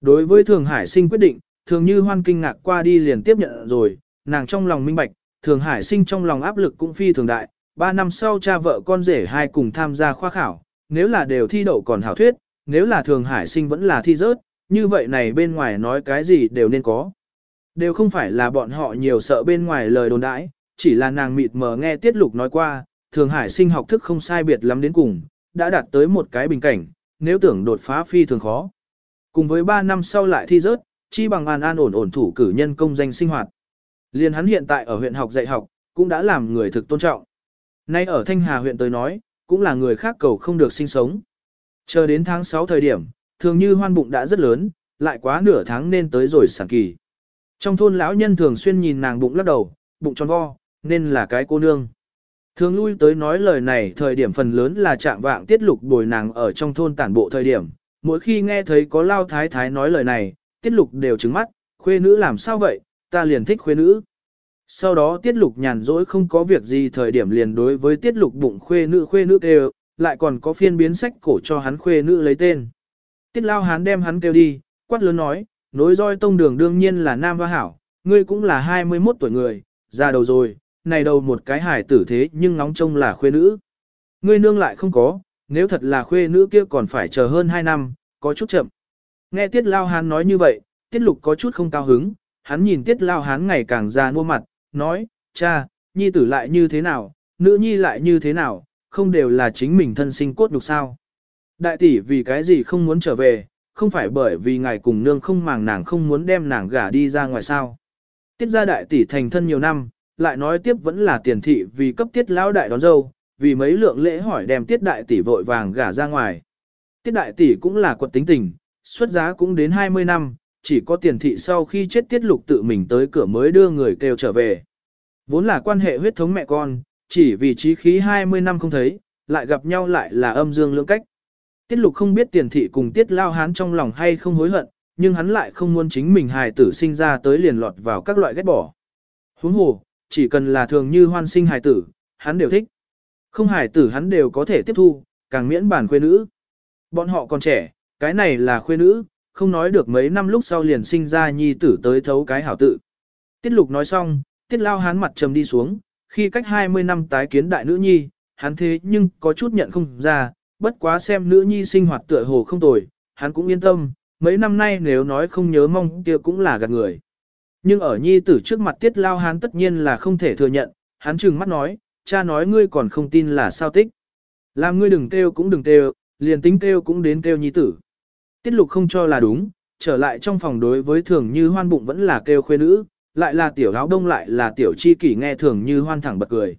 Đối với thường hải sinh quyết định, thường như hoan kinh ngạc qua đi liền tiếp nhận rồi, nàng trong lòng minh bạch, thường hải sinh trong lòng áp lực cũng phi thường đại, ba năm sau cha vợ con rể hai cùng tham gia khoa khảo, nếu là đều thi đậu còn hảo thuyết, nếu là thường hải sinh vẫn là thi rớt, như vậy này bên ngoài nói cái gì đều nên có. Đều không phải là bọn họ nhiều sợ bên ngoài lời đồn đãi, chỉ là nàng mịt mờ nghe tiết lục nói qua, thường hải sinh học thức không sai biệt lắm đến cùng, đã đạt tới một cái bình cảnh, nếu tưởng đột phá phi thường khó. Cùng với 3 năm sau lại thi rớt, chi bằng an an ổn ổn thủ cử nhân công danh sinh hoạt. Liên hắn hiện tại ở huyện học dạy học, cũng đã làm người thực tôn trọng. Nay ở Thanh Hà huyện tới nói, cũng là người khác cầu không được sinh sống. Chờ đến tháng 6 thời điểm, thường như hoan bụng đã rất lớn, lại quá nửa tháng nên tới rồi sản kỳ. Trong thôn lão nhân thường xuyên nhìn nàng bụng lắc đầu, bụng tròn vo, nên là cái cô nương. Thường lui tới nói lời này thời điểm phần lớn là trạng vạng tiết lục bồi nàng ở trong thôn tản bộ thời điểm. Mỗi khi nghe thấy có lao thái thái nói lời này, tiết lục đều trứng mắt, khuê nữ làm sao vậy, ta liền thích khuê nữ. Sau đó tiết lục nhàn rỗi không có việc gì thời điểm liền đối với tiết lục bụng khuê nữ khuê nữ kêu, lại còn có phiên biến sách cổ cho hắn khuê nữ lấy tên. Tiết lao hán đem hắn kêu đi, quát lớn nói, nối roi tông đường đương nhiên là nam hoa hảo, ngươi cũng là 21 tuổi người, già đầu rồi, này đầu một cái hải tử thế nhưng ngóng trông là khuê nữ. Ngươi nương lại không có, nếu thật là khuê nữ kia còn phải chờ hơn 2 năm, có chút chậm. Nghe tiết lao hán nói như vậy, tiết lục có chút không cao hứng, hắn nhìn tiết lao hán ngày càng già nua mặt, nói, cha, nhi tử lại như thế nào, nữ nhi lại như thế nào, không đều là chính mình thân sinh cốt nhục sao. Đại tỷ vì cái gì không muốn trở về, không phải bởi vì ngài cùng nương không màng nàng không muốn đem nàng gả đi ra ngoài sao. Tiết ra đại tỷ thành thân nhiều năm, lại nói tiếp vẫn là tiền thị vì cấp tiết lão đại đón dâu, vì mấy lượng lễ hỏi đem tiết đại tỷ vội vàng gả ra ngoài. Tiết đại tỷ cũng là quật tính tình, xuất giá cũng đến 20 năm, chỉ có tiền thị sau khi chết tiết lục tự mình tới cửa mới đưa người kêu trở về. Vốn là quan hệ huyết thống mẹ con, chỉ vì trí khí 20 năm không thấy, lại gặp nhau lại là âm dương lưỡng cách. Tiết lục không biết tiền thị cùng tiết lao hán trong lòng hay không hối hận, nhưng hắn lại không muốn chính mình hài tử sinh ra tới liền lọt vào các loại ghét bỏ. Huống hồ, chỉ cần là thường như hoan sinh hài tử, hắn đều thích. Không hài tử hắn đều có thể tiếp thu, càng miễn bản khuê nữ. Bọn họ còn trẻ, cái này là khuê nữ, không nói được mấy năm lúc sau liền sinh ra nhi tử tới thấu cái hảo tự. Tiết lục nói xong, tiết lao Hán mặt trầm đi xuống, khi cách 20 năm tái kiến đại nữ nhi, hắn thế nhưng có chút nhận không ra, bất quá xem nữ nhi sinh hoạt tựa hồ không tồi, hắn cũng yên tâm, mấy năm nay nếu nói không nhớ mong kia cũng là gạt người. Nhưng ở nhi tử trước mặt tiết lao hắn tất nhiên là không thể thừa nhận, hắn trừng mắt nói, cha nói ngươi còn không tin là sao tích. Làm ngươi đừng kêu cũng đừng kêu, liền tính kêu cũng đến kêu nhi tử. Tiết lục không cho là đúng, trở lại trong phòng đối với thường như hoan bụng vẫn là kêu khuê nữ, lại là tiểu áo đông lại là tiểu chi kỷ nghe thường như hoan thẳng bật cười.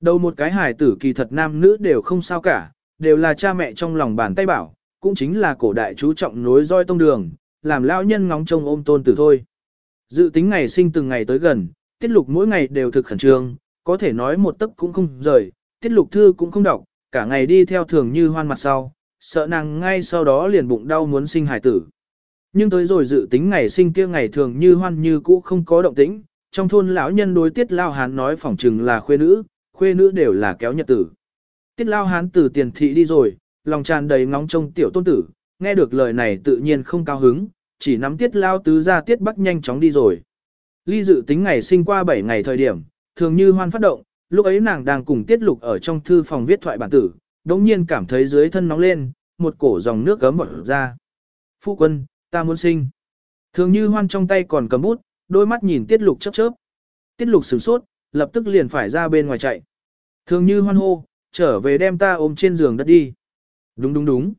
Đầu một cái hài tử kỳ thật nam nữ đều không sao cả, đều là cha mẹ trong lòng bàn tay bảo, cũng chính là cổ đại chú trọng nối roi tông đường, làm lao nhân ngóng trông ôm tôn tử thôi. Dự tính ngày sinh từng ngày tới gần, tiết lục mỗi ngày đều thực khẩn trương, có thể nói một tấc cũng không rời, tiết lục thư cũng không đọc, cả ngày đi theo thường như hoan mặt sau, sợ nàng ngay sau đó liền bụng đau muốn sinh hải tử. Nhưng tới rồi dự tính ngày sinh kia ngày thường như hoan như cũ không có động tĩnh, trong thôn lão nhân đối tiết lao hán nói phỏng chừng là khuê nữ, khuê nữ đều là kéo nhật tử. Tiết lao hán từ tiền thị đi rồi, lòng tràn đầy ngóng trông tiểu tôn tử, nghe được lời này tự nhiên không cao hứng, chỉ nắm tiết lao tứ ra tiết bắc nhanh chóng đi rồi. Ly dự tính ngày sinh qua 7 ngày thời điểm, thường như hoan phát động, lúc ấy nàng đang cùng tiết lục ở trong thư phòng viết thoại bản tử, đống nhiên cảm thấy dưới thân nóng lên, một cổ dòng nước gấm vọt ra. Phu quân, ta muốn sinh. Thường như hoan trong tay còn cầm bút, đôi mắt nhìn tiết lục chớp chớp. Tiết lục sửng sốt, lập tức liền phải ra bên ngoài chạy. Thường như hoan hô, trở về đem ta ôm trên giường đất đi. Đúng đúng đúng.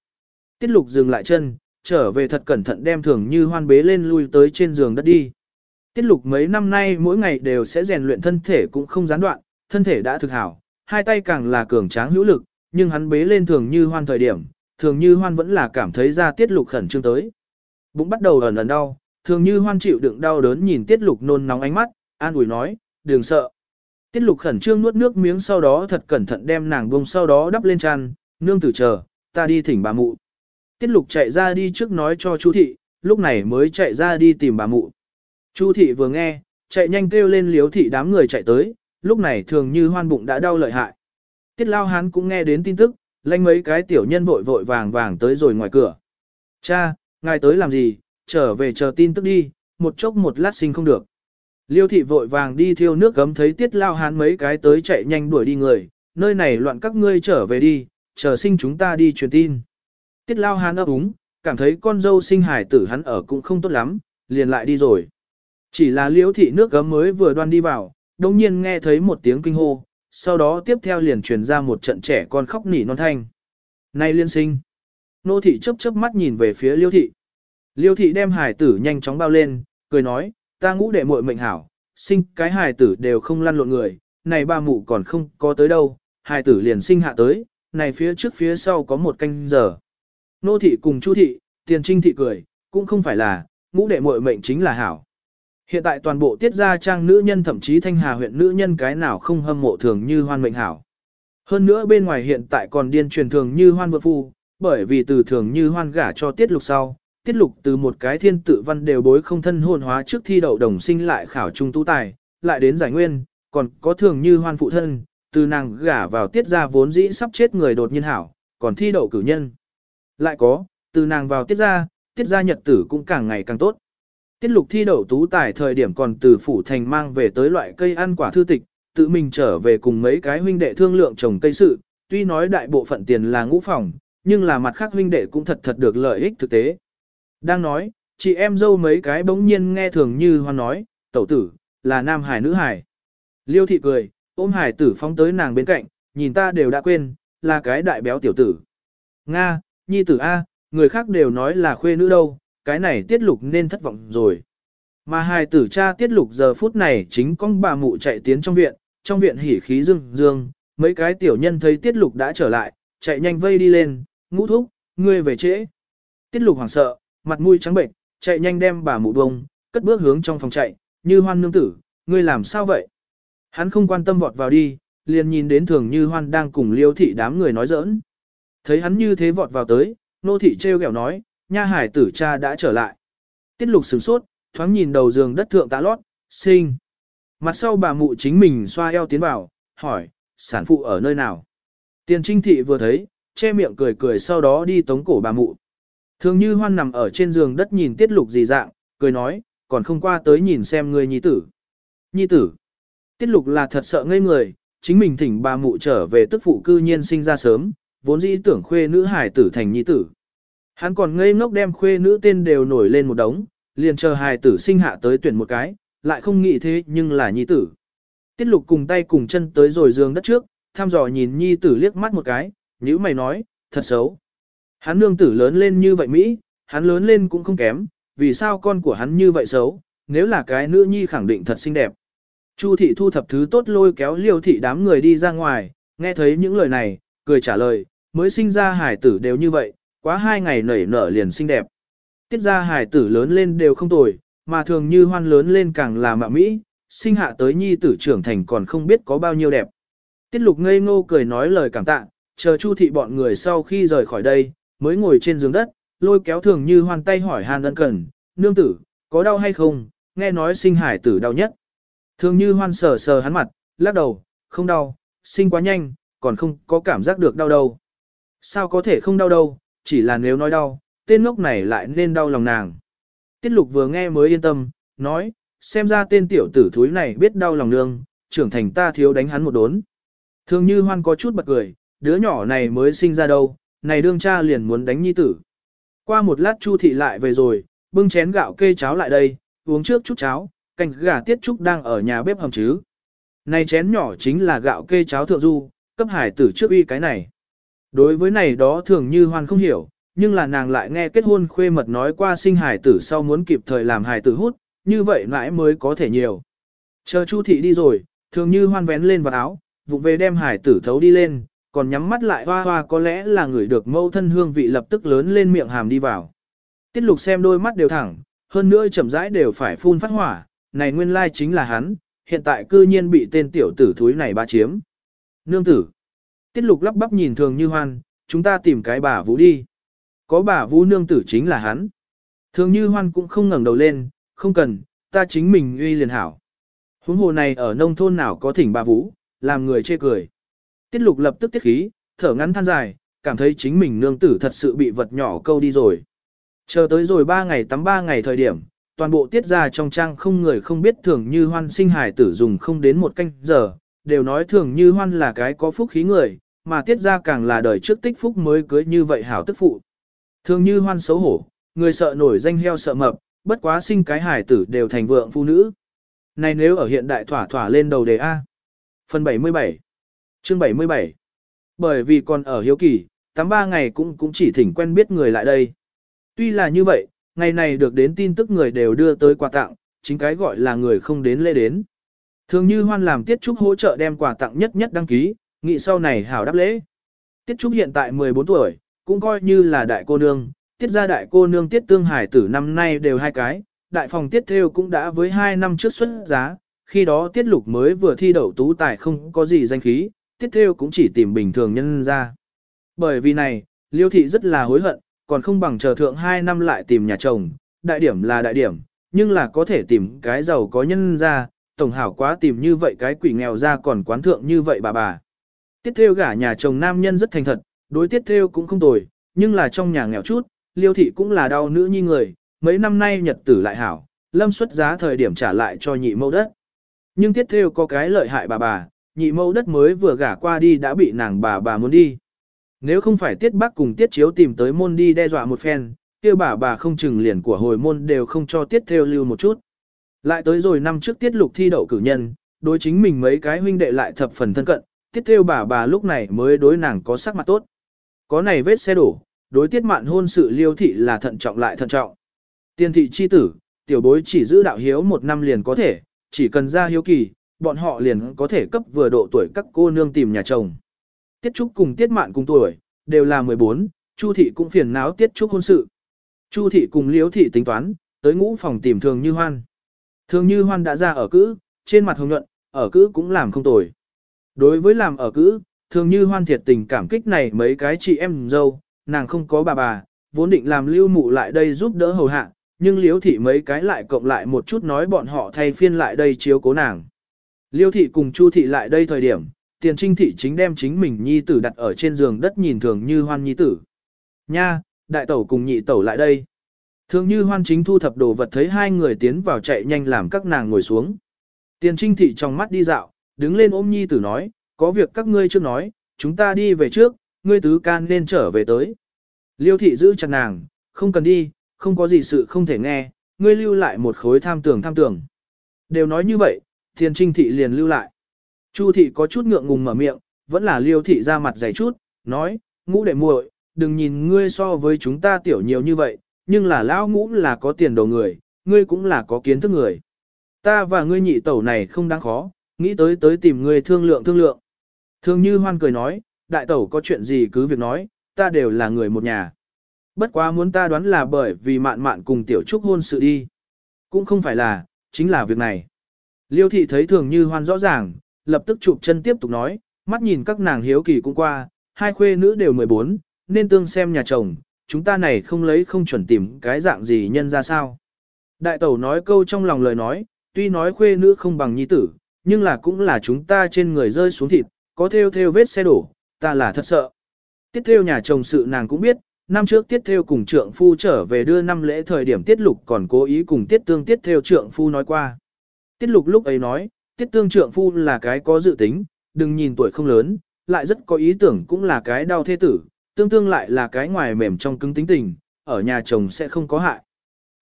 Tiết lục dừng lại chân, trở về thật cẩn thận đem thường như hoan bế lên lui tới trên giường đất đi. Tiết lục mấy năm nay mỗi ngày đều sẽ rèn luyện thân thể cũng không gián đoạn, thân thể đã thực hảo, hai tay càng là cường tráng hữu lực, nhưng hắn bế lên thường như hoan thời điểm, thường như hoan vẫn là cảm thấy ra tiết lục khẩn trương tới. Bụng bắt đầu ẩn ẩn đau, thường như hoan chịu đựng đau đớn nhìn tiết lục nôn nóng ánh mắt, an ủi nói, đừng sợ. Tiết lục khẩn trương nuốt nước miếng sau đó thật cẩn thận đem nàng bông sau đó đắp lên chăn, nương tử chờ, ta đi thỉnh bà mụ. Tiết lục chạy ra đi trước nói cho chú thị, lúc này mới chạy ra đi tìm bà mụ. Chu thị vừa nghe, chạy nhanh kêu lên liếu thị đám người chạy tới, lúc này thường như hoan bụng đã đau lợi hại. Tiết lao hán cũng nghe đến tin tức, lanh mấy cái tiểu nhân vội vội vàng vàng tới rồi ngoài cửa. Cha, ngài tới làm gì, trở về chờ tin tức đi, một chốc một lát sinh không được. Liêu thị vội vàng đi thiêu nước gấm thấy tiết lao hán mấy cái tới chạy nhanh đuổi đi người, nơi này loạn các ngươi trở về đi, chờ sinh chúng ta đi truyền tin. Tiết lao hán ấp úng, cảm thấy con dâu sinh hải tử hắn ở cũng không tốt lắm, liền lại đi rồi. Chỉ là liêu thị nước gấm mới vừa đoan đi vào, đồng nhiên nghe thấy một tiếng kinh hô, sau đó tiếp theo liền truyền ra một trận trẻ con khóc nỉ non thanh. Này liên sinh! Nô thị chớp chớp mắt nhìn về phía liêu thị. Liêu thị đem hải tử nhanh chóng bao lên, cười nói, ta ngũ đệ muội mệnh hảo, sinh cái hài tử đều không lăn lộn người, này ba mụ còn không có tới đâu, hài tử liền sinh hạ tới, này phía trước phía sau có một canh giờ. Nô thị cùng chu thị, tiền trinh thị cười, cũng không phải là, ngũ đệ muội mệnh chính là hảo. Hiện tại toàn bộ tiết gia trang nữ nhân thậm chí thanh hà huyện nữ nhân cái nào không hâm mộ thường như hoan mệnh hảo. Hơn nữa bên ngoài hiện tại còn điên truyền thường như hoan vợ phu, bởi vì từ thường như hoan gả cho tiết lục sau, tiết lục từ một cái thiên tự văn đều bối không thân hồn hóa trước thi đậu đồng sinh lại khảo trung tú tài, lại đến giải nguyên, còn có thường như hoan phụ thân, từ nàng gả vào tiết gia vốn dĩ sắp chết người đột nhiên hảo, còn thi đậu cử nhân. Lại có, từ nàng vào tiết gia, tiết gia nhật tử cũng càng ngày càng tốt. Tiết lục thi đậu tú tài thời điểm còn từ phủ thành mang về tới loại cây ăn quả thư tịch, tự mình trở về cùng mấy cái huynh đệ thương lượng trồng cây sự, tuy nói đại bộ phận tiền là ngũ phòng, nhưng là mặt khác huynh đệ cũng thật thật được lợi ích thực tế. Đang nói, chị em dâu mấy cái bỗng nhiên nghe thường như hoan nói, tẩu tử, là nam hải nữ hải. Liêu thị cười, ôm hải tử phóng tới nàng bên cạnh, nhìn ta đều đã quên, là cái đại béo tiểu tử. Nga, nhi tử A, người khác đều nói là khuê nữ đâu, cái này tiết lục nên thất vọng rồi. Mà hải tử cha tiết lục giờ phút này chính con bà mụ chạy tiến trong viện, trong viện hỉ khí dương dương, mấy cái tiểu nhân thấy tiết lục đã trở lại, chạy nhanh vây đi lên, ngũ thúc, ngươi về trễ. Tiết lục hoảng sợ, mặt mũi trắng bệnh, chạy nhanh đem bà mụ bông, cất bước hướng trong phòng chạy, như hoan nương tử, ngươi làm sao vậy? Hắn không quan tâm vọt vào đi, liền nhìn đến thường như hoan đang cùng liêu thị đám người nói giỡn. Thấy hắn như thế vọt vào tới, nô thị trêu ghẹo nói, nha hải tử cha đã trở lại. Tiết lục sửng sốt, thoáng nhìn đầu giường đất thượng tạ lót, sinh. Mặt sau bà mụ chính mình xoa eo tiến vào, hỏi, sản phụ ở nơi nào? Tiền trinh thị vừa thấy, che miệng cười cười sau đó đi tống cổ bà mụ. Thường như hoan nằm ở trên giường đất nhìn tiết lục gì dạng, cười nói, còn không qua tới nhìn xem người nhi tử. Nhi tử. Tiết lục là thật sợ ngây người, chính mình thỉnh bà mụ trở về tức phụ cư nhiên sinh ra sớm, vốn dĩ tưởng khuê nữ hải tử thành nhi tử. Hắn còn ngây ngốc đem khuê nữ tên đều nổi lên một đống, liền chờ hài tử sinh hạ tới tuyển một cái, lại không nghĩ thế nhưng là nhi tử. Tiết lục cùng tay cùng chân tới rồi giường đất trước, thăm dò nhìn nhi tử liếc mắt một cái, nữ mày nói, thật xấu. Hắn nương tử lớn lên như vậy Mỹ, hắn lớn lên cũng không kém, vì sao con của hắn như vậy xấu, nếu là cái nữ nhi khẳng định thật xinh đẹp. Chu thị thu thập thứ tốt lôi kéo liêu thị đám người đi ra ngoài, nghe thấy những lời này, cười trả lời, mới sinh ra hải tử đều như vậy, quá hai ngày nảy nở liền xinh đẹp. Tiết ra hải tử lớn lên đều không tồi, mà thường như hoan lớn lên càng là mạ Mỹ, sinh hạ tới nhi tử trưởng thành còn không biết có bao nhiêu đẹp. Tiết lục ngây ngô cười nói lời cảm tạ, chờ chu thị bọn người sau khi rời khỏi đây, mới ngồi trên giường đất, lôi kéo thường như hoan tay hỏi hàn ân cần, nương tử, có đau hay không, nghe nói sinh hải tử đau nhất. Thường như hoan sờ sờ hắn mặt, lắc đầu, không đau, sinh quá nhanh, còn không có cảm giác được đau đâu. Sao có thể không đau đâu, chỉ là nếu nói đau, tên ngốc này lại nên đau lòng nàng. Tiết lục vừa nghe mới yên tâm, nói, xem ra tên tiểu tử thúi này biết đau lòng nương, trưởng thành ta thiếu đánh hắn một đốn. Thường như hoan có chút bật cười, đứa nhỏ này mới sinh ra đâu, này đương cha liền muốn đánh nhi tử. Qua một lát chu thị lại về rồi, bưng chén gạo kê cháo lại đây, uống trước chút cháo, canh gà tiết trúc đang ở nhà bếp hầm chứ. Này chén nhỏ chính là gạo kê cháo thượng du, cấp hải tử trước uy cái này. Đối với này đó thường như hoan không hiểu, nhưng là nàng lại nghe kết hôn khuê mật nói qua sinh hải tử sau muốn kịp thời làm hải tử hút, như vậy mãi mới có thể nhiều. Chờ Chu thị đi rồi, thường như hoan vén lên vào áo, vụ về đem hải tử thấu đi lên, còn nhắm mắt lại hoa hoa có lẽ là người được mâu thân hương vị lập tức lớn lên miệng hàm đi vào. Tiết lục xem đôi mắt đều thẳng, hơn nữa chậm rãi đều phải phun phát hỏa, này nguyên lai chính là hắn, hiện tại cư nhiên bị tên tiểu tử thúi này ba chiếm. Nương tử. Tiết lục lắp bắp nhìn thường như hoan, chúng ta tìm cái bà vũ đi. Có bà vũ nương tử chính là hắn. Thường như hoan cũng không ngẩng đầu lên, không cần, ta chính mình uy liền hảo. Huống hồ này ở nông thôn nào có thỉnh bà vũ, làm người chê cười. Tiết lục lập tức tiết khí, thở ngắn than dài, cảm thấy chính mình nương tử thật sự bị vật nhỏ câu đi rồi. Chờ tới rồi ba ngày tắm ba ngày thời điểm, toàn bộ tiết ra trong trang không người không biết thường như hoan sinh hải tử dùng không đến một canh giờ, đều nói thường như hoan là cái có phúc khí người, mà tiết ra càng là đời trước tích phúc mới cưới như vậy hảo tức phụ. Thường như hoan xấu hổ, người sợ nổi danh heo sợ mập, bất quá sinh cái hải tử đều thành vượng phụ nữ. Này nếu ở hiện đại thỏa thỏa lên đầu đề A. Phần 77 Chương 77 Bởi vì còn ở hiếu kỳ, tám ba ngày cũng cũng chỉ thỉnh quen biết người lại đây. Tuy là như vậy, ngày này được đến tin tức người đều đưa tới quà tặng, chính cái gọi là người không đến lễ đến. Thường như hoan làm Tiết Trúc hỗ trợ đem quà tặng nhất nhất đăng ký, nghị sau này hảo đáp lễ. Tiết Trúc hiện tại 14 tuổi, cũng coi như là đại cô nương, tiết gia đại cô nương tiết tương hải tử năm nay đều hai cái, đại phòng tiết theo cũng đã với hai năm trước xuất giá, khi đó tiết lục mới vừa thi đậu tú tài không có gì danh khí, tiết theo cũng chỉ tìm bình thường nhân ra. Bởi vì này, liêu thị rất là hối hận, còn không bằng chờ thượng hai năm lại tìm nhà chồng, đại điểm là đại điểm, nhưng là có thể tìm cái giàu có nhân ra, tổng hảo quá tìm như vậy cái quỷ nghèo ra còn quán thượng như vậy bà bà. Tiết theo gả nhà chồng nam nhân rất thành thật, đối tiết theo cũng không tồi, nhưng là trong nhà nghèo chút, liêu thị cũng là đau nữ nhi người, mấy năm nay nhật tử lại hảo, lâm xuất giá thời điểm trả lại cho nhị mẫu đất. Nhưng tiết theo có cái lợi hại bà bà, nhị mẫu đất mới vừa gả qua đi đã bị nàng bà bà muốn đi. Nếu không phải tiết bác cùng tiết chiếu tìm tới môn đi đe dọa một phen, kia bà bà không chừng liền của hồi môn đều không cho tiết theo lưu một chút. Lại tới rồi năm trước tiết lục thi đậu cử nhân, đối chính mình mấy cái huynh đệ lại thập phần thân cận, tiết theo bà bà lúc này mới đối nàng có sắc mặt tốt. Có này vết xe đổ, đối tiết mạn hôn sự liêu thị là thận trọng lại thận trọng. Tiên thị chi tử, tiểu bối chỉ giữ đạo hiếu một năm liền có thể, chỉ cần ra hiếu kỳ, bọn họ liền có thể cấp vừa độ tuổi các cô nương tìm nhà chồng. Tiết Trúc cùng Tiết Mạn cùng tuổi, đều là 14, Chu thị cũng phiền não Tiết Trúc hôn sự. Chu thị cùng Liễu thị tính toán, tới ngũ phòng tìm Thường Như Hoan. Thường Như Hoan đã ra ở cữ, trên mặt hồng nhuận, ở cữ cũng làm không tồi. Đối với làm ở cữ, Thường Như Hoan thiệt tình cảm kích này mấy cái chị em dâu, nàng không có bà bà, vốn định làm lưu mụ lại đây giúp đỡ hầu hạ, nhưng liếu thị mấy cái lại cộng lại một chút nói bọn họ thay phiên lại đây chiếu cố nàng. Liêu thị cùng chu thị lại đây thời điểm, tiền trinh thị chính đem chính mình nhi tử đặt ở trên giường đất nhìn thường như hoan nhi tử. Nha, đại tẩu cùng nhị tẩu lại đây. Thường như hoan chính thu thập đồ vật thấy hai người tiến vào chạy nhanh làm các nàng ngồi xuống. Tiền trinh thị trong mắt đi dạo, đứng lên ôm nhi tử nói, có việc các ngươi chưa nói, chúng ta đi về trước, ngươi tứ can nên trở về tới. Liêu thị giữ chặt nàng, không cần đi, không có gì sự không thể nghe, ngươi lưu lại một khối tham tưởng tham tưởng. Đều nói như vậy, tiền trinh thị liền lưu lại. Chu thị có chút ngượng ngùng mở miệng, vẫn là liêu thị ra mặt dày chút, nói, ngũ đệ muội, đừng nhìn ngươi so với chúng ta tiểu nhiều như vậy, nhưng là lão ngũ là có tiền đồ người, ngươi cũng là có kiến thức người. Ta và ngươi nhị tẩu này không đáng khó, nghĩ tới tới tìm ngươi thương lượng thương lượng. Thường như hoan cười nói, đại tẩu có chuyện gì cứ việc nói, ta đều là người một nhà. Bất quá muốn ta đoán là bởi vì mạn mạn cùng tiểu trúc hôn sự đi. Cũng không phải là, chính là việc này. Liêu thị thấy thường như hoan rõ ràng, lập tức chụp chân tiếp tục nói, mắt nhìn các nàng hiếu kỳ cũng qua, hai khuê nữ đều 14, nên tương xem nhà chồng, chúng ta này không lấy không chuẩn tìm cái dạng gì nhân ra sao. Đại tẩu nói câu trong lòng lời nói, tuy nói khuê nữ không bằng nhi tử, nhưng là cũng là chúng ta trên người rơi xuống thịt, có theo theo vết xe đổ, ta là thật sợ. Tiết theo nhà chồng sự nàng cũng biết, năm trước tiết theo cùng trượng phu trở về đưa năm lễ thời điểm tiết lục còn cố ý cùng tiết tương tiết theo trượng phu nói qua. Tiết lục lúc ấy nói, tiết tương trượng phu là cái có dự tính, đừng nhìn tuổi không lớn, lại rất có ý tưởng cũng là cái đau thê tử, tương tương lại là cái ngoài mềm trong cứng tính tình, ở nhà chồng sẽ không có hại.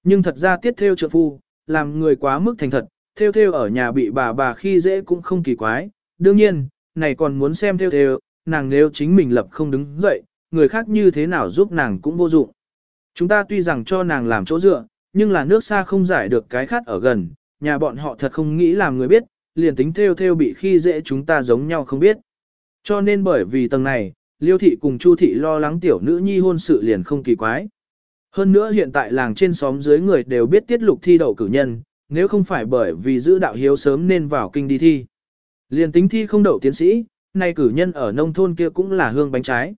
Nhưng thật ra tiết theo trượng phu, làm người quá mức thành thật, theo theo ở nhà bị bà bà khi dễ cũng không kỳ quái, đương nhiên, này còn muốn xem theo theo, nàng nếu chính mình lập không đứng dậy, người khác như thế nào giúp nàng cũng vô dụng. Chúng ta tuy rằng cho nàng làm chỗ dựa, nhưng là nước xa không giải được cái khát ở gần, nhà bọn họ thật không nghĩ làm người biết, liền tính theo theo bị khi dễ chúng ta giống nhau không biết. Cho nên bởi vì tầng này, Liêu thị cùng Chu thị lo lắng tiểu nữ nhi hôn sự liền không kỳ quái. Hơn nữa hiện tại làng trên xóm dưới người đều biết tiết lục thi đậu cử nhân, nếu không phải bởi vì giữ đạo hiếu sớm nên vào kinh đi thi. Liền tính thi không đậu tiến sĩ, nay cử nhân ở nông thôn kia cũng là hương bánh trái.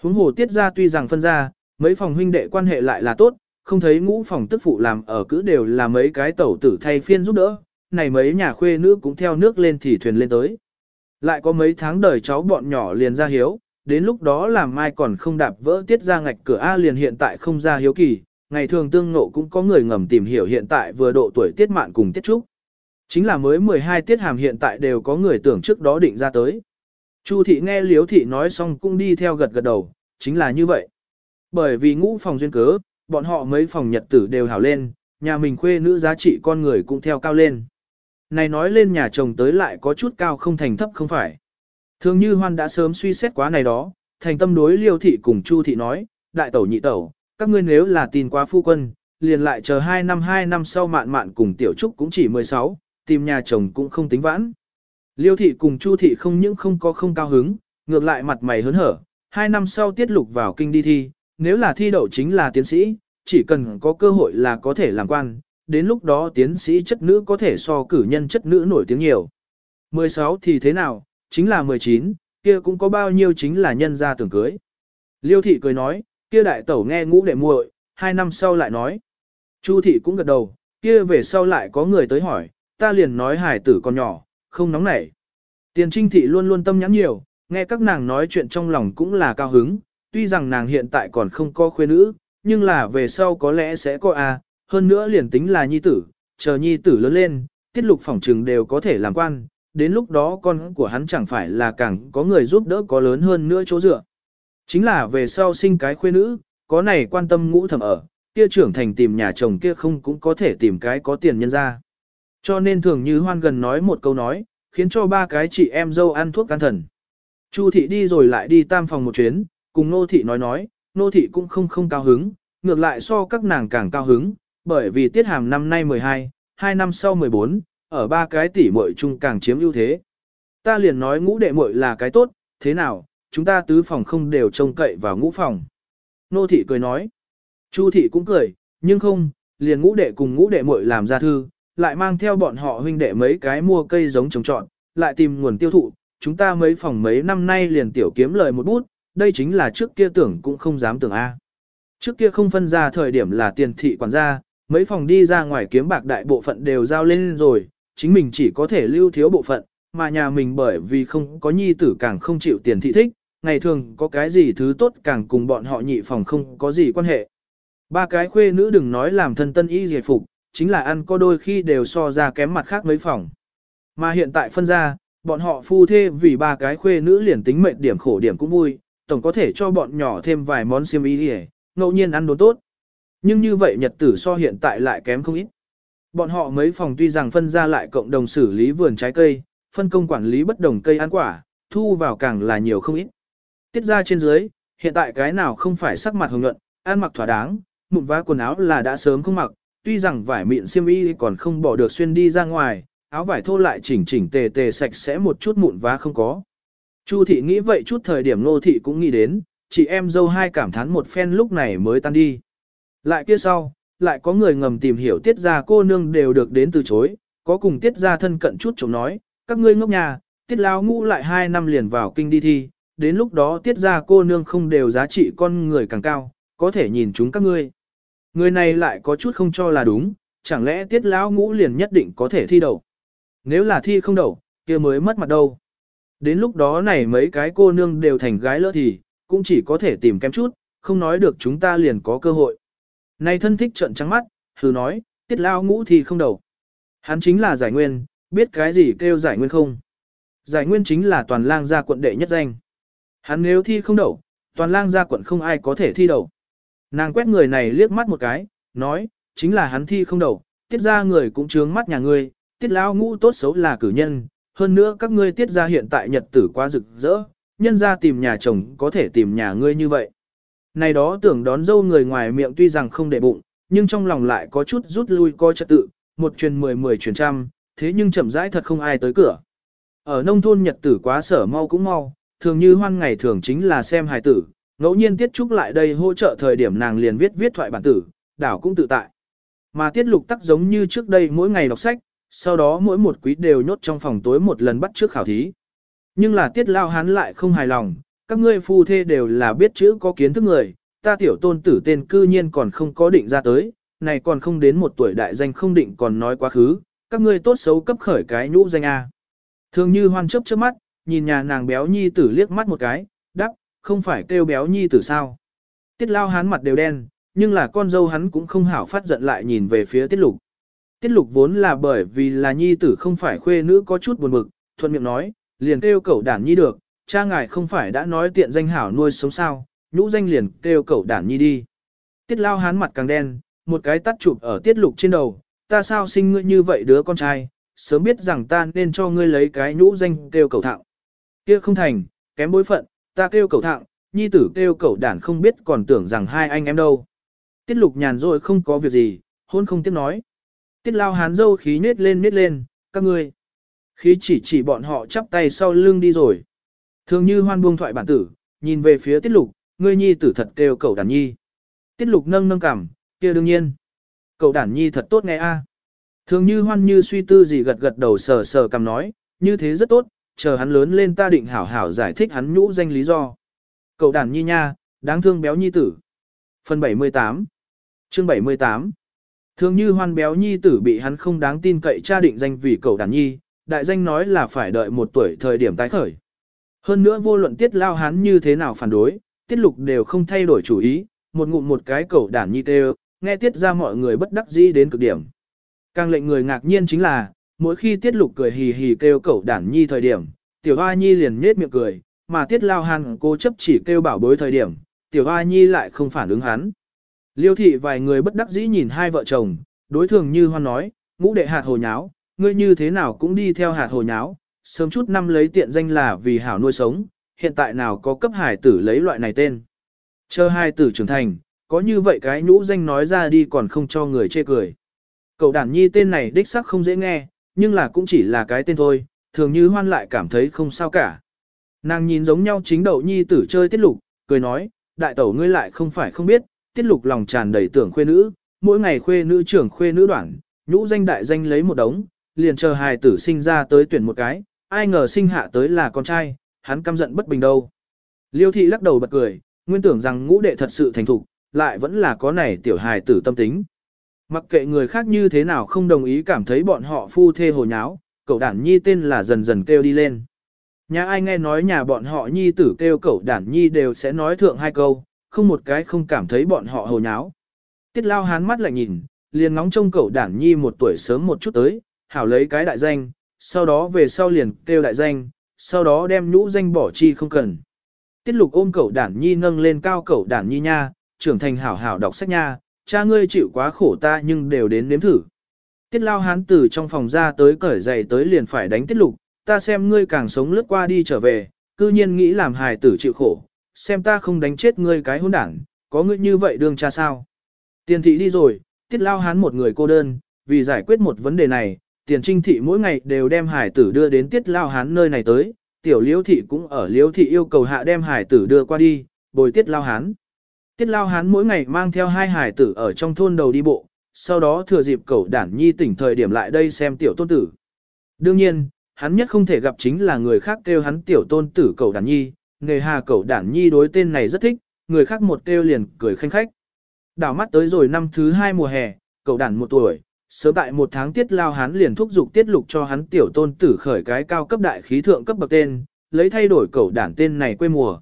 Huống hồ tiết ra tuy rằng phân ra, mấy phòng huynh đệ quan hệ lại là tốt, không thấy ngũ phòng tức phụ làm ở cứ đều là mấy cái tẩu tử thay phiên giúp đỡ, này mấy nhà khuê nữ cũng theo nước lên thì thuyền lên tới. Lại có mấy tháng đời cháu bọn nhỏ liền ra hiếu, đến lúc đó làm mai còn không đạp vỡ tiết ra ngạch cửa A liền hiện tại không ra hiếu kỳ, ngày thường tương nộ cũng có người ngầm tìm hiểu hiện tại vừa độ tuổi tiết mạn cùng tiết trúc. Chính là mới 12 tiết hàm hiện tại đều có người tưởng trước đó định ra tới. Chu thị nghe liếu thị nói xong cũng đi theo gật gật đầu, chính là như vậy. Bởi vì ngũ phòng duyên cớ, bọn họ mấy phòng nhật tử đều hảo lên, nhà mình khuê nữ giá trị con người cũng theo cao lên. Này nói lên nhà chồng tới lại có chút cao không thành thấp không phải. Thường như hoan đã sớm suy xét quá này đó, thành tâm đối liêu thị cùng chu thị nói, đại tẩu nhị tẩu, các ngươi nếu là tin quá phu quân, liền lại chờ 2 năm 2 năm sau mạn mạn cùng tiểu trúc cũng chỉ 16, tìm nhà chồng cũng không tính vãn. Liêu thị cùng chu thị không những không có không cao hứng, ngược lại mặt mày hớn hở, 2 năm sau tiết lục vào kinh đi thi, nếu là thi đậu chính là tiến sĩ, chỉ cần có cơ hội là có thể làm quan, đến lúc đó tiến sĩ chất nữ có thể so cử nhân chất nữ nổi tiếng nhiều. 16 thì thế nào, chính là 19, kia cũng có bao nhiêu chính là nhân gia tưởng cưới. Liêu thị cười nói, kia đại tẩu nghe ngũ đệ muội, hai năm sau lại nói. Chu thị cũng gật đầu, kia về sau lại có người tới hỏi, ta liền nói hải tử còn nhỏ, không nóng nảy. Tiền trinh thị luôn luôn tâm nhắn nhiều, nghe các nàng nói chuyện trong lòng cũng là cao hứng, tuy rằng nàng hiện tại còn không có khuê nữ, nhưng là về sau có lẽ sẽ có a, hơn nữa liền tính là nhi tử, chờ nhi tử lớn lên, tiết lục phỏng trừng đều có thể làm quan, đến lúc đó con của hắn chẳng phải là càng có người giúp đỡ có lớn hơn nữa chỗ dựa. Chính là về sau sinh cái khuê nữ, có này quan tâm ngũ thẩm ở, kia trưởng thành tìm nhà chồng kia không cũng có thể tìm cái có tiền nhân ra. Cho nên thường như hoan gần nói một câu nói, khiến cho ba cái chị em dâu ăn thuốc can thần. Chu thị đi rồi lại đi tam phòng một chuyến, cùng nô thị nói nói, nô thị cũng không không cao hứng, ngược lại so các nàng càng cao hứng, bởi vì tiết hàm năm nay 12, hai năm sau 14, ở ba cái tỷ muội chung càng chiếm ưu thế. Ta liền nói ngũ đệ muội là cái tốt, thế nào, chúng ta tứ phòng không đều trông cậy vào ngũ phòng. Nô thị cười nói, Chu thị cũng cười, nhưng không, liền ngũ đệ cùng ngũ đệ muội làm ra thư, lại mang theo bọn họ huynh đệ mấy cái mua cây giống trồng trọn, lại tìm nguồn tiêu thụ, chúng ta mấy phòng mấy năm nay liền tiểu kiếm lời một bút, đây chính là trước kia tưởng cũng không dám tưởng A. Trước kia không phân ra thời điểm là tiền thị quản gia, mấy phòng đi ra ngoài kiếm bạc đại bộ phận đều giao lên rồi, chính mình chỉ có thể lưu thiếu bộ phận, mà nhà mình bởi vì không có nhi tử càng không chịu tiền thị thích, ngày thường có cái gì thứ tốt càng cùng bọn họ nhị phòng không có gì quan hệ. Ba cái khuê nữ đừng nói làm thân tân y giải phục, chính là ăn có đôi khi đều so ra kém mặt khác mấy phòng. Mà hiện tại phân ra, bọn họ phu thê vì ba cái khuê nữ liền tính mệnh điểm khổ điểm cũng vui, tổng có thể cho bọn nhỏ thêm vài món xiêm y đi ngẫu nhiên ăn đồ tốt. Nhưng như vậy nhật tử so hiện tại lại kém không ít. Bọn họ mấy phòng tuy rằng phân ra lại cộng đồng xử lý vườn trái cây, phân công quản lý bất đồng cây ăn quả, thu vào càng là nhiều không ít. Tiết ra trên dưới, hiện tại cái nào không phải sắc mặt hồng nhuận, ăn mặc thỏa đáng, mụn vá quần áo là đã sớm không mặc, tuy rằng vải mịn xiêm y còn không bỏ được xuyên đi ra ngoài, áo vải thô lại chỉnh chỉnh tề tề sạch sẽ một chút mụn vá không có. Chu thị nghĩ vậy chút thời điểm nô thị cũng nghĩ đến, chị em dâu hai cảm thán một phen lúc này mới tan đi. Lại kia sau, lại có người ngầm tìm hiểu tiết ra cô nương đều được đến từ chối, có cùng tiết ra thân cận chút chống nói, các ngươi ngốc nhà, tiết lao ngũ lại hai năm liền vào kinh đi thi, đến lúc đó tiết ra cô nương không đều giá trị con người càng cao, có thể nhìn chúng các ngươi. Người này lại có chút không cho là đúng, chẳng lẽ tiết lão ngũ liền nhất định có thể thi đậu. Nếu là thi không đậu, kia mới mất mặt đâu. Đến lúc đó này mấy cái cô nương đều thành gái lỡ thì, cũng chỉ có thể tìm kém chút, không nói được chúng ta liền có cơ hội. Này thân thích trận trắng mắt, hừ nói, tiết lao ngũ thì không đầu. Hắn chính là giải nguyên, biết cái gì kêu giải nguyên không? Giải nguyên chính là toàn lang gia quận đệ nhất danh. Hắn nếu thi không đậu, toàn lang gia quận không ai có thể thi đậu. Nàng quét người này liếc mắt một cái, nói, chính là hắn thi không đậu, tiết ra người cũng trướng mắt nhà ngươi, tiết lao ngũ tốt xấu là cử nhân, hơn nữa các ngươi tiết ra hiện tại nhật tử quá rực rỡ, nhân ra tìm nhà chồng có thể tìm nhà ngươi như vậy. Này đó tưởng đón dâu người ngoài miệng tuy rằng không để bụng, nhưng trong lòng lại có chút rút lui coi trật tự, một truyền mười mười truyền trăm, thế nhưng chậm rãi thật không ai tới cửa. Ở nông thôn nhật tử quá sở mau cũng mau, thường như hoan ngày thường chính là xem hài tử, ngẫu nhiên tiết trúc lại đây hỗ trợ thời điểm nàng liền viết viết thoại bản tử, đảo cũng tự tại. Mà tiết lục tắc giống như trước đây mỗi ngày đọc sách, sau đó mỗi một quý đều nhốt trong phòng tối một lần bắt trước khảo thí. Nhưng là tiết lao hán lại không hài lòng, các ngươi phu thê đều là biết chữ có kiến thức người, ta tiểu tôn tử tên cư nhiên còn không có định ra tới, này còn không đến một tuổi đại danh không định còn nói quá khứ, các ngươi tốt xấu cấp khởi cái nhũ danh A. Thường như hoan chấp trước mắt, nhìn nhà nàng béo nhi tử liếc mắt một cái, đắc, không phải kêu béo nhi tử sao. Tiết lao hán mặt đều đen, nhưng là con dâu hắn cũng không hảo phát giận lại nhìn về phía tiết lục. Tiết lục vốn là bởi vì là nhi tử không phải khuê nữ có chút buồn bực, thuận miệng nói, liền kêu cậu đản nhi được, cha ngài không phải đã nói tiện danh hảo nuôi sống sao, nhũ danh liền kêu cậu đản nhi đi. Tiết lao hán mặt càng đen, một cái tắt chụp ở tiết lục trên đầu, ta sao sinh ngươi như vậy đứa con trai, sớm biết rằng ta nên cho ngươi lấy cái nhũ danh kêu cậu thạo. Kia không thành, kém bối phận, ta kêu cậu thạo, nhi tử kêu cậu đản không biết còn tưởng rằng hai anh em đâu. Tiết lục nhàn rồi không có việc gì, hôn không tiếc nói. Tiết lao hán dâu khí nết lên nết lên, các ngươi. Khí chỉ chỉ bọn họ chắp tay sau lưng đi rồi. Thường như hoan buông thoại bản tử, nhìn về phía tiết lục, ngươi nhi tử thật kêu cậu đàn nhi. Tiết lục nâng nâng cảm, kia đương nhiên. Cậu đàn nhi thật tốt nghe a. Thường như hoan như suy tư gì gật gật đầu sờ sờ cầm nói, như thế rất tốt, chờ hắn lớn lên ta định hảo hảo giải thích hắn nhũ danh lý do. Cậu đàn nhi nha, đáng thương béo nhi tử. Phần 78 Chương 78 Thường như hoan béo nhi tử bị hắn không đáng tin cậy cha định danh vì cậu đàn nhi, đại danh nói là phải đợi một tuổi thời điểm tái khởi. Hơn nữa vô luận tiết lao hắn như thế nào phản đối, tiết lục đều không thay đổi chủ ý, một ngụm một cái cậu đàn nhi tê nghe tiết ra mọi người bất đắc dĩ đến cực điểm. Càng lệnh người ngạc nhiên chính là, mỗi khi tiết lục cười hì hì kêu cậu đàn nhi thời điểm, tiểu hoa nhi liền nhết miệng cười, mà tiết lao hắn cố chấp chỉ kêu bảo bối thời điểm, tiểu hoa nhi lại không phản ứng hắn. Liêu thị vài người bất đắc dĩ nhìn hai vợ chồng, đối thường như hoan nói, ngũ đệ hạt hồ nháo, ngươi như thế nào cũng đi theo hạt hồ nháo, sớm chút năm lấy tiện danh là vì hảo nuôi sống, hiện tại nào có cấp hải tử lấy loại này tên. Chờ hai tử trưởng thành, có như vậy cái nhũ danh nói ra đi còn không cho người chê cười. Cậu đàn nhi tên này đích sắc không dễ nghe, nhưng là cũng chỉ là cái tên thôi, thường như hoan lại cảm thấy không sao cả. Nàng nhìn giống nhau chính đậu nhi tử chơi tiết lục, cười nói, đại tẩu ngươi lại không phải không biết, tiết lục lòng tràn đầy tưởng khuê nữ, mỗi ngày khuê nữ trưởng khuê nữ đoạn, nhũ danh đại danh lấy một đống, liền chờ hài tử sinh ra tới tuyển một cái, ai ngờ sinh hạ tới là con trai, hắn căm giận bất bình đâu. Liêu thị lắc đầu bật cười, nguyên tưởng rằng ngũ đệ thật sự thành thục, lại vẫn là có này tiểu hài tử tâm tính. Mặc kệ người khác như thế nào không đồng ý cảm thấy bọn họ phu thê hồ nháo, cậu đản nhi tên là dần dần kêu đi lên. Nhà ai nghe nói nhà bọn họ nhi tử kêu cậu đản nhi đều sẽ nói thượng hai câu, không một cái không cảm thấy bọn họ hồ nháo. Tiết lao hán mắt lại nhìn, liền ngóng trông cậu đản nhi một tuổi sớm một chút tới, hảo lấy cái đại danh, sau đó về sau liền kêu đại danh, sau đó đem nhũ danh bỏ chi không cần. Tiết lục ôm cậu đản nhi nâng lên cao cậu đản nhi nha, trưởng thành hảo hảo đọc sách nha, cha ngươi chịu quá khổ ta nhưng đều đến nếm thử. Tiết lao hán từ trong phòng ra tới cởi giày tới liền phải đánh tiết lục, ta xem ngươi càng sống lướt qua đi trở về, cư nhiên nghĩ làm hài tử chịu khổ, xem ta không đánh chết ngươi cái hôn đảng, có ngươi như vậy đương cha sao. Tiền thị đi rồi, tiết lao hán một người cô đơn, vì giải quyết một vấn đề này, tiền trinh thị mỗi ngày đều đem hải tử đưa đến tiết lao hán nơi này tới, tiểu liễu thị cũng ở liễu thị yêu cầu hạ đem hải tử đưa qua đi, bồi tiết lao hán. Tiết lao hán mỗi ngày mang theo hai hải tử ở trong thôn đầu đi bộ, sau đó thừa dịp cậu đản nhi tỉnh thời điểm lại đây xem tiểu tôn tử. Đương nhiên, hắn nhất không thể gặp chính là người khác kêu hắn tiểu tôn tử cậu đản nhi, nghề hà cậu đản nhi đối tên này rất thích, người khác một kêu liền cười khanh khách. Đảo mắt tới rồi năm thứ hai mùa hè, cậu đản một tuổi, sớm tại một tháng tiết lao hắn liền thúc giục tiết lục cho hắn tiểu tôn tử khởi cái cao cấp đại khí thượng cấp bậc tên, lấy thay đổi cậu đản tên này quê mùa.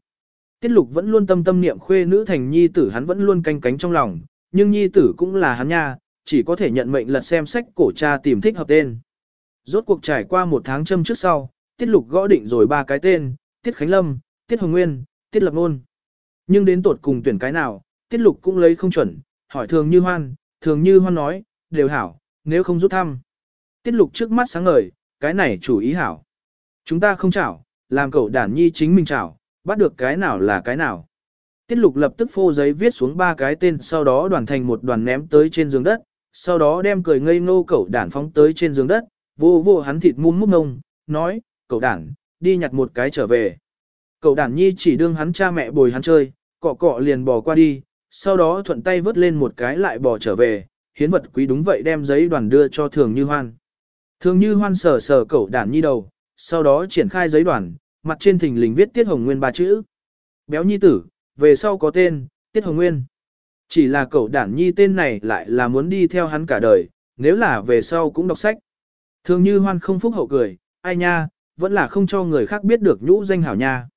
Tiết lục vẫn luôn tâm tâm niệm khuê nữ thành nhi tử hắn vẫn luôn canh cánh trong lòng, nhưng nhi tử cũng là hắn nha, chỉ có thể nhận mệnh lật xem sách cổ cha tìm thích hợp tên. Rốt cuộc trải qua một tháng châm trước sau, tiết lục gõ định rồi ba cái tên, tiết khánh lâm, tiết hồng nguyên, tiết lập nôn. Nhưng đến tột cùng tuyển cái nào, tiết lục cũng lấy không chuẩn, hỏi thường như hoan, thường như hoan nói, đều hảo, nếu không rút thăm. Tiết lục trước mắt sáng ngời, cái này chủ ý hảo. Chúng ta không chảo, làm cậu đản nhi chính mình chảo, bắt được cái nào là cái nào. Tiết lục lập tức phô giấy viết xuống ba cái tên sau đó đoàn thành một đoàn ném tới trên giường đất, sau đó đem cười ngây ngô cậu đản phóng tới trên giường đất, vô vô hắn thịt muôn múc ngông, nói, cậu đản, đi nhặt một cái trở về. Cậu đản nhi chỉ đương hắn cha mẹ bồi hắn chơi, cọ cọ liền bò qua đi, sau đó thuận tay vớt lên một cái lại bò trở về, hiến vật quý đúng vậy đem giấy đoàn đưa cho thường như hoan. Thường như hoan sờ sờ cậu đản nhi đầu, sau đó triển khai giấy đoàn, mặt trên thình lình viết tiết hồng nguyên ba chữ. Béo nhi tử, về sau có tên, tiết hồng nguyên. Chỉ là cậu đản nhi tên này lại là muốn đi theo hắn cả đời, nếu là về sau cũng đọc sách. Thường như hoan không phúc hậu cười, ai nha, vẫn là không cho người khác biết được nhũ danh hảo nha.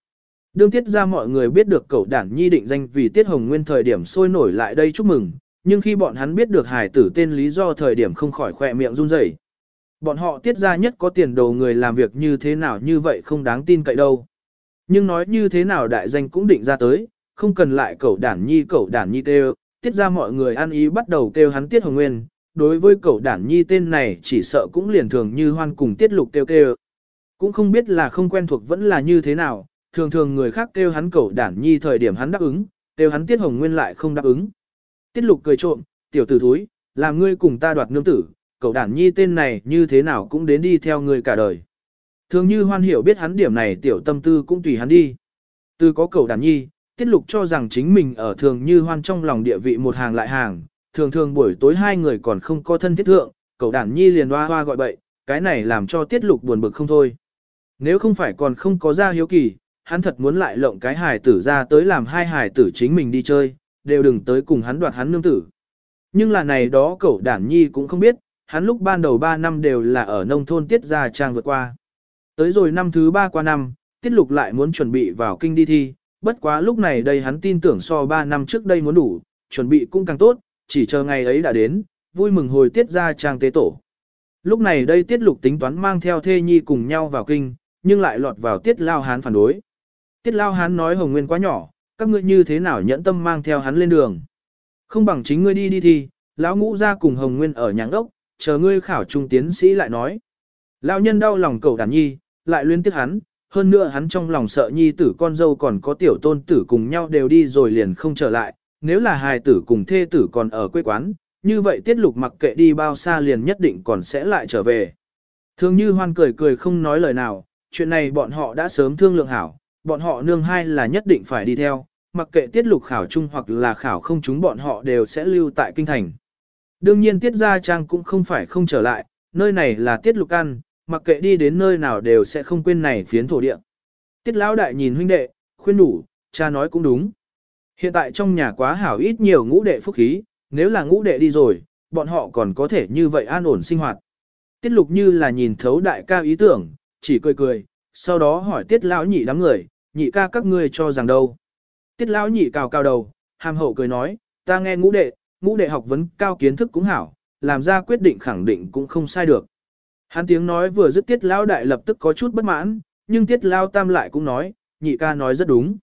Đương tiết ra mọi người biết được cậu đản nhi định danh vì tiết hồng nguyên thời điểm sôi nổi lại đây chúc mừng, nhưng khi bọn hắn biết được Hải tử tên lý do thời điểm không khỏi khỏe miệng run rẩy. Bọn họ tiết ra nhất có tiền đồ người làm việc như thế nào như vậy không đáng tin cậy đâu. Nhưng nói như thế nào đại danh cũng định ra tới, không cần lại cậu đản nhi cậu đản nhi kêu, tiết ra mọi người ăn ý bắt đầu kêu hắn tiết hồng nguyên, đối với cậu đản nhi tên này chỉ sợ cũng liền thường như hoan cùng tiết lục kêu kêu. Cũng không biết là không quen thuộc vẫn là như thế nào, thường thường người khác kêu hắn cậu đản nhi thời điểm hắn đáp ứng, kêu hắn tiết hồng nguyên lại không đáp ứng. Tiết lục cười trộm, tiểu tử thúi, làm ngươi cùng ta đoạt nương tử, cậu đản nhi tên này như thế nào cũng đến đi theo ngươi cả đời. Thường như hoan hiểu biết hắn điểm này tiểu tâm tư cũng tùy hắn đi. Từ có cậu đản nhi, tiết lục cho rằng chính mình ở thường như hoan trong lòng địa vị một hàng lại hàng, thường thường buổi tối hai người còn không có thân thiết thượng, cậu đản nhi liền hoa hoa gọi bậy, cái này làm cho tiết lục buồn bực không thôi. Nếu không phải còn không có ra hiếu kỳ, hắn thật muốn lại lộng cái hài tử ra tới làm hai hài tử chính mình đi chơi, đều đừng tới cùng hắn đoạt hắn nương tử. Nhưng là này đó cậu đản nhi cũng không biết, hắn lúc ban đầu 3 năm đều là ở nông thôn tiết gia trang vượt qua. Tới rồi năm thứ 3 qua năm, tiết lục lại muốn chuẩn bị vào kinh đi thi, bất quá lúc này đây hắn tin tưởng so 3 năm trước đây muốn đủ, chuẩn bị cũng càng tốt, chỉ chờ ngày ấy đã đến, vui mừng hồi tiết gia trang tế tổ. Lúc này đây tiết lục tính toán mang theo thê nhi cùng nhau vào kinh, nhưng lại lọt vào tiết lao hán phản đối. Tiết lao hán nói hồng nguyên quá nhỏ, các ngươi như thế nào nhẫn tâm mang theo hắn lên đường. Không bằng chính ngươi đi đi thì, lão ngũ ra cùng hồng nguyên ở nhãn ốc, chờ ngươi khảo trung tiến sĩ lại nói. Lão nhân đau lòng cầu đàn nhi, lại luyến tiếc hắn, hơn nữa hắn trong lòng sợ nhi tử con dâu còn có tiểu tôn tử cùng nhau đều đi rồi liền không trở lại, nếu là hài tử cùng thê tử còn ở quê quán, như vậy tiết lục mặc kệ đi bao xa liền nhất định còn sẽ lại trở về. Thường như hoan cười cười không nói lời nào, chuyện này bọn họ đã sớm thương lượng hảo, bọn họ nương hai là nhất định phải đi theo, mặc kệ tiết lục khảo chung hoặc là khảo không chúng bọn họ đều sẽ lưu tại kinh thành. Đương nhiên tiết gia trang cũng không phải không trở lại, nơi này là tiết lục ăn, mặc kệ đi đến nơi nào đều sẽ không quên này phiến thổ địa. Tiết lão đại nhìn huynh đệ, khuyên đủ, cha nói cũng đúng. Hiện tại trong nhà quá hảo ít nhiều ngũ đệ phúc khí, nếu là ngũ đệ đi rồi, bọn họ còn có thể như vậy an ổn sinh hoạt. Tiết lục như là nhìn thấu đại ca ý tưởng, chỉ cười cười, sau đó hỏi tiết lão nhị đám người, nhị ca các ngươi cho rằng đâu. Tiết lão nhị cào cao đầu, hàm hậu cười nói, ta nghe ngũ đệ, ngũ đệ học vấn cao kiến thức cũng hảo, làm ra quyết định khẳng định cũng không sai được. Hắn tiếng nói vừa dứt tiết lão đại lập tức có chút bất mãn, nhưng tiết lao tam lại cũng nói, nhị ca nói rất đúng.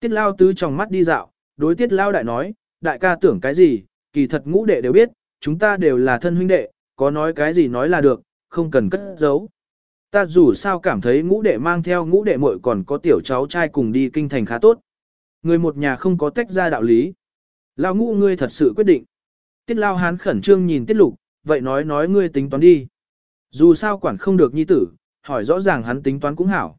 Tiết lao tứ trong mắt đi dạo, đối tiết lao đại nói, đại ca tưởng cái gì, kỳ thật ngũ đệ đều biết, chúng ta đều là thân huynh đệ, có nói cái gì nói là được, không cần cất giấu. Ta dù sao cảm thấy ngũ đệ mang theo ngũ đệ muội còn có tiểu cháu trai cùng đi kinh thành khá tốt. Người một nhà không có tách ra đạo lý. Lao ngũ ngươi thật sự quyết định. Tiết lao hán khẩn trương nhìn tiết lục, vậy nói nói ngươi tính toán đi. Dù sao quản không được nhi tử, hỏi rõ ràng hắn tính toán cũng hảo.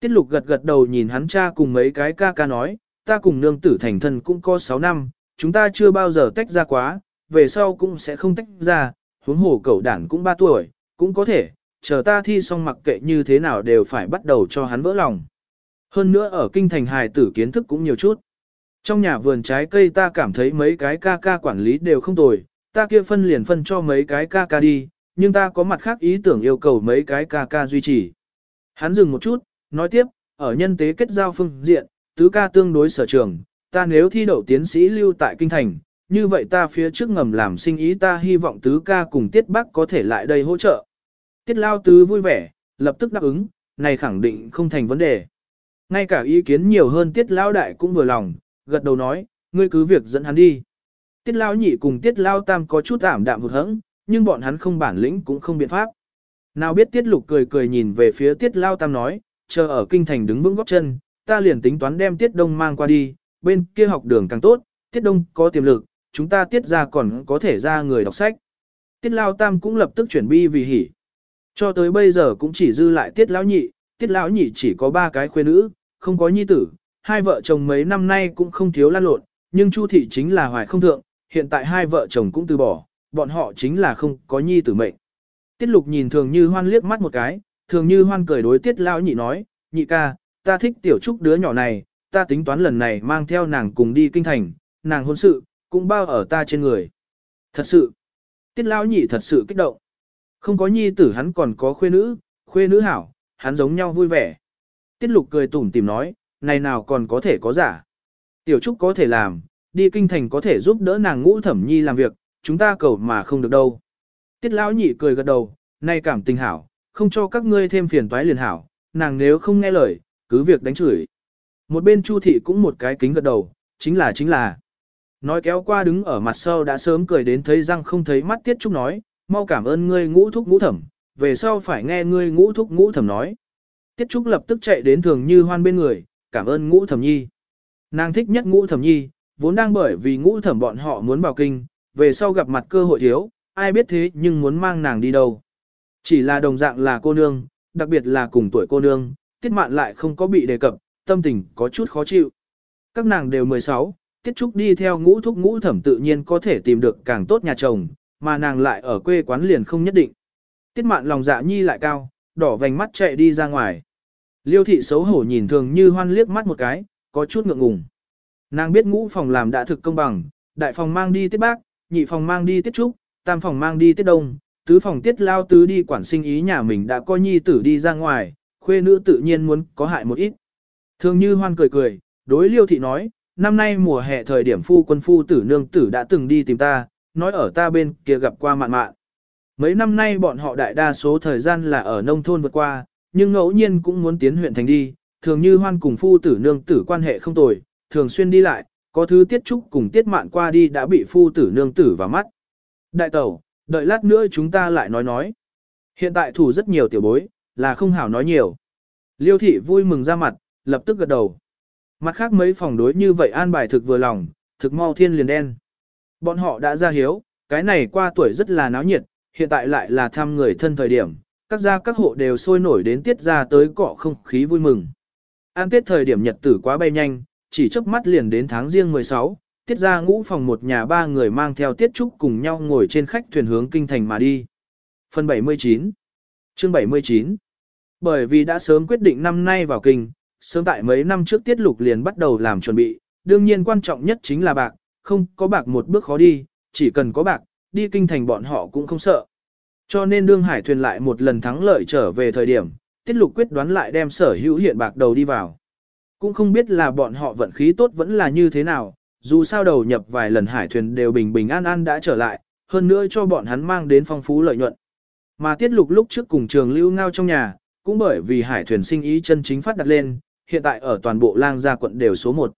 Tiết lục gật gật đầu nhìn hắn cha cùng mấy cái ca ca nói, ta cùng nương tử thành thân cũng có 6 năm, chúng ta chưa bao giờ tách ra quá, về sau cũng sẽ không tách ra, huống hồ cậu đản cũng 3 tuổi, cũng có thể, chờ ta thi xong mặc kệ như thế nào đều phải bắt đầu cho hắn vỡ lòng. Hơn nữa ở kinh thành hài tử kiến thức cũng nhiều chút. Trong nhà vườn trái cây ta cảm thấy mấy cái ca ca quản lý đều không tồi, ta kia phân liền phân cho mấy cái ca ca đi, nhưng ta có mặt khác ý tưởng yêu cầu mấy cái ca ca duy trì. Hắn dừng một chút, nói tiếp, ở nhân tế kết giao phương diện, tứ ca tương đối sở trường, ta nếu thi đậu tiến sĩ lưu tại kinh thành, như vậy ta phía trước ngầm làm sinh ý ta hy vọng tứ ca cùng tiết bắc có thể lại đây hỗ trợ. Tiết lao tứ vui vẻ, lập tức đáp ứng, này khẳng định không thành vấn đề. Ngay cả ý kiến nhiều hơn tiết lao đại cũng vừa lòng, gật đầu nói, ngươi cứ việc dẫn hắn đi. Tiết lao nhị cùng tiết lao tam có chút ảm đạm hụt hẫng, nhưng bọn hắn không bản lĩnh cũng không biện pháp. Nào biết tiết lục cười cười nhìn về phía tiết lao tam nói, chờ ở kinh thành đứng vững góc chân, ta liền tính toán đem tiết đông mang qua đi, bên kia học đường càng tốt, tiết đông có tiềm lực, chúng ta tiết ra còn có thể ra người đọc sách. Tiết lao tam cũng lập tức chuyển bi vì hỉ. Cho tới bây giờ cũng chỉ dư lại tiết lão nhị, tiết lão nhị chỉ có ba cái khuê nữ, không có nhi tử, hai vợ chồng mấy năm nay cũng không thiếu lan lộn, nhưng Chu thị chính là hoài không thượng, hiện tại hai vợ chồng cũng từ bỏ, bọn họ chính là không có nhi tử mệnh. Tiết lục nhìn thường như hoan liếc mắt một cái, thường như hoan cười đối tiết lão nhị nói, nhị ca, ta thích tiểu trúc đứa nhỏ này, ta tính toán lần này mang theo nàng cùng đi kinh thành, nàng hôn sự, cũng bao ở ta trên người. Thật sự, tiết lão nhị thật sự kích động. Không có nhi tử hắn còn có khuê nữ, khuê nữ hảo, hắn giống nhau vui vẻ. Tiết lục cười tủm tìm nói, này nào còn có thể có giả. Tiểu Trúc có thể làm, đi kinh thành có thể giúp đỡ nàng ngũ thẩm nhi làm việc, chúng ta cầu mà không được đâu. Tiết lão nhị cười gật đầu, nay cảm tình hảo, không cho các ngươi thêm phiền toái liền hảo, nàng nếu không nghe lời, cứ việc đánh chửi. Một bên Chu thị cũng một cái kính gật đầu, chính là chính là. Nói kéo qua đứng ở mặt sau đã sớm cười đến thấy răng không thấy mắt Tiết Trúc nói, mau cảm ơn ngươi ngũ thúc ngũ thẩm, về sau phải nghe ngươi ngũ thúc ngũ thẩm nói. Tiết Trúc lập tức chạy đến thường như hoan bên người, cảm ơn ngũ thẩm nhi. Nàng thích nhất ngũ thẩm nhi, vốn đang bởi vì ngũ thẩm bọn họ muốn vào kinh, về sau gặp mặt cơ hội thiếu, ai biết thế nhưng muốn mang nàng đi đâu. Chỉ là đồng dạng là cô nương, đặc biệt là cùng tuổi cô nương, tiết mạn lại không có bị đề cập, tâm tình có chút khó chịu. Các nàng đều 16, tiết trúc đi theo ngũ thúc ngũ thẩm tự nhiên có thể tìm được càng tốt nhà chồng, mà nàng lại ở quê quán liền không nhất định. Tiết mạn lòng dạ nhi lại cao, đỏ vành mắt chạy đi ra ngoài. Liêu thị xấu hổ nhìn thường như hoan liếc mắt một cái, có chút ngượng ngùng. Nàng biết ngũ phòng làm đã thực công bằng, đại phòng mang đi tiết bác, nhị phòng mang đi tiết trúc, tam phòng mang đi tiết đông, tứ phòng tiết lao tứ đi quản sinh ý nhà mình đã coi nhi tử đi ra ngoài, khuê nữ tự nhiên muốn có hại một ít. Thường như hoan cười cười, đối liêu thị nói, năm nay mùa hè thời điểm phu quân phu tử nương tử đã từng đi tìm ta, nói ở ta bên kia gặp qua mạn mạn. Mấy năm nay bọn họ đại đa số thời gian là ở nông thôn vượt qua, nhưng ngẫu nhiên cũng muốn tiến huyện thành đi, thường như hoan cùng phu tử nương tử quan hệ không tồi, thường xuyên đi lại, có thứ tiết trúc cùng tiết mạn qua đi đã bị phu tử nương tử vào mắt. Đại tẩu, đợi lát nữa chúng ta lại nói nói. Hiện tại thủ rất nhiều tiểu bối, là không hảo nói nhiều. Liêu thị vui mừng ra mặt, lập tức gật đầu. Mặt khác mấy phòng đối như vậy an bài thực vừa lòng, thực mau thiên liền đen. Bọn họ đã ra hiếu, cái này qua tuổi rất là náo nhiệt, hiện tại lại là thăm người thân thời điểm, các gia các hộ đều sôi nổi đến tiết ra tới cọ không khí vui mừng. An tiết thời điểm nhật tử quá bay nhanh, chỉ chớp mắt liền đến tháng riêng 16, tiết ra ngũ phòng một nhà ba người mang theo tiết trúc cùng nhau ngồi trên khách thuyền hướng kinh thành mà đi. Phần 79 Chương 79 Bởi vì đã sớm quyết định năm nay vào kinh, sớm tại mấy năm trước tiết lục liền bắt đầu làm chuẩn bị, đương nhiên quan trọng nhất chính là bạc, không có bạc một bước khó đi, chỉ cần có bạc, đi kinh thành bọn họ cũng không sợ. Cho nên đương hải thuyền lại một lần thắng lợi trở về thời điểm, tiết lục quyết đoán lại đem sở hữu hiện bạc đầu đi vào. Cũng không biết là bọn họ vận khí tốt vẫn là như thế nào, dù sao đầu nhập vài lần hải thuyền đều bình bình an an đã trở lại, hơn nữa cho bọn hắn mang đến phong phú lợi nhuận. Mà tiết lục lúc trước cùng trường lưu ngao trong nhà, cũng bởi vì hải thuyền sinh ý chân chính phát đặt lên, hiện tại ở toàn bộ lang gia quận đều số 1.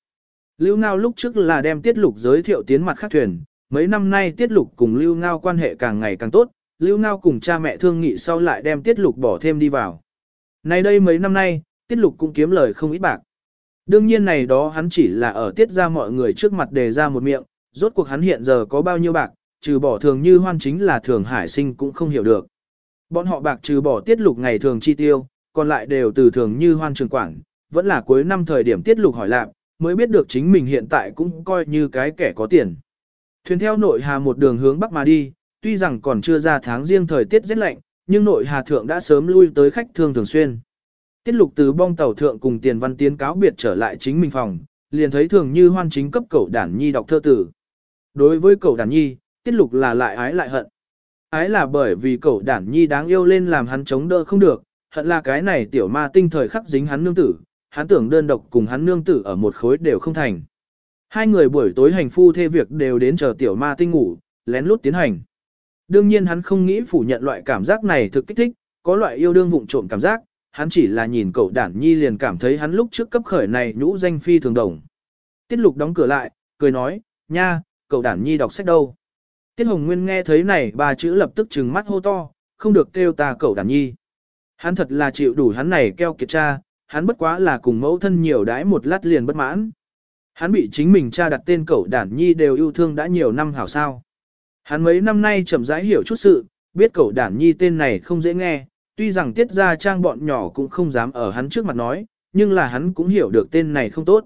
Lưu Ngao lúc trước là đem tiết lục giới thiệu tiến mặt khác thuyền, mấy năm nay tiết lục cùng Lưu Ngao quan hệ càng ngày càng tốt, Lưu Ngao cùng cha mẹ thương nghị sau lại đem tiết lục bỏ thêm đi vào. Nay đây mấy năm nay, tiết lục cũng kiếm lời không ít bạc. Đương nhiên này đó hắn chỉ là ở tiết ra mọi người trước mặt đề ra một miệng, rốt cuộc hắn hiện giờ có bao nhiêu bạc, trừ bỏ thường như hoan chính là thường hải sinh cũng không hiểu được. Bọn họ bạc trừ bỏ tiết lục ngày thường chi tiêu, còn lại đều từ thường như hoan trường Quảng, vẫn là cuối năm thời điểm tiết lục hỏi lạc, mới biết được chính mình hiện tại cũng coi như cái kẻ có tiền. Thuyền theo nội hà một đường hướng bắc mà đi, tuy rằng còn chưa ra tháng riêng thời tiết rất lạnh, nhưng nội hà thượng đã sớm lui tới khách thương thường xuyên. Tiết lục từ bong tàu thượng cùng tiền văn tiến cáo biệt trở lại chính mình phòng, liền thấy thường như hoan chính cấp cậu đản nhi đọc thơ tử. Đối với cậu đản nhi, tiết lục là lại ái lại hận. Ái là bởi vì cậu đản nhi đáng yêu lên làm hắn chống đỡ không được, hận là cái này tiểu ma tinh thời khắc dính hắn nương tử, hắn tưởng đơn độc cùng hắn nương tử ở một khối đều không thành. Hai người buổi tối hành phu thê việc đều đến chờ tiểu ma tinh ngủ, lén lút tiến hành. Đương nhiên hắn không nghĩ phủ nhận loại cảm giác này thực kích thích, có loại yêu đương vụng trộm cảm giác, hắn chỉ là nhìn cậu đản nhi liền cảm thấy hắn lúc trước cấp khởi này nhũ danh phi thường đồng. Tiết lục đóng cửa lại, cười nói, nha, cậu đản nhi đọc sách đâu. Tiết hồng nguyên nghe thấy này ba chữ lập tức trừng mắt hô to, không được kêu ta cậu đản nhi. Hắn thật là chịu đủ hắn này keo kiệt cha, hắn bất quá là cùng mẫu thân nhiều đái một lát liền bất mãn. Hắn bị chính mình cha đặt tên cậu đản nhi đều yêu thương đã nhiều năm hảo sao. Hắn mấy năm nay chậm rãi hiểu chút sự, biết cậu đản nhi tên này không dễ nghe, tuy rằng tiết ra trang bọn nhỏ cũng không dám ở hắn trước mặt nói, nhưng là hắn cũng hiểu được tên này không tốt.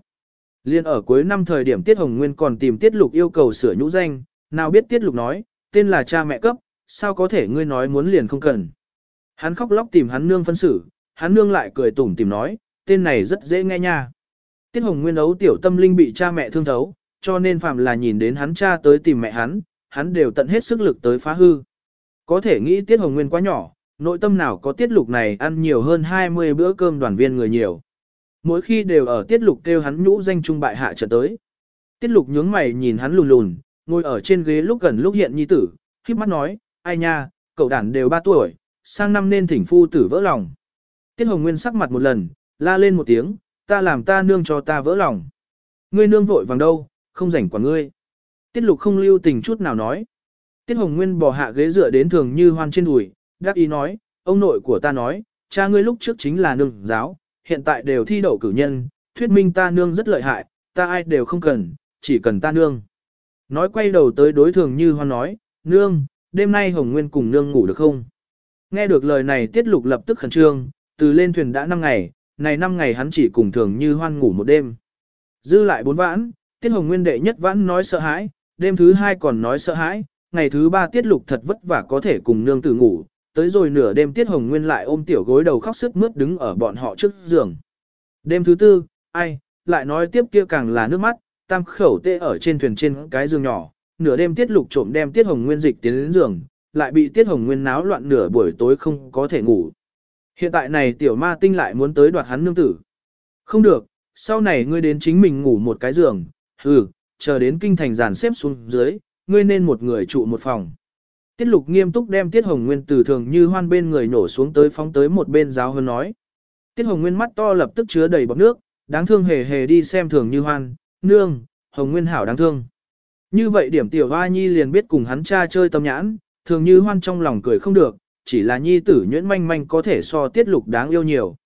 Liên ở cuối năm thời điểm Tiết Hồng Nguyên còn tìm Tiết Lục yêu cầu sửa nhũ danh, nào biết Tiết Lục nói, tên là cha mẹ cấp, sao có thể ngươi nói muốn liền không cần. Hắn khóc lóc tìm hắn nương phân xử, hắn nương lại cười tủm tìm nói, tên này rất dễ nghe nha. Tiết Hồng Nguyên ấu tiểu tâm linh bị cha mẹ thương thấu, cho nên phạm là nhìn đến hắn cha tới tìm mẹ hắn, hắn đều tận hết sức lực tới phá hư. Có thể nghĩ Tiết Hồng Nguyên quá nhỏ, nội tâm nào có tiết lục này ăn nhiều hơn 20 bữa cơm đoàn viên người nhiều. Mỗi khi đều ở tiết lục kêu hắn nhũ danh trung bại hạ trở tới. Tiết lục nhướng mày nhìn hắn lùn lùn, ngồi ở trên ghế lúc gần lúc hiện nhi tử, khiếp mắt nói, ai nha, cậu đàn đều 3 tuổi, sang năm nên thỉnh phu tử vỡ lòng. Tiết Hồng Nguyên sắc mặt một lần, la lên một tiếng, ta làm ta nương cho ta vỡ lòng. Ngươi nương vội vàng đâu, không rảnh quả ngươi. Tiết lục không lưu tình chút nào nói. Tiết Hồng Nguyên bỏ hạ ghế dựa đến thường như hoan trên đùi, đáp ý nói, ông nội của ta nói, cha ngươi lúc trước chính là nương giáo, hiện tại đều thi đậu cử nhân, thuyết minh ta nương rất lợi hại, ta ai đều không cần, chỉ cần ta nương. Nói quay đầu tới đối thường như hoan nói, nương, đêm nay Hồng Nguyên cùng nương ngủ được không? Nghe được lời này tiết lục lập tức khẩn trương, từ lên thuyền đã 5 ngày, này 5 ngày hắn chỉ cùng thường như hoan ngủ một đêm. Dư lại bốn vãn, tiết hồng nguyên đệ nhất vãn nói sợ hãi, đêm thứ hai còn nói sợ hãi, ngày thứ ba tiết lục thật vất vả có thể cùng nương tử ngủ, tới rồi nửa đêm tiết hồng nguyên lại ôm tiểu gối đầu khóc sức mướt đứng ở bọn họ trước giường. Đêm thứ tư, ai, lại nói tiếp kia càng là nước mắt, tam khẩu tê ở trên thuyền trên cái giường nhỏ, nửa đêm tiết lục trộm đem tiết hồng nguyên dịch tiến đến giường, lại bị tiết hồng nguyên náo loạn nửa buổi tối không có thể ngủ. Hiện tại này tiểu ma tinh lại muốn tới đoạt hắn nương tử. Không được, sau này ngươi đến chính mình ngủ một cái giường, hừ, chờ đến kinh thành giàn xếp xuống dưới, ngươi nên một người trụ một phòng. Tiết lục nghiêm túc đem Tiết Hồng Nguyên từ thường như hoan bên người nổ xuống tới phóng tới một bên giáo hơn nói. Tiết Hồng Nguyên mắt to lập tức chứa đầy bọc nước, đáng thương hề hề đi xem thường như hoan, nương, Hồng Nguyên hảo đáng thương. Như vậy điểm tiểu hoa nhi liền biết cùng hắn cha chơi tâm nhãn, thường như hoan trong lòng cười không được, chỉ là nhi tử nhuyễn manh manh có thể so tiết lục đáng yêu nhiều.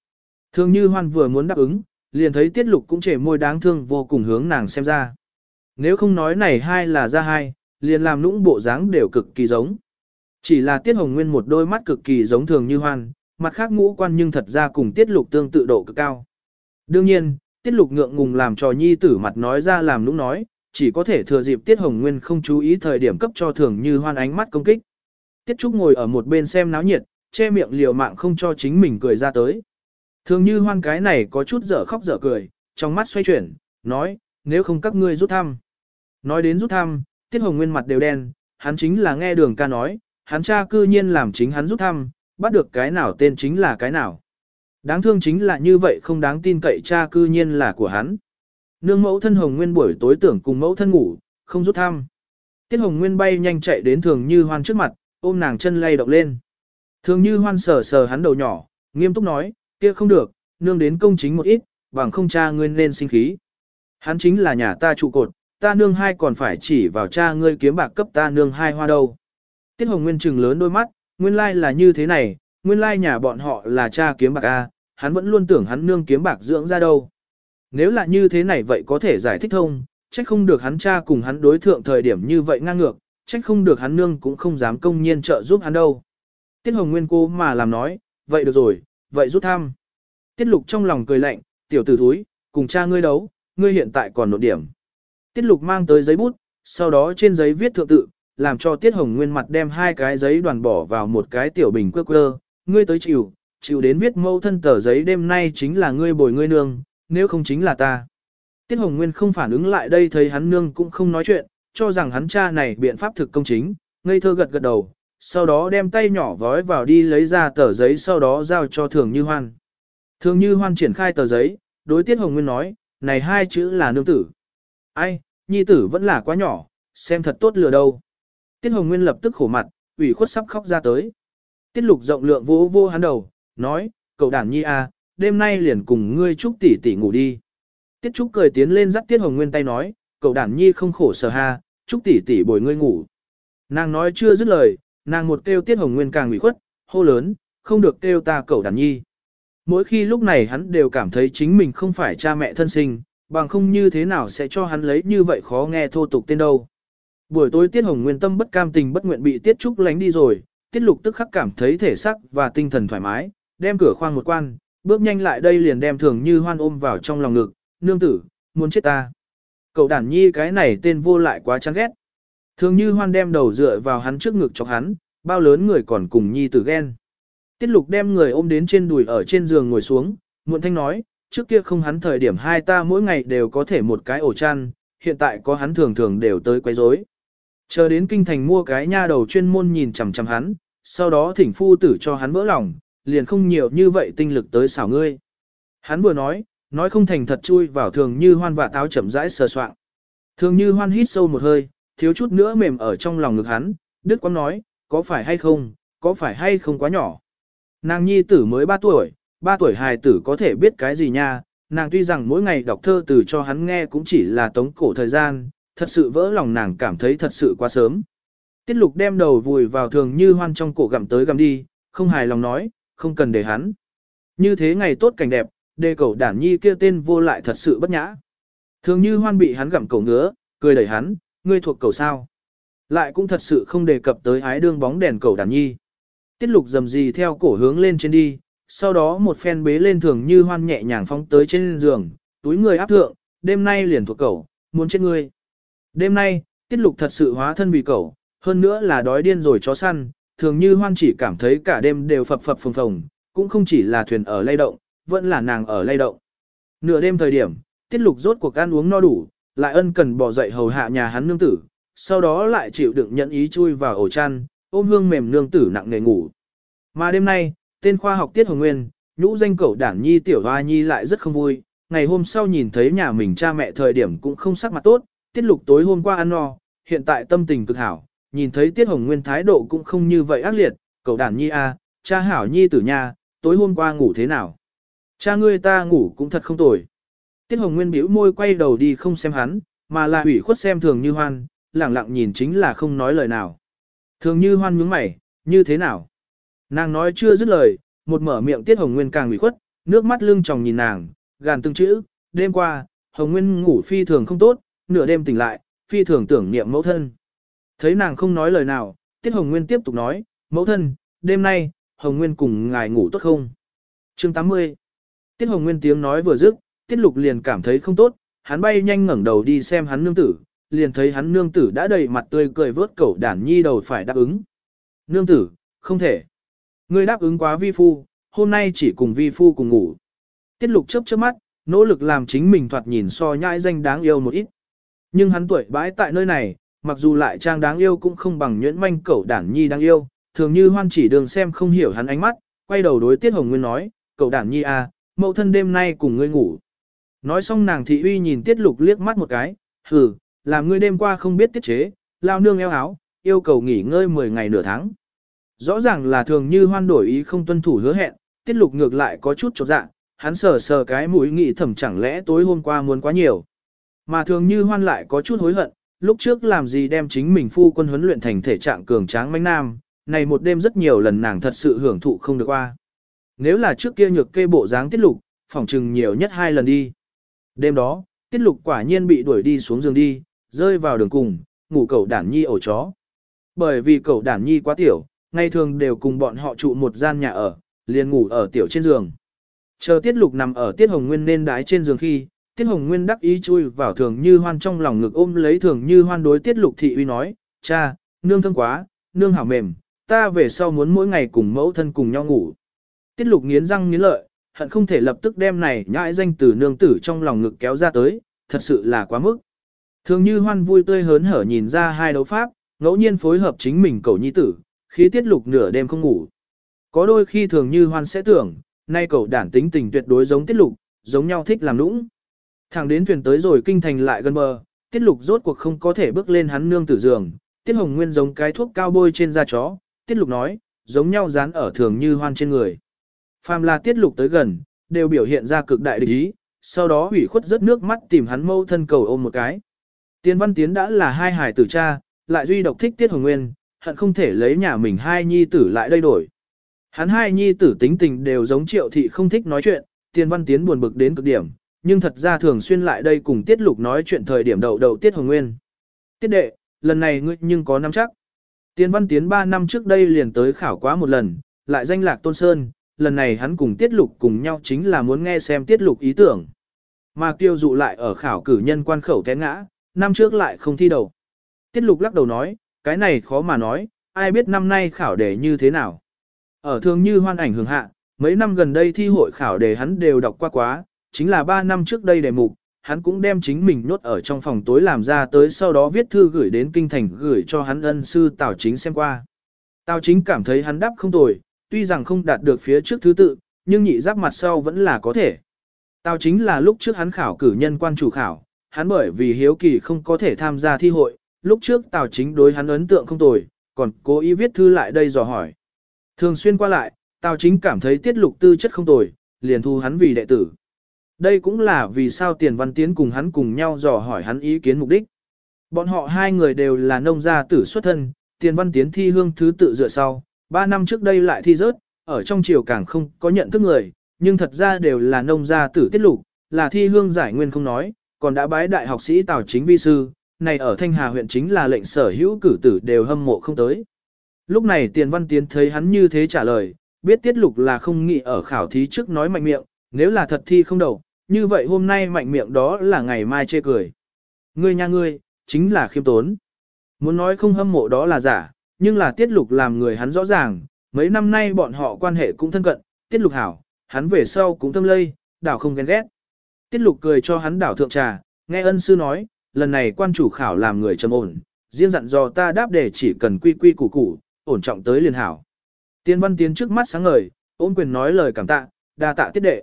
Thường như hoan vừa muốn đáp ứng, liền thấy tiết lục cũng trẻ môi đáng thương vô cùng hướng nàng xem ra. Nếu không nói này hai là ra hai, liền làm nũng bộ dáng đều cực kỳ giống. Chỉ là tiết hồng nguyên một đôi mắt cực kỳ giống thường như hoan, mặt khác ngũ quan nhưng thật ra cùng tiết lục tương tự độ cực cao. Đương nhiên, tiết lục ngượng ngùng làm trò nhi tử mặt nói ra làm nũng nói, chỉ có thể thừa dịp tiết hồng nguyên không chú ý thời điểm cấp cho thường như hoan ánh mắt công kích. Tiết Trúc ngồi ở một bên xem náo nhiệt, che miệng liều mạng không cho chính mình cười ra tới. Thường như hoan cái này có chút dở khóc dở cười, trong mắt xoay chuyển, nói, nếu không các ngươi rút thăm. Nói đến rút thăm, Tiết Hồng Nguyên mặt đều đen, hắn chính là nghe đường ca nói, hắn cha cư nhiên làm chính hắn rút thăm, bắt được cái nào tên chính là cái nào. Đáng thương chính là như vậy không đáng tin cậy cha cư nhiên là của hắn. Nương mẫu thân Hồng Nguyên buổi tối tưởng cùng mẫu thân ngủ, không rút thăm. Tiết Hồng Nguyên bay nhanh chạy đến Thường Như Hoan trước mặt, ôm nàng chân lay động lên. Thường Như Hoan sờ sờ hắn đầu nhỏ, nghiêm túc nói, kia không được, nương đến công chính một ít, bằng không cha ngươi nên sinh khí. Hắn chính là nhà ta trụ cột, ta nương hai còn phải chỉ vào cha ngươi kiếm bạc cấp ta nương hai hoa đâu. Tiết Hồng Nguyên trừng lớn đôi mắt, nguyên lai là như thế này, nguyên lai nhà bọn họ là cha kiếm bạc A, hắn vẫn luôn tưởng hắn nương kiếm bạc dưỡng ra đâu. Nếu là như thế này vậy có thể giải thích thông, Chắc không được hắn cha cùng hắn đối thượng thời điểm như vậy ngang ngược, trách không được hắn nương cũng không dám công nhiên trợ giúp hắn đâu. Tiết Hồng Nguyên cô mà làm nói, vậy được rồi, vậy rút thăm. Tiết Lục trong lòng cười lạnh, tiểu tử thúi, cùng cha ngươi đấu, ngươi hiện tại còn nộp điểm. Tiết Lục mang tới giấy bút, sau đó trên giấy viết thượng tự, làm cho Tiết Hồng Nguyên mặt đem hai cái giấy đoàn bỏ vào một cái tiểu bình quơ quơ, ngươi tới chịu, chịu đến viết mâu thân tờ giấy đêm nay chính là ngươi bồi ngươi nương, nếu không chính là ta. Tiết Hồng Nguyên không phản ứng lại đây thấy hắn nương cũng không nói chuyện, cho rằng hắn cha này biện pháp thực công chính, ngây thơ gật gật đầu, sau đó đem tay nhỏ vói vào đi lấy ra tờ giấy sau đó giao cho Thường Như Hoan. Thường Như Hoan triển khai tờ giấy, đối Tiết Hồng Nguyên nói, này hai chữ là nương tử. Ai, nhi tử vẫn là quá nhỏ, xem thật tốt lừa đâu. Tiết Hồng Nguyên lập tức khổ mặt, ủy khuất sắp khóc ra tới. Tiết Lục rộng lượng vô vô hắn đầu, nói, cậu đàn nhi à, đêm nay liền cùng ngươi Trúc tỷ tỷ ngủ đi. Tiết Trúc cười tiến lên dắt Tiết Hồng Nguyên tay nói, cậu đản nhi không khổ sở ha, Trúc tỷ tỷ bồi ngươi ngủ. Nàng nói chưa dứt lời, nàng một kêu Tiết Hồng Nguyên càng ủy khuất, hô lớn, không được kêu ta cậu đản nhi. Mỗi khi lúc này hắn đều cảm thấy chính mình không phải cha mẹ thân sinh, bằng không như thế nào sẽ cho hắn lấy như vậy khó nghe thô tục tên đâu. Buổi tối Tiết Hồng Nguyên tâm bất cam tình bất nguyện bị Tiết Trúc lánh đi rồi, Tiết Lục tức khắc cảm thấy thể sắc và tinh thần thoải mái, đem cửa khoang một quan, bước nhanh lại đây liền đem thường như hoan ôm vào trong lòng ngực, nương tử, muốn chết ta. Cậu đản nhi cái này tên vô lại quá chán ghét. Thường như hoan đem đầu dựa vào hắn trước ngực chọc hắn, bao lớn người còn cùng nhi tử ghen. Tiết lục đem người ôm đến trên đùi ở trên giường ngồi xuống, muộn thanh nói, trước kia không hắn thời điểm hai ta mỗi ngày đều có thể một cái ổ chăn, hiện tại có hắn thường thường đều tới quấy rối. Chờ đến kinh thành mua cái nha đầu chuyên môn nhìn chằm chằm hắn, sau đó thỉnh phu tử cho hắn vỡ lòng, liền không nhiều như vậy tinh lực tới xảo ngươi. Hắn vừa nói, nói không thành thật chui vào thường như hoan và táo chậm rãi sờ soạng, Thường như hoan hít sâu một hơi, thiếu chút nữa mềm ở trong lòng ngực hắn, Đức Quang nói, có phải hay không, có phải hay không quá nhỏ. Nàng nhi tử mới 3 tuổi, 3 tuổi hài tử có thể biết cái gì nha, nàng tuy rằng mỗi ngày đọc thơ từ cho hắn nghe cũng chỉ là tống cổ thời gian, thật sự vỡ lòng nàng cảm thấy thật sự quá sớm. Tiết lục đem đầu vùi vào thường như hoan trong cổ gặm tới gặm đi, không hài lòng nói, không cần để hắn. Như thế ngày tốt cảnh đẹp, đề cầu đản nhi kia tên vô lại thật sự bất nhã. Thường như hoan bị hắn gặm cầu ngứa, cười đẩy hắn, ngươi thuộc cầu sao. Lại cũng thật sự không đề cập tới ái đương bóng đèn cầu đản nhi. Tiết lục dầm gì theo cổ hướng lên trên đi, sau đó một phen bế lên thường như hoan nhẹ nhàng phóng tới trên giường, túi người áp thượng, đêm nay liền thuộc cầu, muốn chết ngươi. Đêm nay, tiết lục thật sự hóa thân vì cầu, hơn nữa là đói điên rồi chó săn, thường như hoan chỉ cảm thấy cả đêm đều phập phập phồng phồng, cũng không chỉ là thuyền ở lay động, vẫn là nàng ở lay động. Nửa đêm thời điểm, tiết lục rốt cuộc ăn uống no đủ, lại ân cần bỏ dậy hầu hạ nhà hắn nương tử, sau đó lại chịu đựng nhận ý chui vào ổ chăn, ôm hương mềm nương tử nặng nề ngủ. Mà đêm nay, tên khoa học tiết hồng nguyên, nhũ danh cậu đản nhi tiểu hoa nhi lại rất không vui, ngày hôm sau nhìn thấy nhà mình cha mẹ thời điểm cũng không sắc mặt tốt, tiết lục tối hôm qua ăn no, hiện tại tâm tình cực hảo, nhìn thấy tiết hồng nguyên thái độ cũng không như vậy ác liệt, cậu đản nhi a, cha hảo nhi tử nha, tối hôm qua ngủ thế nào? Cha ngươi ta ngủ cũng thật không tồi. Tiết hồng nguyên bĩu môi quay đầu đi không xem hắn, mà là hủy khuất xem thường như hoan, lẳng lặng nhìn chính là không nói lời nào. Thường như hoan nhướng mày, như thế nào? Nàng nói chưa dứt lời, một mở miệng tiết hồng nguyên càng ủy khuất, nước mắt lưng tròng nhìn nàng, gàn từng chữ, đêm qua, hồng nguyên ngủ phi thường không tốt, nửa đêm tỉnh lại, phi thường tưởng niệm mẫu thân. Thấy nàng không nói lời nào, tiết hồng nguyên tiếp tục nói, mẫu thân, đêm nay, hồng nguyên cùng ngài ngủ tốt không? Chương 80 Tiết hồng nguyên tiếng nói vừa dứt, tiết lục liền cảm thấy không tốt, hắn bay nhanh ngẩng đầu đi xem hắn nương tử, liền thấy hắn nương tử đã đầy mặt tươi cười vớt cẩu đản nhi đầu phải đáp ứng. Nương tử, không thể. Ngươi đáp ứng quá vi phu, hôm nay chỉ cùng vi phu cùng ngủ. Tiết lục chớp chớp mắt, Nỗ lực làm chính mình thoạt nhìn so nhãi danh đáng yêu một ít. Nhưng hắn tuổi bãi tại nơi này, mặc dù lại trang đáng yêu cũng không bằng nhuyễn manh cẩu đản nhi đáng yêu, thường như hoan chỉ đường xem không hiểu hắn ánh mắt, quay đầu đối Tiết Hồng Nguyên nói, cậu đản nhi à, mẫu thân đêm nay cùng ngươi ngủ. Nói xong nàng thị uy nhìn Tiết Lục liếc mắt một cái, hừ, làm ngươi đêm qua không biết tiết chế, lao nương eo áo, yêu cầu nghỉ ngơi 10 ngày nửa tháng. Rõ ràng là thường như hoan đổi ý không tuân thủ hứa hẹn, Tiết Lục ngược lại có chút chột dạ, hắn sờ sờ cái mũi nghĩ thầm chẳng lẽ tối hôm qua muốn quá nhiều. Mà thường như hoan lại có chút hối hận, lúc trước làm gì đem chính mình phu quân huấn luyện thành thể trạng cường tráng manh nam, này một đêm rất nhiều lần nàng thật sự hưởng thụ không được qua. Nếu là trước kia nhược kê bộ dáng tiết lục, phỏng chừng nhiều nhất hai lần đi. Đêm đó, tiết lục quả nhiên bị đuổi đi xuống giường đi, rơi vào đường cùng, ngủ cậu đản nhi ổ chó. Bởi vì cậu đản nhi quá tiểu, ngày thường đều cùng bọn họ trụ một gian nhà ở, liền ngủ ở tiểu trên giường. Chờ tiết lục nằm ở tiết hồng nguyên nên đái trên giường khi, tiết hồng nguyên đắc ý chui vào thường như hoan trong lòng ngực ôm lấy thường như hoan đối tiết lục thị uy nói, cha, nương thơm quá, nương hảo mềm, ta về sau muốn mỗi ngày cùng mẫu thân cùng nhau ngủ. Tiết lục nghiến răng nghiến lợi, hận không thể lập tức đem này nhãi danh từ nương tử trong lòng ngực kéo ra tới, thật sự là quá mức. Thường như hoan vui tươi hớn hở nhìn ra hai đấu pháp, ngẫu nhiên phối hợp chính mình cầu nhi tử, khí tiết lục nửa đêm không ngủ. Có đôi khi thường như hoan sẽ tưởng, nay cậu đản tính tình tuyệt đối giống tiết lục, giống nhau thích làm nũng. Thẳng đến thuyền tới rồi kinh thành lại gần bờ, tiết lục rốt cuộc không có thể bước lên hắn nương tử giường, tiết hồng nguyên giống cái thuốc cao bôi trên da chó, tiết lục nói, giống nhau dán ở thường như hoan trên người. Phàm là tiết lục tới gần, đều biểu hiện ra cực đại địch ý, sau đó hủy khuất rất nước mắt tìm hắn mâu thân cầu ôm một cái. Tiên văn tiến đã là hai hải tử cha, lại duy độc thích tiết hồng nguyên, hận không thể lấy nhà mình hai nhi tử lại đây đổi. Hắn hai nhi tử tính tình đều giống triệu thị không thích nói chuyện, tiên văn tiến buồn bực đến cực điểm, nhưng thật ra thường xuyên lại đây cùng tiết lục nói chuyện thời điểm đầu đầu tiết hồng nguyên. Tiết đệ, lần này ngươi nhưng có năm chắc. Tiên văn tiến 3 năm trước đây liền tới khảo quá một lần, lại danh lạc tôn sơn, lần này hắn cùng tiết lục cùng nhau chính là muốn nghe xem tiết lục ý tưởng. Mà tiêu dụ lại ở khảo cử nhân quan khẩu té ngã, năm trước lại không thi đầu. Tiết lục lắc đầu nói, cái này khó mà nói, ai biết năm nay khảo đề như thế nào. Ở thường như hoan ảnh hưởng hạ, mấy năm gần đây thi hội khảo đề hắn đều đọc qua quá, chính là 3 năm trước đây đề mục, hắn cũng đem chính mình nốt ở trong phòng tối làm ra tới sau đó viết thư gửi đến kinh thành gửi cho hắn ân sư Tào Chính xem qua. Tào Chính cảm thấy hắn đáp không tồi, tuy rằng không đạt được phía trước thứ tự, nhưng nhị giáp mặt sau vẫn là có thể. Tào Chính là lúc trước hắn khảo cử nhân quan chủ khảo, hắn bởi vì hiếu kỳ không có thể tham gia thi hội, lúc trước Tào Chính đối hắn ấn tượng không tồi, còn cố ý viết thư lại đây dò hỏi. Thường xuyên qua lại, Tào Chính cảm thấy tiết lục tư chất không tồi, liền thu hắn vì đệ tử. Đây cũng là vì sao Tiền Văn Tiến cùng hắn cùng nhau dò hỏi hắn ý kiến mục đích. Bọn họ hai người đều là nông gia tử xuất thân, Tiền Văn Tiến thi hương thứ tự dựa sau, ba năm trước đây lại thi rớt, ở trong triều càng không có nhận thức người, nhưng thật ra đều là nông gia tử tiết lục, là thi hương giải nguyên không nói, còn đã bái đại học sĩ Tào Chính Vi Sư, này ở Thanh Hà huyện chính là lệnh sở hữu cử tử đều hâm mộ không tới. Lúc này Tiền Văn Tiến thấy hắn như thế trả lời, biết tiết lục là không nghĩ ở khảo thí trước nói mạnh miệng, nếu là thật thi không đầu, như vậy hôm nay mạnh miệng đó là ngày mai chê cười. Ngươi nha ngươi, chính là khiêm tốn. Muốn nói không hâm mộ đó là giả, nhưng là tiết lục làm người hắn rõ ràng, mấy năm nay bọn họ quan hệ cũng thân cận, tiết lục hảo, hắn về sau cũng thâm lây, đảo không ghen ghét. Tiết lục cười cho hắn đảo thượng trà, nghe ân sư nói, lần này quan chủ khảo làm người trầm ổn, riêng dặn dò ta đáp để chỉ cần quy quy củ củ, ổn trọng tới liền hảo. Tiên văn tiến trước mắt sáng ngời, ôn quyền nói lời cảm tạ, đa tạ tiết đệ.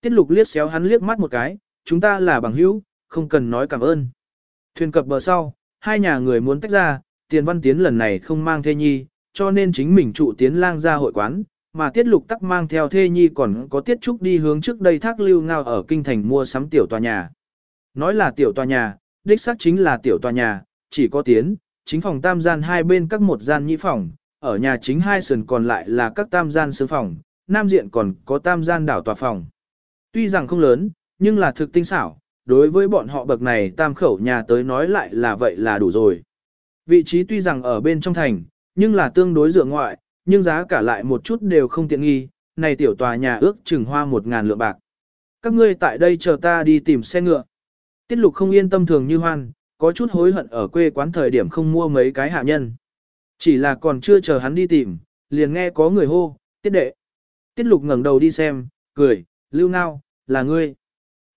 Tiết lục liếc xéo hắn liếc mắt một cái, chúng ta là bằng hữu, không cần nói cảm ơn. Thuyền cập bờ sau, hai nhà người muốn tách ra, tiền văn tiến lần này không mang thê nhi, cho nên chính mình trụ tiến lang ra hội quán, mà tiết lục tắc mang theo thê nhi còn có tiết trúc đi hướng trước đây thác lưu ngao ở kinh thành mua sắm tiểu tòa nhà. Nói là tiểu tòa nhà, đích xác chính là tiểu tòa nhà, chỉ có tiến, chính phòng tam gian hai bên các một gian nhị phòng, ở nhà chính hai sườn còn lại là các tam gian sướng phòng, nam diện còn có tam gian đảo tòa phòng. Tuy rằng không lớn, nhưng là thực tinh xảo, đối với bọn họ bậc này tam khẩu nhà tới nói lại là vậy là đủ rồi. Vị trí tuy rằng ở bên trong thành, nhưng là tương đối dựa ngoại, nhưng giá cả lại một chút đều không tiện nghi, này tiểu tòa nhà ước chừng hoa một ngàn lượng bạc. Các ngươi tại đây chờ ta đi tìm xe ngựa. Tiết lục không yên tâm thường như hoan, có chút hối hận ở quê quán thời điểm không mua mấy cái hạ nhân. Chỉ là còn chưa chờ hắn đi tìm, liền nghe có người hô, tiết đệ. Tiết lục ngẩng đầu đi xem, cười, lưu ngao, là ngươi.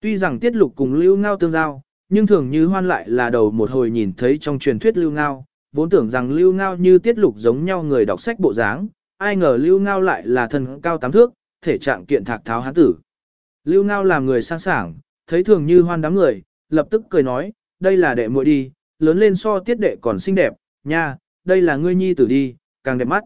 Tuy rằng tiết lục cùng lưu ngao tương giao, nhưng thường như hoan lại là đầu một hồi nhìn thấy trong truyền thuyết lưu ngao, vốn tưởng rằng lưu ngao như tiết lục giống nhau người đọc sách bộ dáng, ai ngờ lưu ngao lại là thân cao tám thước, thể trạng kiện thạc tháo hán tử. Lưu ngao làm người sang sảng, thấy thường như hoan đám người, lập tức cười nói, đây là đệ muội đi, lớn lên so tiết đệ còn xinh đẹp, nha, đây là ngươi nhi tử đi, càng đẹp mắt.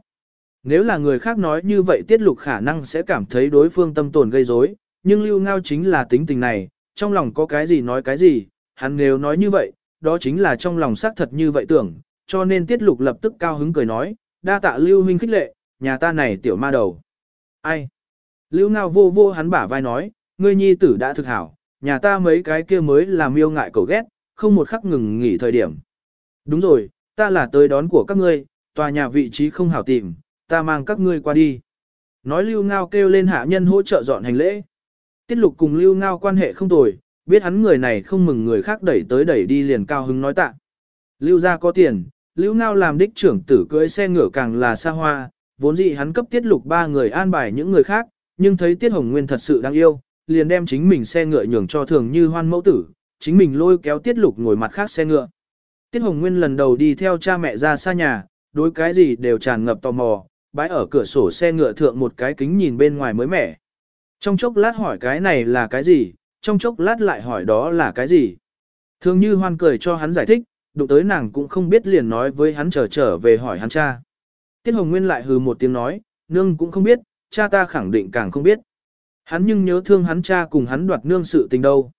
Nếu là người khác nói như vậy tiết lục khả năng sẽ cảm thấy đối phương tâm tồn gây rối, nhưng lưu ngao chính là tính tình này, trong lòng có cái gì nói cái gì, hắn nếu nói như vậy, đó chính là trong lòng xác thật như vậy tưởng, cho nên tiết lục lập tức cao hứng cười nói, đa tạ lưu huynh khích lệ, nhà ta này tiểu ma đầu. Ai? Lưu ngao vô vô hắn bả vai nói, ngươi nhi tử đã thực hảo, nhà ta mấy cái kia mới làm miêu ngại cầu ghét, không một khắc ngừng nghỉ thời điểm. Đúng rồi, ta là tới đón của các ngươi, tòa nhà vị trí không hảo tìm, ta mang các ngươi qua đi. Nói lưu ngao kêu lên hạ nhân hỗ trợ dọn hành lễ. Tiết lục cùng lưu ngao quan hệ không tồi, biết hắn người này không mừng người khác đẩy tới đẩy đi liền cao hứng nói tạ. Lưu gia có tiền, lưu ngao làm đích trưởng tử cưỡi xe ngựa càng là xa hoa, vốn dĩ hắn cấp tiết lục ba người an bài những người khác, nhưng thấy tiết hồng nguyên thật sự đáng yêu, liền đem chính mình xe ngựa nhường cho thường như hoan mẫu tử, chính mình lôi kéo tiết lục ngồi mặt khác xe ngựa. Tiết hồng nguyên lần đầu đi theo cha mẹ ra xa nhà, đối cái gì đều tràn ngập tò mò, bãi ở cửa sổ xe ngựa thượng một cái kính nhìn bên ngoài mới mẻ. Trong chốc lát hỏi cái này là cái gì, trong chốc lát lại hỏi đó là cái gì. Thường như hoan cười cho hắn giải thích, đụng tới nàng cũng không biết liền nói với hắn trở trở về hỏi hắn cha. Tiết Hồng Nguyên lại hừ một tiếng nói, nương cũng không biết, cha ta khẳng định càng không biết. Hắn nhưng nhớ thương hắn cha cùng hắn đoạt nương sự tình đâu.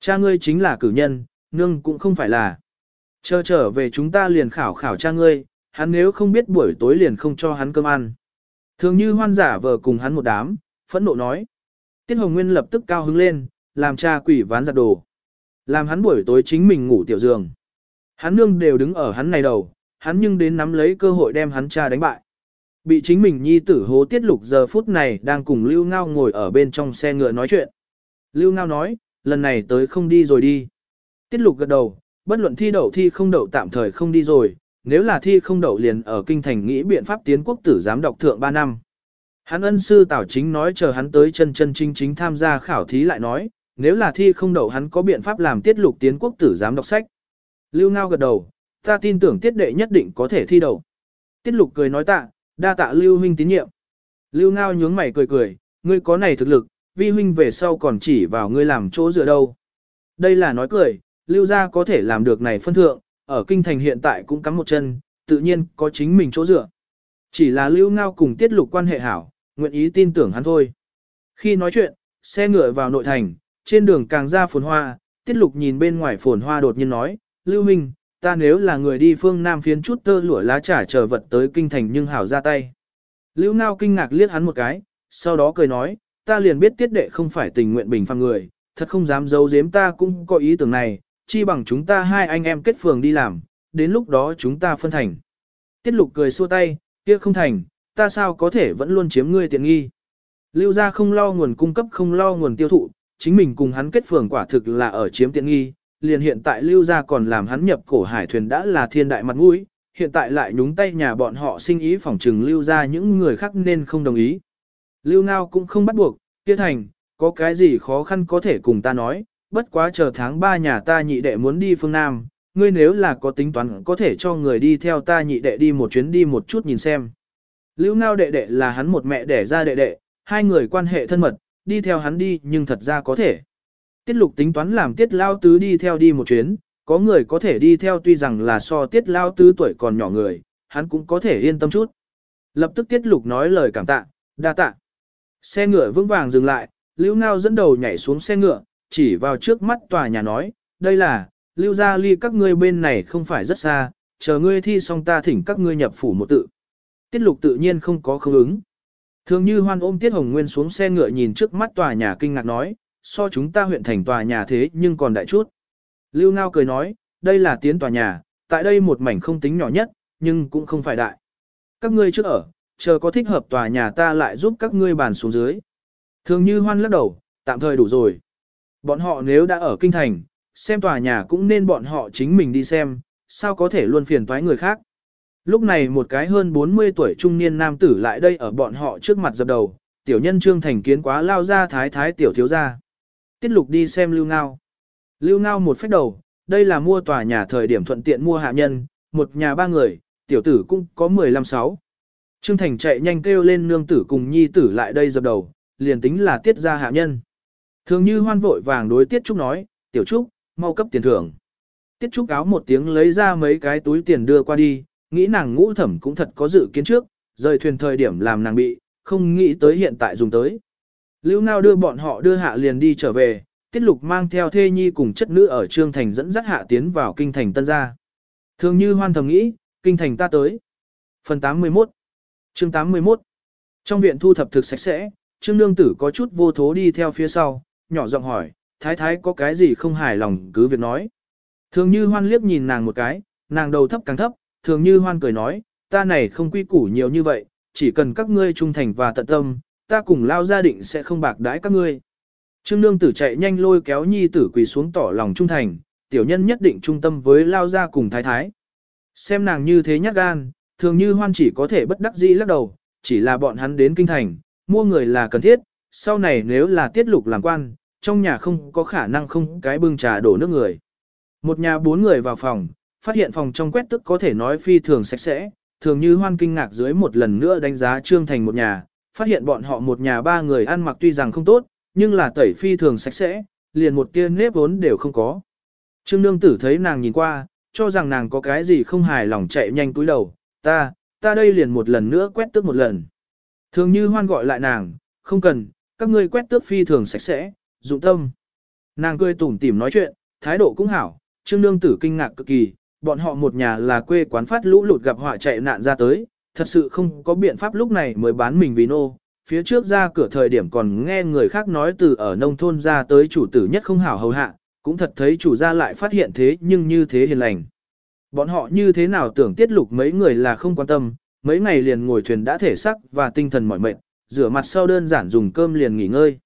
Cha ngươi chính là cử nhân, nương cũng không phải là. Chờ trở về chúng ta liền khảo khảo cha ngươi, hắn nếu không biết buổi tối liền không cho hắn cơm ăn. Thường như hoan giả vờ cùng hắn một đám, phẫn nộ nói. Tiết Hồng Nguyên lập tức cao hứng lên, làm cha quỷ ván giặt đồ. Làm hắn buổi tối chính mình ngủ tiểu giường. Hắn nương đều đứng ở hắn này đầu, hắn nhưng đến nắm lấy cơ hội đem hắn cha đánh bại. Bị chính mình nhi tử hố tiết lục giờ phút này đang cùng Lưu Ngao ngồi ở bên trong xe ngựa nói chuyện. Lưu Ngao nói, lần này tới không đi rồi đi. Tiết lục gật đầu, bất luận thi đậu thi không đậu tạm thời không đi rồi, nếu là thi không đậu liền ở kinh thành nghĩ biện pháp tiến quốc tử giám đọc thượng 3 năm. Hắn ân sư Tào Chính nói chờ hắn tới chân chân chính chính tham gia khảo thí lại nói, nếu là thi không đậu hắn có biện pháp làm tiết lục tiến quốc tử giám đọc sách. Lưu Ngao gật đầu, ta tin tưởng tiết đệ nhất định có thể thi đậu. Tiết lục cười nói tạ, đa tạ Lưu huynh tín nhiệm. Lưu Ngao nhướng mày cười cười, ngươi có này thực lực, vi huynh về sau còn chỉ vào ngươi làm chỗ dựa đâu. Đây là nói cười, Lưu gia có thể làm được này phân thượng, ở kinh thành hiện tại cũng cắm một chân, tự nhiên có chính mình chỗ dựa. Chỉ là Lưu Ngao cùng tiết lục quan hệ hảo, nguyện ý tin tưởng hắn thôi. Khi nói chuyện, xe ngựa vào nội thành, trên đường càng ra phồn hoa, tiết lục nhìn bên ngoài phồn hoa đột nhiên nói, Lưu Minh, ta nếu là người đi phương Nam phiến chút tơ lụa lá trà chờ vật tới kinh thành nhưng hảo ra tay. Lưu Ngao kinh ngạc liếc hắn một cái, sau đó cười nói, ta liền biết tiết đệ không phải tình nguyện bình phàm người, thật không dám giấu giếm ta cũng có ý tưởng này, chi bằng chúng ta hai anh em kết phường đi làm, đến lúc đó chúng ta phân thành. Tiết lục cười xua tay, kia không thành, ta sao có thể vẫn luôn chiếm ngươi tiện nghi. Lưu gia không lo nguồn cung cấp không lo nguồn tiêu thụ, chính mình cùng hắn kết phường quả thực là ở chiếm tiện nghi, liền hiện tại lưu gia còn làm hắn nhập cổ hải thuyền đã là thiên đại mặt mũi, hiện tại lại nhúng tay nhà bọn họ sinh ý phỏng trừng lưu gia những người khác nên không đồng ý. Lưu Ngao cũng không bắt buộc, kia thành, có cái gì khó khăn có thể cùng ta nói, bất quá chờ tháng 3 nhà ta nhị đệ muốn đi phương Nam, ngươi nếu là có tính toán có thể cho người đi theo ta nhị đệ đi một chuyến đi một chút nhìn xem. Lưu Ngao đệ đệ là hắn một mẹ đẻ ra đệ đệ, hai người quan hệ thân mật, đi theo hắn đi nhưng thật ra có thể. Tiết lục tính toán làm tiết lao tứ đi theo đi một chuyến, có người có thể đi theo tuy rằng là so tiết lao tứ tuổi còn nhỏ người, hắn cũng có thể yên tâm chút. Lập tức tiết lục nói lời cảm tạ, đa tạ. Xe ngựa vững vàng dừng lại, Lưu Ngao dẫn đầu nhảy xuống xe ngựa, chỉ vào trước mắt tòa nhà nói, đây là, Lưu gia ly các ngươi bên này không phải rất xa, chờ ngươi thi xong ta thỉnh các ngươi nhập phủ một tự. Tiết lục tự nhiên không có không ứng. Thường như hoan ôm Tiết Hồng Nguyên xuống xe ngựa nhìn trước mắt tòa nhà kinh ngạc nói, so chúng ta huyện thành tòa nhà thế nhưng còn đại chút. Lưu Ngao cười nói, đây là tiến tòa nhà, tại đây một mảnh không tính nhỏ nhất, nhưng cũng không phải đại. Các ngươi trước ở, chờ có thích hợp tòa nhà ta lại giúp các ngươi bàn xuống dưới. Thường như hoan lắc đầu, tạm thời đủ rồi. Bọn họ nếu đã ở kinh thành, xem tòa nhà cũng nên bọn họ chính mình đi xem, sao có thể luôn phiền toái người khác. Lúc này một cái hơn 40 tuổi trung niên nam tử lại đây ở bọn họ trước mặt dập đầu, tiểu nhân trương thành kiến quá lao ra thái thái tiểu thiếu gia. Tiết lục đi xem lưu ngao. Lưu ngao một phách đầu, đây là mua tòa nhà thời điểm thuận tiện mua hạ nhân, một nhà ba người, tiểu tử cũng có 15 sáu. Trương Thành chạy nhanh kêu lên nương tử cùng nhi tử lại đây dập đầu, liền tính là tiết ra hạ nhân. Thường như hoan vội vàng đối tiết trúc nói, tiểu trúc, mau cấp tiền thưởng. Tiết trúc áo một tiếng lấy ra mấy cái túi tiền đưa qua đi, nghĩ nàng ngũ thẩm cũng thật có dự kiến trước, rời thuyền thời điểm làm nàng bị, không nghĩ tới hiện tại dùng tới. Lưu Ngao đưa bọn họ đưa hạ liền đi trở về, Tiết Lục mang theo thê nhi cùng chất nữ ở Trương Thành dẫn dắt hạ tiến vào kinh thành tân gia. Thường như hoan thầm nghĩ, kinh thành ta tới. Phần 81 Chương 81 Trong viện thu thập thực sạch sẽ, Trương Nương Tử có chút vô thố đi theo phía sau, nhỏ giọng hỏi, thái thái có cái gì không hài lòng cứ việc nói. Thường như hoan liếc nhìn nàng một cái, nàng đầu thấp càng thấp, thường như hoan cười nói, ta này không quy củ nhiều như vậy, chỉ cần các ngươi trung thành và tận tâm, ta cùng lao gia định sẽ không bạc đãi các ngươi. Trương nương tử chạy nhanh lôi kéo nhi tử quỳ xuống tỏ lòng trung thành, tiểu nhân nhất định trung tâm với lao gia cùng thái thái. Xem nàng như thế nhát gan, thường như hoan chỉ có thể bất đắc dĩ lắc đầu, chỉ là bọn hắn đến kinh thành, mua người là cần thiết, sau này nếu là tiết lục làm quan, trong nhà không có khả năng không cái bưng trà đổ nước người. Một nhà bốn người vào phòng, phát hiện phòng trong quét tức có thể nói phi thường sạch sẽ, thường như hoan kinh ngạc dưới một lần nữa đánh giá Trương Thành một nhà, phát hiện bọn họ một nhà ba người ăn mặc tuy rằng không tốt, nhưng là tẩy phi thường sạch sẽ, liền một tia nếp vốn đều không có. Trương Nương Tử thấy nàng nhìn qua, cho rằng nàng có cái gì không hài lòng chạy nhanh túi đầu, ta, ta đây liền một lần nữa quét tước một lần. Thường như hoan gọi lại nàng, không cần, các ngươi quét tước phi thường sạch sẽ, dụng tâm. Nàng cười tủm tỉm nói chuyện, thái độ cũng hảo, Trương Nương Tử kinh ngạc cực kỳ, bọn họ một nhà là quê quán phát lũ lụt gặp họa chạy nạn ra tới, thật sự không có biện pháp lúc này mới bán mình vì nô. Phía trước ra cửa thời điểm còn nghe người khác nói từ ở nông thôn ra tới chủ tử nhất không hảo hầu hạ, cũng thật thấy chủ gia lại phát hiện thế nhưng như thế hiền lành. Bọn họ như thế nào tưởng tiết lục mấy người là không quan tâm, mấy ngày liền ngồi thuyền đã thể sắc và tinh thần mỏi mệt, rửa mặt sau đơn giản dùng cơm liền nghỉ ngơi.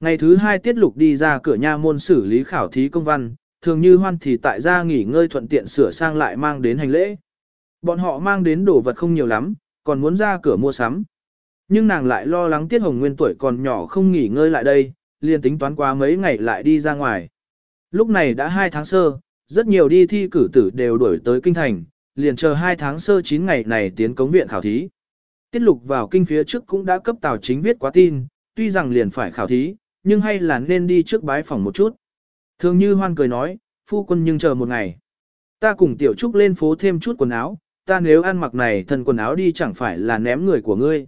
Ngày thứ hai tiết lục đi ra cửa nha môn xử lý khảo thí công văn, thường như hoan thì tại gia nghỉ ngơi thuận tiện sửa sang lại mang đến hành lễ. Bọn họ mang đến đồ vật không nhiều lắm, còn muốn ra cửa mua sắm. Nhưng nàng lại lo lắng Tiết Hồng Nguyên tuổi còn nhỏ không nghỉ ngơi lại đây, liền tính toán qua mấy ngày lại đi ra ngoài. Lúc này đã 2 tháng sơ, rất nhiều đi thi cử tử đều đuổi tới kinh thành, liền chờ 2 tháng sơ 9 ngày này tiến cống viện khảo thí. Tiết lục vào kinh phía trước cũng đã cấp tào chính viết quá tin, tuy rằng liền phải khảo thí, nhưng hay là nên đi trước bái phòng một chút. Thường như hoan cười nói, phu quân nhưng chờ một ngày. Ta cùng tiểu trúc lên phố thêm chút quần áo, ta nếu ăn mặc này thân quần áo đi chẳng phải là ném người của ngươi.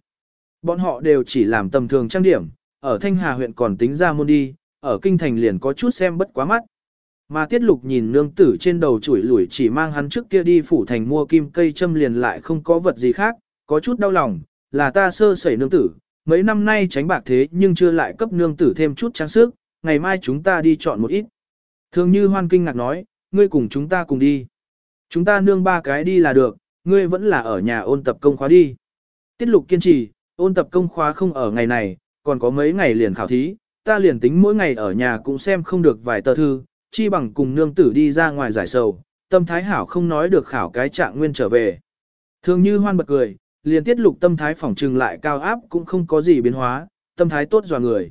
Bọn họ đều chỉ làm tầm thường trang điểm, ở Thanh Hà huyện còn tính ra môn đi, ở Kinh Thành liền có chút xem bất quá mắt. Mà Tiết Lục nhìn nương tử trên đầu chuỗi lủi chỉ mang hắn trước kia đi phủ thành mua kim cây châm liền lại không có vật gì khác, có chút đau lòng, là ta sơ sẩy nương tử, mấy năm nay tránh bạc thế nhưng chưa lại cấp nương tử thêm chút trang sức, ngày mai chúng ta đi chọn một ít. Thường như hoan kinh ngạc nói, ngươi cùng chúng ta cùng đi. Chúng ta nương ba cái đi là được, ngươi vẫn là ở nhà ôn tập công khóa đi. Tiết lục kiên trì, ôn tập công khóa không ở ngày này, còn có mấy ngày liền khảo thí, ta liền tính mỗi ngày ở nhà cũng xem không được vài tờ thư, chi bằng cùng nương tử đi ra ngoài giải sầu, tâm thái hảo không nói được khảo cái trạng nguyên trở về. Thường như hoan bật cười, liền tiết lục tâm thái phỏng trừng lại cao áp cũng không có gì biến hóa, tâm thái tốt dò người.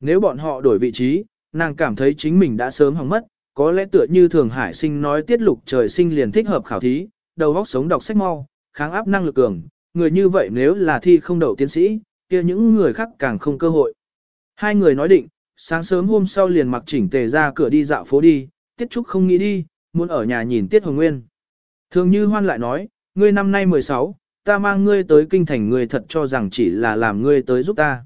Nếu bọn họ đổi vị trí, nàng cảm thấy chính mình đã sớm hỏng mất, có lẽ tựa như thường hải sinh nói tiết lục trời sinh liền thích hợp khảo thí, đầu óc sống đọc sách mau, kháng áp năng lực cường, người như vậy nếu là thi không đậu tiến sĩ, kia những người khác càng không cơ hội. Hai người nói định, sáng sớm hôm sau liền mặc chỉnh tề ra cửa đi dạo phố đi, Tiết Trúc không nghĩ đi, muốn ở nhà nhìn Tiết Hồng Nguyên. Thường như hoan lại nói, ngươi năm nay 16, ta mang ngươi tới kinh thành ngươi thật cho rằng chỉ là làm ngươi tới giúp ta.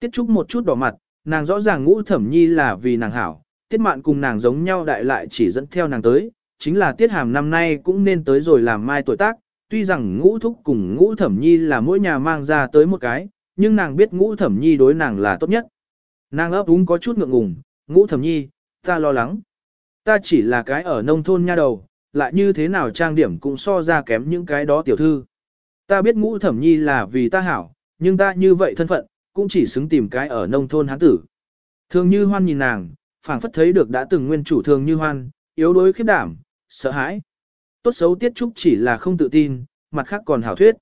Tiết Trúc một chút đỏ mặt, nàng rõ ràng ngũ thẩm nhi là vì nàng hảo, Tiết Mạn cùng nàng giống nhau đại lại chỉ dẫn theo nàng tới, chính là Tiết Hàm năm nay cũng nên tới rồi làm mai tuổi tác, tuy rằng ngũ thúc cùng ngũ thẩm nhi là mỗi nhà mang ra tới một cái, nhưng nàng biết ngũ thẩm nhi đối nàng là tốt nhất. Nàng ấp úng có chút ngượng ngùng, ngũ thẩm nhi, ta lo lắng. Ta chỉ là cái ở nông thôn nha đầu, lại như thế nào trang điểm cũng so ra kém những cái đó tiểu thư. Ta biết ngũ thẩm nhi là vì ta hảo, nhưng ta như vậy thân phận, cũng chỉ xứng tìm cái ở nông thôn hán tử. Thường như hoan nhìn nàng, phảng phất thấy được đã từng nguyên chủ thường như hoan, yếu đuối khiếp đảm, sợ hãi. Tốt xấu Tiết Trúc chỉ là không tự tin, mặt khác còn hảo thuyết.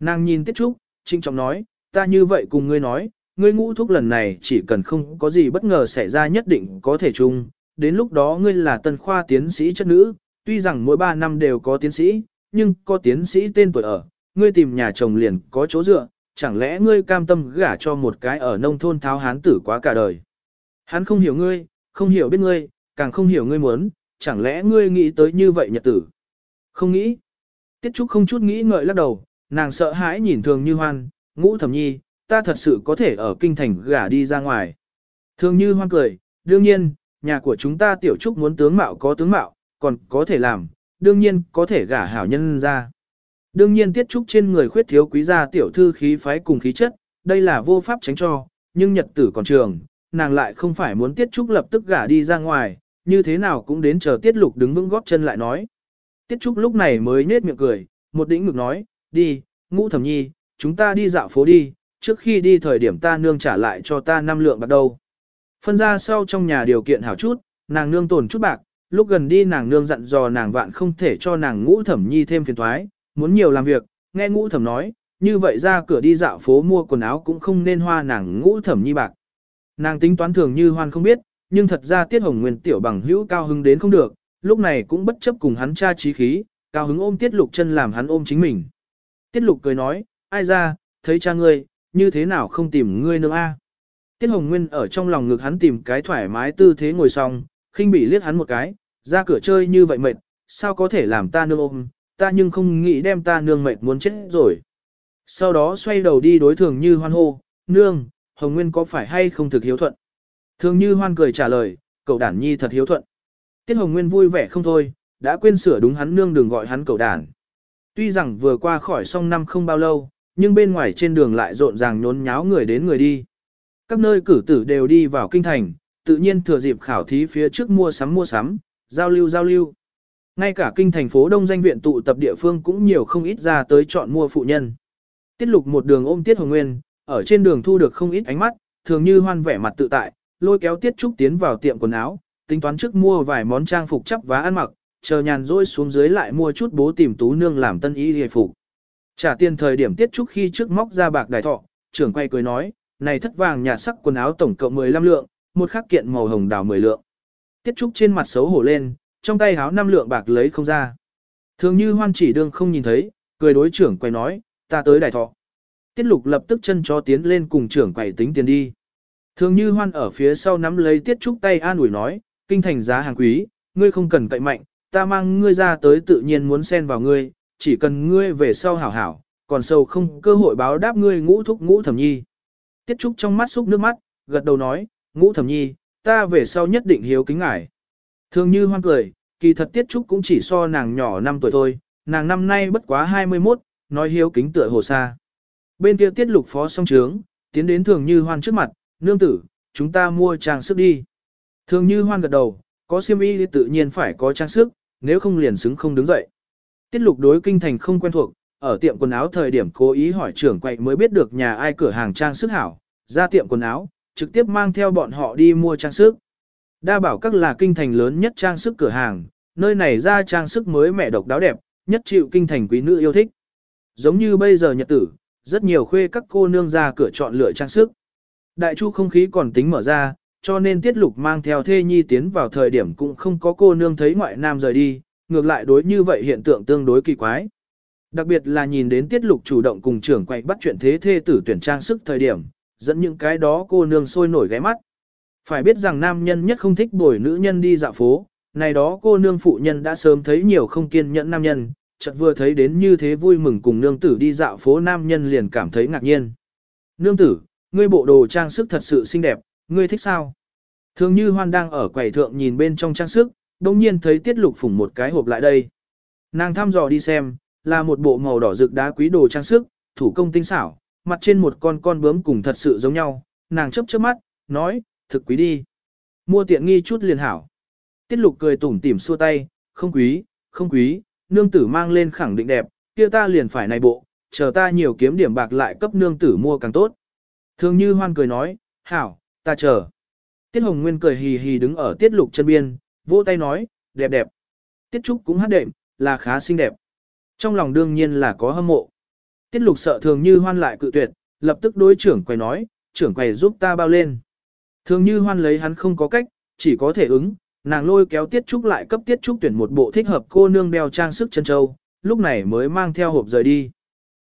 Nàng nhìn Tiết Trúc, trinh trọng nói, ta như vậy cùng ngươi nói, ngươi ngũ thuốc lần này chỉ cần không có gì bất ngờ xảy ra nhất định có thể chung, đến lúc đó ngươi là tân khoa tiến sĩ chất nữ, tuy rằng mỗi 3 năm đều có tiến sĩ, nhưng có tiến sĩ tên tuổi ở, ngươi tìm nhà chồng liền có chỗ dựa, chẳng lẽ ngươi cam tâm gả cho một cái ở nông thôn tháo hán tử quá cả đời. Hắn không hiểu ngươi, không hiểu biết ngươi, càng không hiểu ngươi muốn, chẳng lẽ ngươi nghĩ tới như vậy nhật tử. Không nghĩ. Tiết Trúc không chút nghĩ ngợi lắc đầu, nàng sợ hãi nhìn thường như hoan, ngũ thẩm nhi, ta thật sự có thể ở kinh thành gả đi ra ngoài. Thường như hoan cười, đương nhiên, nhà của chúng ta tiểu trúc muốn tướng mạo có tướng mạo, còn có thể làm, đương nhiên có thể gả hảo nhân ra. Đương nhiên tiết trúc trên người khuyết thiếu quý gia tiểu thư khí phái cùng khí chất, đây là vô pháp tránh cho, nhưng nhật tử còn trường, nàng lại không phải muốn tiết trúc lập tức gả đi ra ngoài, như thế nào cũng đến chờ tiết lục đứng vững góp chân lại nói. Tiết trúc lúc này mới nết miệng cười, một đĩnh ngực nói, đi, ngũ thẩm nhi, chúng ta đi dạo phố đi, trước khi đi thời điểm ta nương trả lại cho ta năm lượng bạc đâu. Phân ra sau trong nhà điều kiện hảo chút, nàng nương tồn chút bạc, lúc gần đi nàng nương dặn dò nàng vạn không thể cho nàng ngũ thẩm nhi thêm phiền thoái, muốn nhiều làm việc, nghe ngũ thẩm nói, như vậy ra cửa đi dạo phố mua quần áo cũng không nên hoa nàng ngũ thẩm nhi bạc. Nàng tính toán thường như hoan không biết, nhưng thật ra tiết hồng nguyên tiểu bằng hữu cao hứng đến không được, lúc này cũng bất chấp cùng hắn cha trí khí, cao hứng ôm tiết lục chân làm hắn ôm chính mình. Tiết lục cười nói, ai ra, thấy cha ngươi, như thế nào không tìm ngươi nương a? Tiết Hồng Nguyên ở trong lòng ngực hắn tìm cái thoải mái tư thế ngồi xong, khinh bị liếc hắn một cái, ra cửa chơi như vậy mệt, sao có thể làm ta nương ôm, ta nhưng không nghĩ đem ta nương mệt muốn chết rồi. Sau đó xoay đầu đi đối thường như hoan hô, nương, Hồng Nguyên có phải hay không thực hiếu thuận? Thường như hoan cười trả lời, cậu đản nhi thật hiếu thuận. Tiết Hồng Nguyên vui vẻ không thôi, đã quên sửa đúng hắn nương đừng gọi hắn cậu đản. Tuy rằng vừa qua khỏi xong năm không bao lâu, nhưng bên ngoài trên đường lại rộn ràng nhốn nháo người đến người đi. Các nơi cử tử đều đi vào kinh thành, tự nhiên thừa dịp khảo thí phía trước mua sắm mua sắm, giao lưu giao lưu. Ngay cả kinh thành phố đông danh viện tụ tập địa phương cũng nhiều không ít ra tới chọn mua phụ nhân. Tiết lục một đường ôm Tiết Hồng Nguyên, ở trên đường thu được không ít ánh mắt, thường như hoan vẻ mặt tự tại, lôi kéo Tiết Trúc tiến vào tiệm quần áo, tính toán trước mua vài món trang phục chắp vá ăn mặc, chờ nhàn rỗi xuống dưới lại mua chút bố tìm tú nương làm tân y hề phục. Trả tiền thời điểm Tiết Trúc khi trước móc ra bạc đài thọ, trưởng quay cười nói, này thất vàng nhà sắc quần áo tổng cộng 15 lượng, một khắc kiện màu hồng đào 10 lượng. Tiết Trúc trên mặt xấu hổ lên, trong tay háo năm lượng bạc lấy không ra. Thường như hoan chỉ đương không nhìn thấy, cười đối trưởng quay nói, ta tới đại thọ. Tiết lục lập tức chân cho tiến lên cùng trưởng quầy tính tiền đi. Thường như hoan ở phía sau nắm lấy tiết trúc tay an ủi nói, kinh thành giá hàng quý, ngươi không cần cậy mạnh, ta mang ngươi ra tới tự nhiên muốn xen vào ngươi, chỉ cần ngươi về sau hảo hảo, còn sâu không cơ hội báo đáp ngươi ngũ thúc ngũ thẩm nhi. Tiết Trúc trong mắt xúc nước mắt, gật đầu nói, ngũ thẩm nhi, ta về sau nhất định hiếu kính ngài. Thường như hoan cười, kỳ thật Tiết Trúc cũng chỉ so nàng nhỏ 5 tuổi thôi, nàng năm nay bất quá 21, nói hiếu kính tựa hồ xa. Bên kia Tiết Lục phó song trướng, tiến đến thường như hoan trước mặt, nương tử, chúng ta mua trang sức đi. Thường như hoan gật đầu, có siêm y thì tự nhiên phải có trang sức, nếu không liền xứng không đứng dậy. Tiết lục đối kinh thành không quen thuộc, ở tiệm quần áo thời điểm cố ý hỏi trưởng quậy mới biết được nhà ai cửa hàng trang sức hảo, ra tiệm quần áo, trực tiếp mang theo bọn họ đi mua trang sức. Đa bảo các là kinh thành lớn nhất trang sức cửa hàng, nơi này ra trang sức mới mẻ độc đáo đẹp, nhất chịu kinh thành quý nữ yêu thích. Giống như bây giờ nhật tử, rất nhiều khuê các cô nương ra cửa chọn lựa trang sức. Đại chu không khí còn tính mở ra, cho nên tiết lục mang theo thê nhi tiến vào thời điểm cũng không có cô nương thấy ngoại nam rời đi, ngược lại đối như vậy hiện tượng tương đối kỳ quái. Đặc biệt là nhìn đến tiết lục chủ động cùng trưởng quay bắt chuyện thế thê tử tuyển trang sức thời điểm, dẫn những cái đó cô nương sôi nổi ghé mắt. Phải biết rằng nam nhân nhất không thích bồi nữ nhân đi dạo phố, này đó cô nương phụ nhân đã sớm thấy nhiều không kiên nhẫn nam nhân, chợt vừa thấy đến như thế vui mừng cùng nương tử đi dạo phố nam nhân liền cảm thấy ngạc nhiên. Nương tử, ngươi bộ đồ trang sức thật sự xinh đẹp, ngươi thích sao? Thường như hoan đang ở quầy thượng nhìn bên trong trang sức, đồng nhiên thấy tiết lục phủng một cái hộp lại đây. Nàng thăm dò đi xem, là một bộ màu đỏ rực đá quý đồ trang sức, thủ công tinh xảo, mặt trên một con con bướm cùng thật sự giống nhau, nàng chớp chớp mắt, nói, thực quý đi. Mua tiện nghi chút liền hảo. Tiết lục cười tủm tỉm xua tay, không quý, không quý, nương tử mang lên khẳng định đẹp, kia ta liền phải này bộ, chờ ta nhiều kiếm điểm bạc lại cấp nương tử mua càng tốt. Thường như hoan cười nói, hảo, ta chờ. Tiết Hồng Nguyên cười hì hì đứng ở tiết lục chân biên, vỗ tay nói, đẹp đẹp. Tiết Trúc cũng hát đệm, là khá xinh đẹp. Trong lòng đương nhiên là có hâm mộ. Tiết lục sợ thường như hoan lại cự tuyệt, lập tức đối trưởng quầy nói, trưởng quầy giúp ta bao lên. Thường như hoan lấy hắn không có cách, chỉ có thể ứng, nàng lôi kéo Tiết Trúc lại cấp Tiết Trúc tuyển một bộ thích hợp cô nương đeo trang sức chân châu, lúc này mới mang theo hộp rời đi.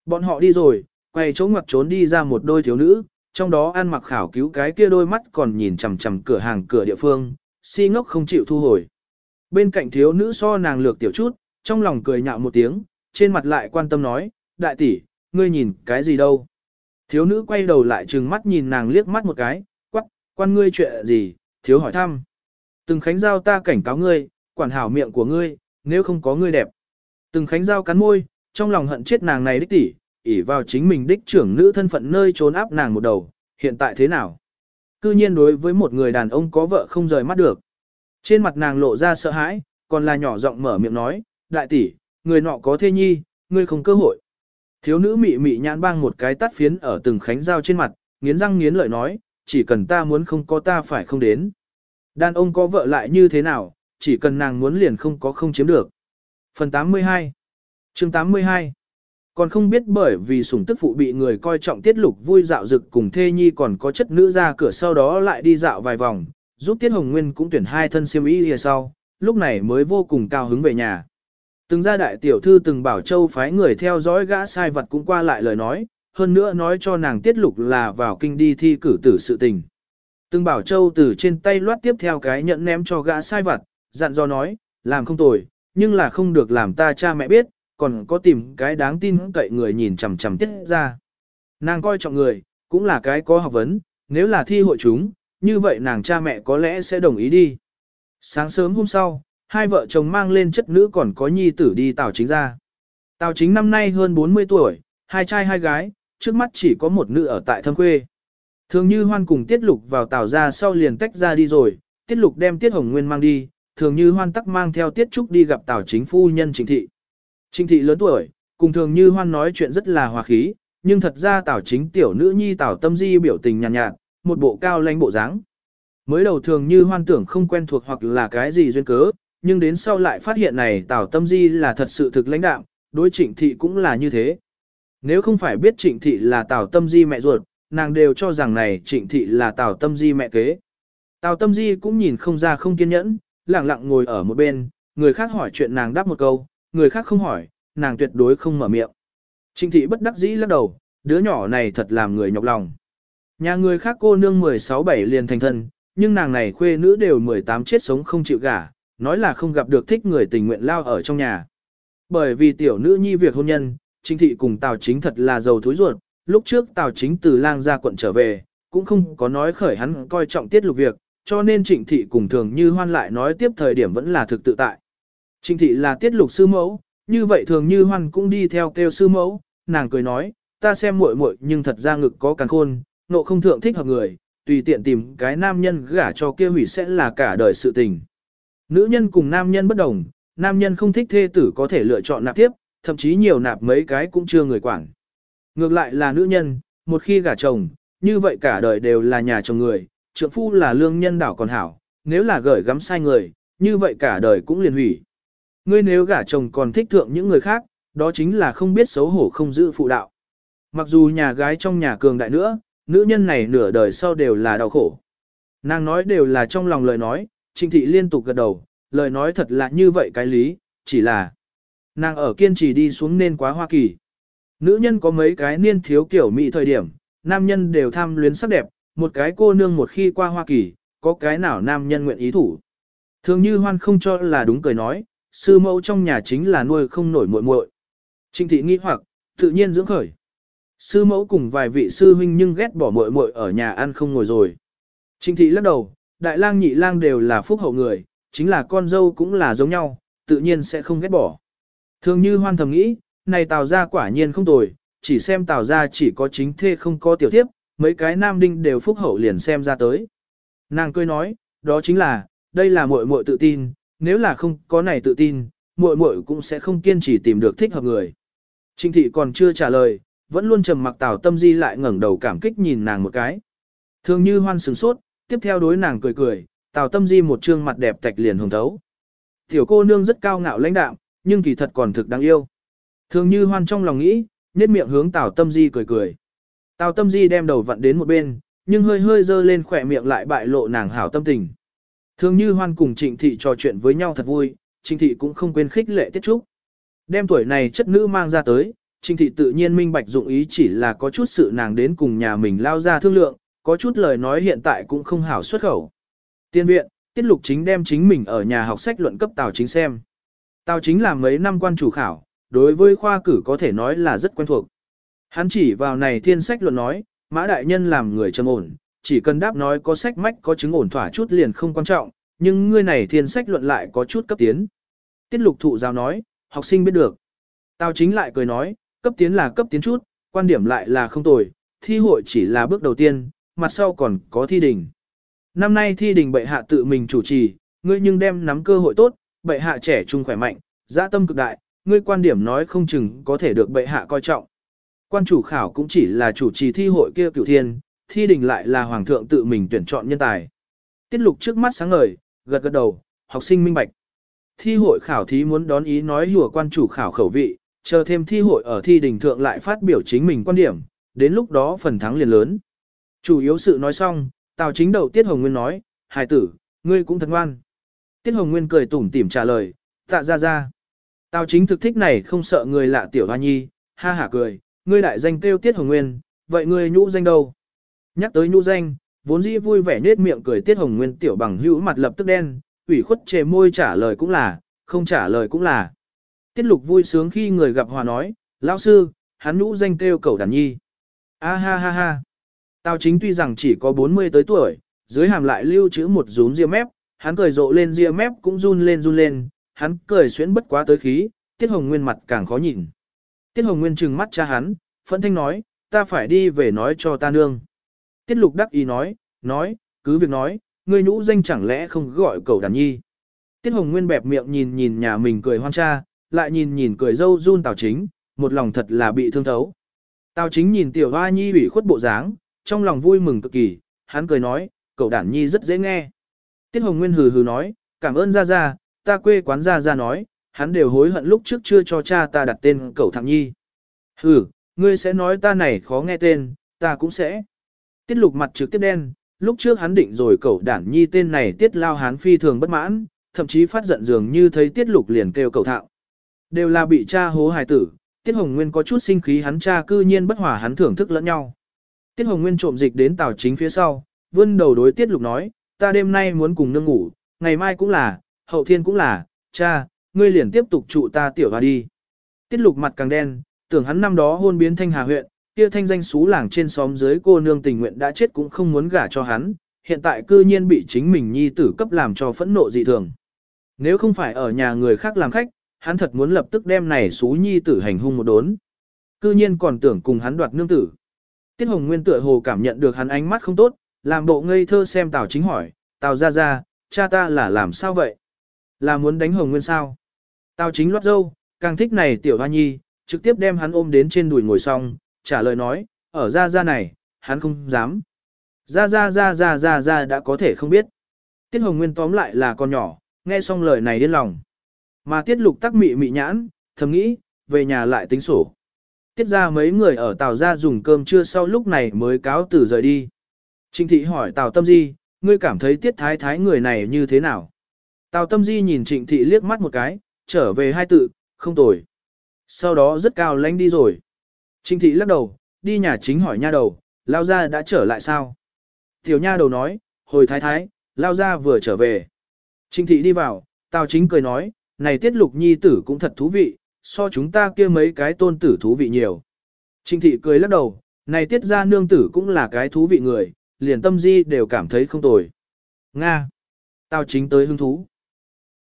Bọn họ đi rồi, quay chỗ ngoặt trốn đi ra một đôi thiếu nữ, trong đó ăn mặc khảo cứu cái kia đôi mắt còn nhìn chằm chằm cửa hàng cửa địa phương, si ngốc không chịu thu hồi. Bên cạnh thiếu nữ so nàng lược tiểu chút, trong lòng cười nhạo một tiếng, trên mặt lại quan tâm nói, đại tỷ, ngươi nhìn cái gì đâu. Thiếu nữ quay đầu lại trừng mắt nhìn nàng liếc mắt một cái, quan ngươi chuyện gì, thiếu hỏi thăm. Từng khánh giao ta cảnh cáo ngươi, quản hảo miệng của ngươi, nếu không có ngươi đẹp. Từng khánh giao cắn môi, trong lòng hận chết nàng này đích tỷ, ỉ vào chính mình đích trưởng nữ thân phận nơi trốn áp nàng một đầu, hiện tại thế nào? Cư nhiên đối với một người đàn ông có vợ không rời mắt được. Trên mặt nàng lộ ra sợ hãi, còn là nhỏ giọng mở miệng nói, đại tỷ, người nọ có thê nhi, ngươi không cơ hội. Thiếu nữ mị mị nhãn bang một cái tắt phiến ở từng khánh giao trên mặt, nghiến răng nghiến lợi nói, chỉ cần ta muốn không có ta phải không đến. Đàn ông có vợ lại như thế nào, chỉ cần nàng muốn liền không có không chiếm được. Phần 82 chương 82 Còn không biết bởi vì sủng tức phụ bị người coi trọng tiết lục vui dạo dực cùng thê nhi còn có chất nữ ra cửa sau đó lại đi dạo vài vòng, giúp Tiết Hồng Nguyên cũng tuyển hai thân siêm y lìa sau, lúc này mới vô cùng cao hứng về nhà. Từng gia đại tiểu thư từng bảo châu phái người theo dõi gã sai vật cũng qua lại lời nói, hơn nữa nói cho nàng tiết lục là vào kinh đi thi cử tử sự tình. Từng bảo châu từ trên tay loát tiếp theo cái nhận ném cho gã sai vật, dặn dò nói, làm không tồi, nhưng là không được làm ta cha mẹ biết, còn có tìm cái đáng tin cậy người nhìn chằm chằm tiết ra. Nàng coi trọng người, cũng là cái có học vấn, nếu là thi hội chúng, như vậy nàng cha mẹ có lẽ sẽ đồng ý đi. Sáng sớm hôm sau, hai vợ chồng mang lên chất nữ còn có nhi tử đi Tào Chính ra. Tào Chính năm nay hơn 40 tuổi, hai trai hai gái, trước mắt chỉ có một nữ ở tại thâm quê. Thường như hoan cùng Tiết Lục vào tảo ra sau liền tách ra đi rồi, Tiết Lục đem Tiết Hồng Nguyên mang đi, thường như hoan tắc mang theo Tiết Trúc đi gặp tảo Chính phu nhân Trịnh Thị. Trịnh Thị lớn tuổi, cùng thường như hoan nói chuyện rất là hòa khí, nhưng thật ra tảo Chính tiểu nữ nhi tảo Tâm Di biểu tình nhàn nhạt, nhạt, một bộ cao lãnh bộ dáng. Mới đầu thường như hoan tưởng không quen thuộc hoặc là cái gì duyên cớ, nhưng đến sau lại phát hiện này tảo Tâm Di là thật sự thực lãnh đạm, đối trịnh thị cũng là như thế. Nếu không phải biết trịnh thị là Tào Tâm Di mẹ ruột, nàng đều cho rằng này trịnh thị là Tào Tâm Di mẹ kế. Tào Tâm Di cũng nhìn không ra không kiên nhẫn, lặng lặng ngồi ở một bên, người khác hỏi chuyện nàng đáp một câu, người khác không hỏi, nàng tuyệt đối không mở miệng. Trịnh thị bất đắc dĩ lắc đầu, đứa nhỏ này thật làm người nhọc lòng. Nhà người khác cô nương 16-7 liền thành thân, nhưng nàng này khuê nữ đều 18 chết sống không chịu gả, nói là không gặp được thích người tình nguyện lao ở trong nhà. Bởi vì tiểu nữ nhi việc hôn nhân, Trịnh thị cùng Tào Chính thật là giàu thối ruột, lúc trước Tào Chính từ lang ra quận trở về, cũng không có nói khởi hắn coi trọng tiết lục việc, cho nên Trịnh thị cùng thường như hoan lại nói tiếp thời điểm vẫn là thực tự tại. Trịnh thị là tiết lục sư mẫu, như vậy thường như hoan cũng đi theo kêu sư mẫu, nàng cười nói, ta xem muội muội nhưng thật ra ngực có càng khôn, nộ không thượng thích hợp người, tùy tiện tìm cái nam nhân gả cho kia hủy sẽ là cả đời sự tình. Nữ nhân cùng nam nhân bất đồng, nam nhân không thích thê tử có thể lựa chọn nạp tiếp, thậm chí nhiều nạp mấy cái cũng chưa người quản. Ngược lại là nữ nhân, một khi gả chồng, như vậy cả đời đều là nhà chồng người, trượng phu là lương nhân đảo còn hảo, nếu là gởi gắm sai người, như vậy cả đời cũng liền hủy. Ngươi nếu gả chồng còn thích thượng những người khác, đó chính là không biết xấu hổ không giữ phụ đạo. Mặc dù nhà gái trong nhà cường đại nữa, nữ nhân này nửa đời sau đều là đau khổ. Nàng nói đều là trong lòng lời nói, Trịnh thị liên tục gật đầu, lời nói thật là như vậy cái lý, chỉ là nàng ở kiên trì đi xuống nên quá Hoa Kỳ. Nữ nhân có mấy cái niên thiếu kiểu mỹ thời điểm, nam nhân đều tham luyến sắc đẹp, một cái cô nương một khi qua Hoa Kỳ, có cái nào nam nhân nguyện ý thủ. Thường như hoan không cho là đúng cười nói, sư mẫu trong nhà chính là nuôi không nổi muội muội. trinh thị nghi hoặc, tự nhiên dưỡng khởi. Sư mẫu cùng vài vị sư huynh nhưng ghét bỏ muội muội ở nhà ăn không ngồi rồi. trinh thị lắc đầu, đại lang nhị lang đều là phúc hậu người, chính là con dâu cũng là giống nhau, tự nhiên sẽ không ghét bỏ. Thường như hoan thầm nghĩ, này tào ra quả nhiên không tồi, chỉ xem tào ra chỉ có chính thê không có tiểu thiếp, mấy cái nam đinh đều phúc hậu liền xem ra tới. Nàng cười nói, đó chính là, đây là muội muội tự tin, nếu là không có này tự tin, muội muội cũng sẽ không kiên trì tìm được thích hợp người. Trinh thị còn chưa trả lời, vẫn luôn trầm mặc tào tâm di lại ngẩng đầu cảm kích nhìn nàng một cái. Thường như hoan sừng sốt, tiếp theo đối nàng cười cười, Tào Tâm Di một trương mặt đẹp tạch liền hồng thấu. Tiểu cô nương rất cao ngạo lãnh đạm, nhưng kỳ thật còn thực đáng yêu. Thường như hoan trong lòng nghĩ, nhếch miệng hướng Tào Tâm Di cười cười. Tào Tâm Di đem đầu vặn đến một bên, nhưng hơi hơi dơ lên khỏe miệng lại bại lộ nàng hảo tâm tình. Thường như hoan cùng trịnh thị trò chuyện với nhau thật vui, trịnh thị cũng không quên khích lệ tiết trúc. Đem tuổi này chất nữ mang ra tới, trịnh thị tự nhiên minh bạch dụng ý chỉ là có chút sự nàng đến cùng nhà mình lao ra thương lượng, có chút lời nói hiện tại cũng không hảo xuất khẩu. Tiên viện, tiết lục chính đem chính mình ở nhà học sách luận cấp Tào chính xem. Tào chính là mấy năm quan chủ khảo, đối với khoa cử có thể nói là rất quen thuộc. Hắn chỉ vào này thiên sách luận nói, mã đại nhân làm người trầm ổn, chỉ cần đáp nói có sách mách có chứng ổn thỏa chút liền không quan trọng, nhưng ngươi này thiên sách luận lại có chút cấp tiến. Tiết lục thụ giáo nói, học sinh biết được. Tào chính lại cười nói, cấp tiến là cấp tiến chút, quan điểm lại là không tồi, thi hội chỉ là bước đầu tiên, mặt sau còn có thi đình. Năm nay thi đình bệ hạ tự mình chủ trì, ngươi nhưng đem nắm cơ hội tốt, bệ hạ trẻ trung khỏe mạnh, dã tâm cực đại, ngươi quan điểm nói không chừng có thể được bệ hạ coi trọng. Quan chủ khảo cũng chỉ là chủ trì thi hội kia cửu thiên, thi đình lại là hoàng thượng tự mình tuyển chọn nhân tài. Tiết lục trước mắt sáng ngời, gật gật đầu, học sinh minh bạch. Thi hội khảo thí muốn đón ý nói hùa quan chủ khảo khẩu vị, chờ thêm thi hội ở thi đình thượng lại phát biểu chính mình quan điểm, đến lúc đó phần thắng liền lớn. Chủ yếu sự nói xong, Tào chính đầu Tiết Hồng Nguyên nói, hài tử, ngươi cũng thật ngoan. Tiết Hồng Nguyên cười tủm tỉm trả lời, tạ ra ra. tao chính thực thích này không sợ người lạ tiểu hoa nhi, ha hả cười, ngươi đại danh kêu Tiết Hồng Nguyên, vậy ngươi nhũ danh đâu? Nhắc tới nhũ danh, vốn dĩ vui vẻ nết miệng cười Tiết Hồng Nguyên tiểu bằng hữu mặt lập tức đen, ủy khuất chề môi trả lời cũng là, không trả lời cũng là. Tiết lục vui sướng khi người gặp hòa nói, lão sư, hắn nhũ danh kêu cầu đàn nhi. A ha ha ha. tao chính tuy rằng chỉ có 40 tới tuổi, dưới hàm lại lưu trữ một rúm ria mép, hắn cười rộ lên ria mép cũng run lên run lên, hắn cười xuyến bất quá tới khí, Tiết Hồng Nguyên mặt càng khó nhìn. Tiết Hồng Nguyên trừng mắt cha hắn, phẫn thanh nói, ta phải đi về nói cho ta nương. Tiết Lục đắc ý nói, nói, cứ việc nói, ngươi nhũ danh chẳng lẽ không gọi cầu đàn nhi. Tiết Hồng Nguyên bẹp miệng nhìn nhìn nhà mình cười hoan cha, lại nhìn nhìn cười dâu run Tào Chính, một lòng thật là bị thương thấu. Tào Chính nhìn tiểu hoa nhi ủy khuất bộ dáng, trong lòng vui mừng cực kỳ, hắn cười nói, cậu đản nhi rất dễ nghe. Tiết Hồng Nguyên hừ hừ nói, cảm ơn Gia Gia, ta quê quán Gia Gia nói, hắn đều hối hận lúc trước chưa cho cha ta đặt tên cậu thằng nhi. Hừ, ngươi sẽ nói ta này khó nghe tên, ta cũng sẽ. Tiết lục mặt trực tiếp đen, lúc trước hắn định rồi cậu đản nhi tên này tiết lao hán phi thường bất mãn, thậm chí phát giận dường như thấy tiết lục liền kêu cậu thạo. Đều là bị cha hố hài tử, tiết hồng nguyên có chút sinh khí hắn cha cư nhiên bất hòa hắn thưởng thức lẫn nhau. Tiết Hồng Nguyên trộm dịch đến Tào Chính phía sau, vươn đầu đối Tiết Lục nói, ta đêm nay muốn cùng nương ngủ, ngày mai cũng là, hậu thiên cũng là, cha, ngươi liền tiếp tục trụ ta tiểu và đi. Tiết Lục mặt càng đen, tưởng hắn năm đó hôn biến thanh hà huyện, kia thanh danh xú làng trên xóm dưới cô nương tình nguyện đã chết cũng không muốn gả cho hắn, hiện tại cư nhiên bị chính mình nhi tử cấp làm cho phẫn nộ dị thường. Nếu không phải ở nhà người khác làm khách, hắn thật muốn lập tức đem này xú nhi tử hành hung một đốn. Cư nhiên còn tưởng cùng hắn đoạt nương tử. Tiết Hồng Nguyên tựa hồ cảm nhận được hắn ánh mắt không tốt, làm bộ ngây thơ xem Tào Chính hỏi, Tào ra ra, cha ta là làm sao vậy? Là muốn đánh Hồng Nguyên sao? Tào Chính lót dâu, càng thích này tiểu hoa nhi, trực tiếp đem hắn ôm đến trên đùi ngồi xong, trả lời nói, ở ra ra này, hắn không dám. Ra ra ra ra ra ra đã có thể không biết. Tiết Hồng Nguyên tóm lại là con nhỏ, nghe xong lời này điên lòng. Mà Tiết Lục tắc mị mị nhãn, thầm nghĩ, về nhà lại tính sổ. Tiết ra mấy người ở Tào ra dùng cơm trưa sau lúc này mới cáo từ rời đi. Trịnh thị hỏi Tào Tâm Di, ngươi cảm thấy Tiết Thái Thái người này như thế nào? Tào Tâm Di nhìn Trịnh thị liếc mắt một cái, trở về hai tự, không tồi. Sau đó rất cao lánh đi rồi. Trịnh thị lắc đầu, đi nhà chính hỏi nha đầu, lao ra đã trở lại sao? Tiểu nha đầu nói, hồi thái thái, lao ra vừa trở về. Trịnh thị đi vào, Tào chính cười nói, này tiết lục nhi tử cũng thật thú vị, so chúng ta kia mấy cái tôn tử thú vị nhiều. Trịnh thị cười lắc đầu, này tiết ra nương tử cũng là cái thú vị người, liền tâm di đều cảm thấy không tồi. Nga. Tao chính tới hứng thú.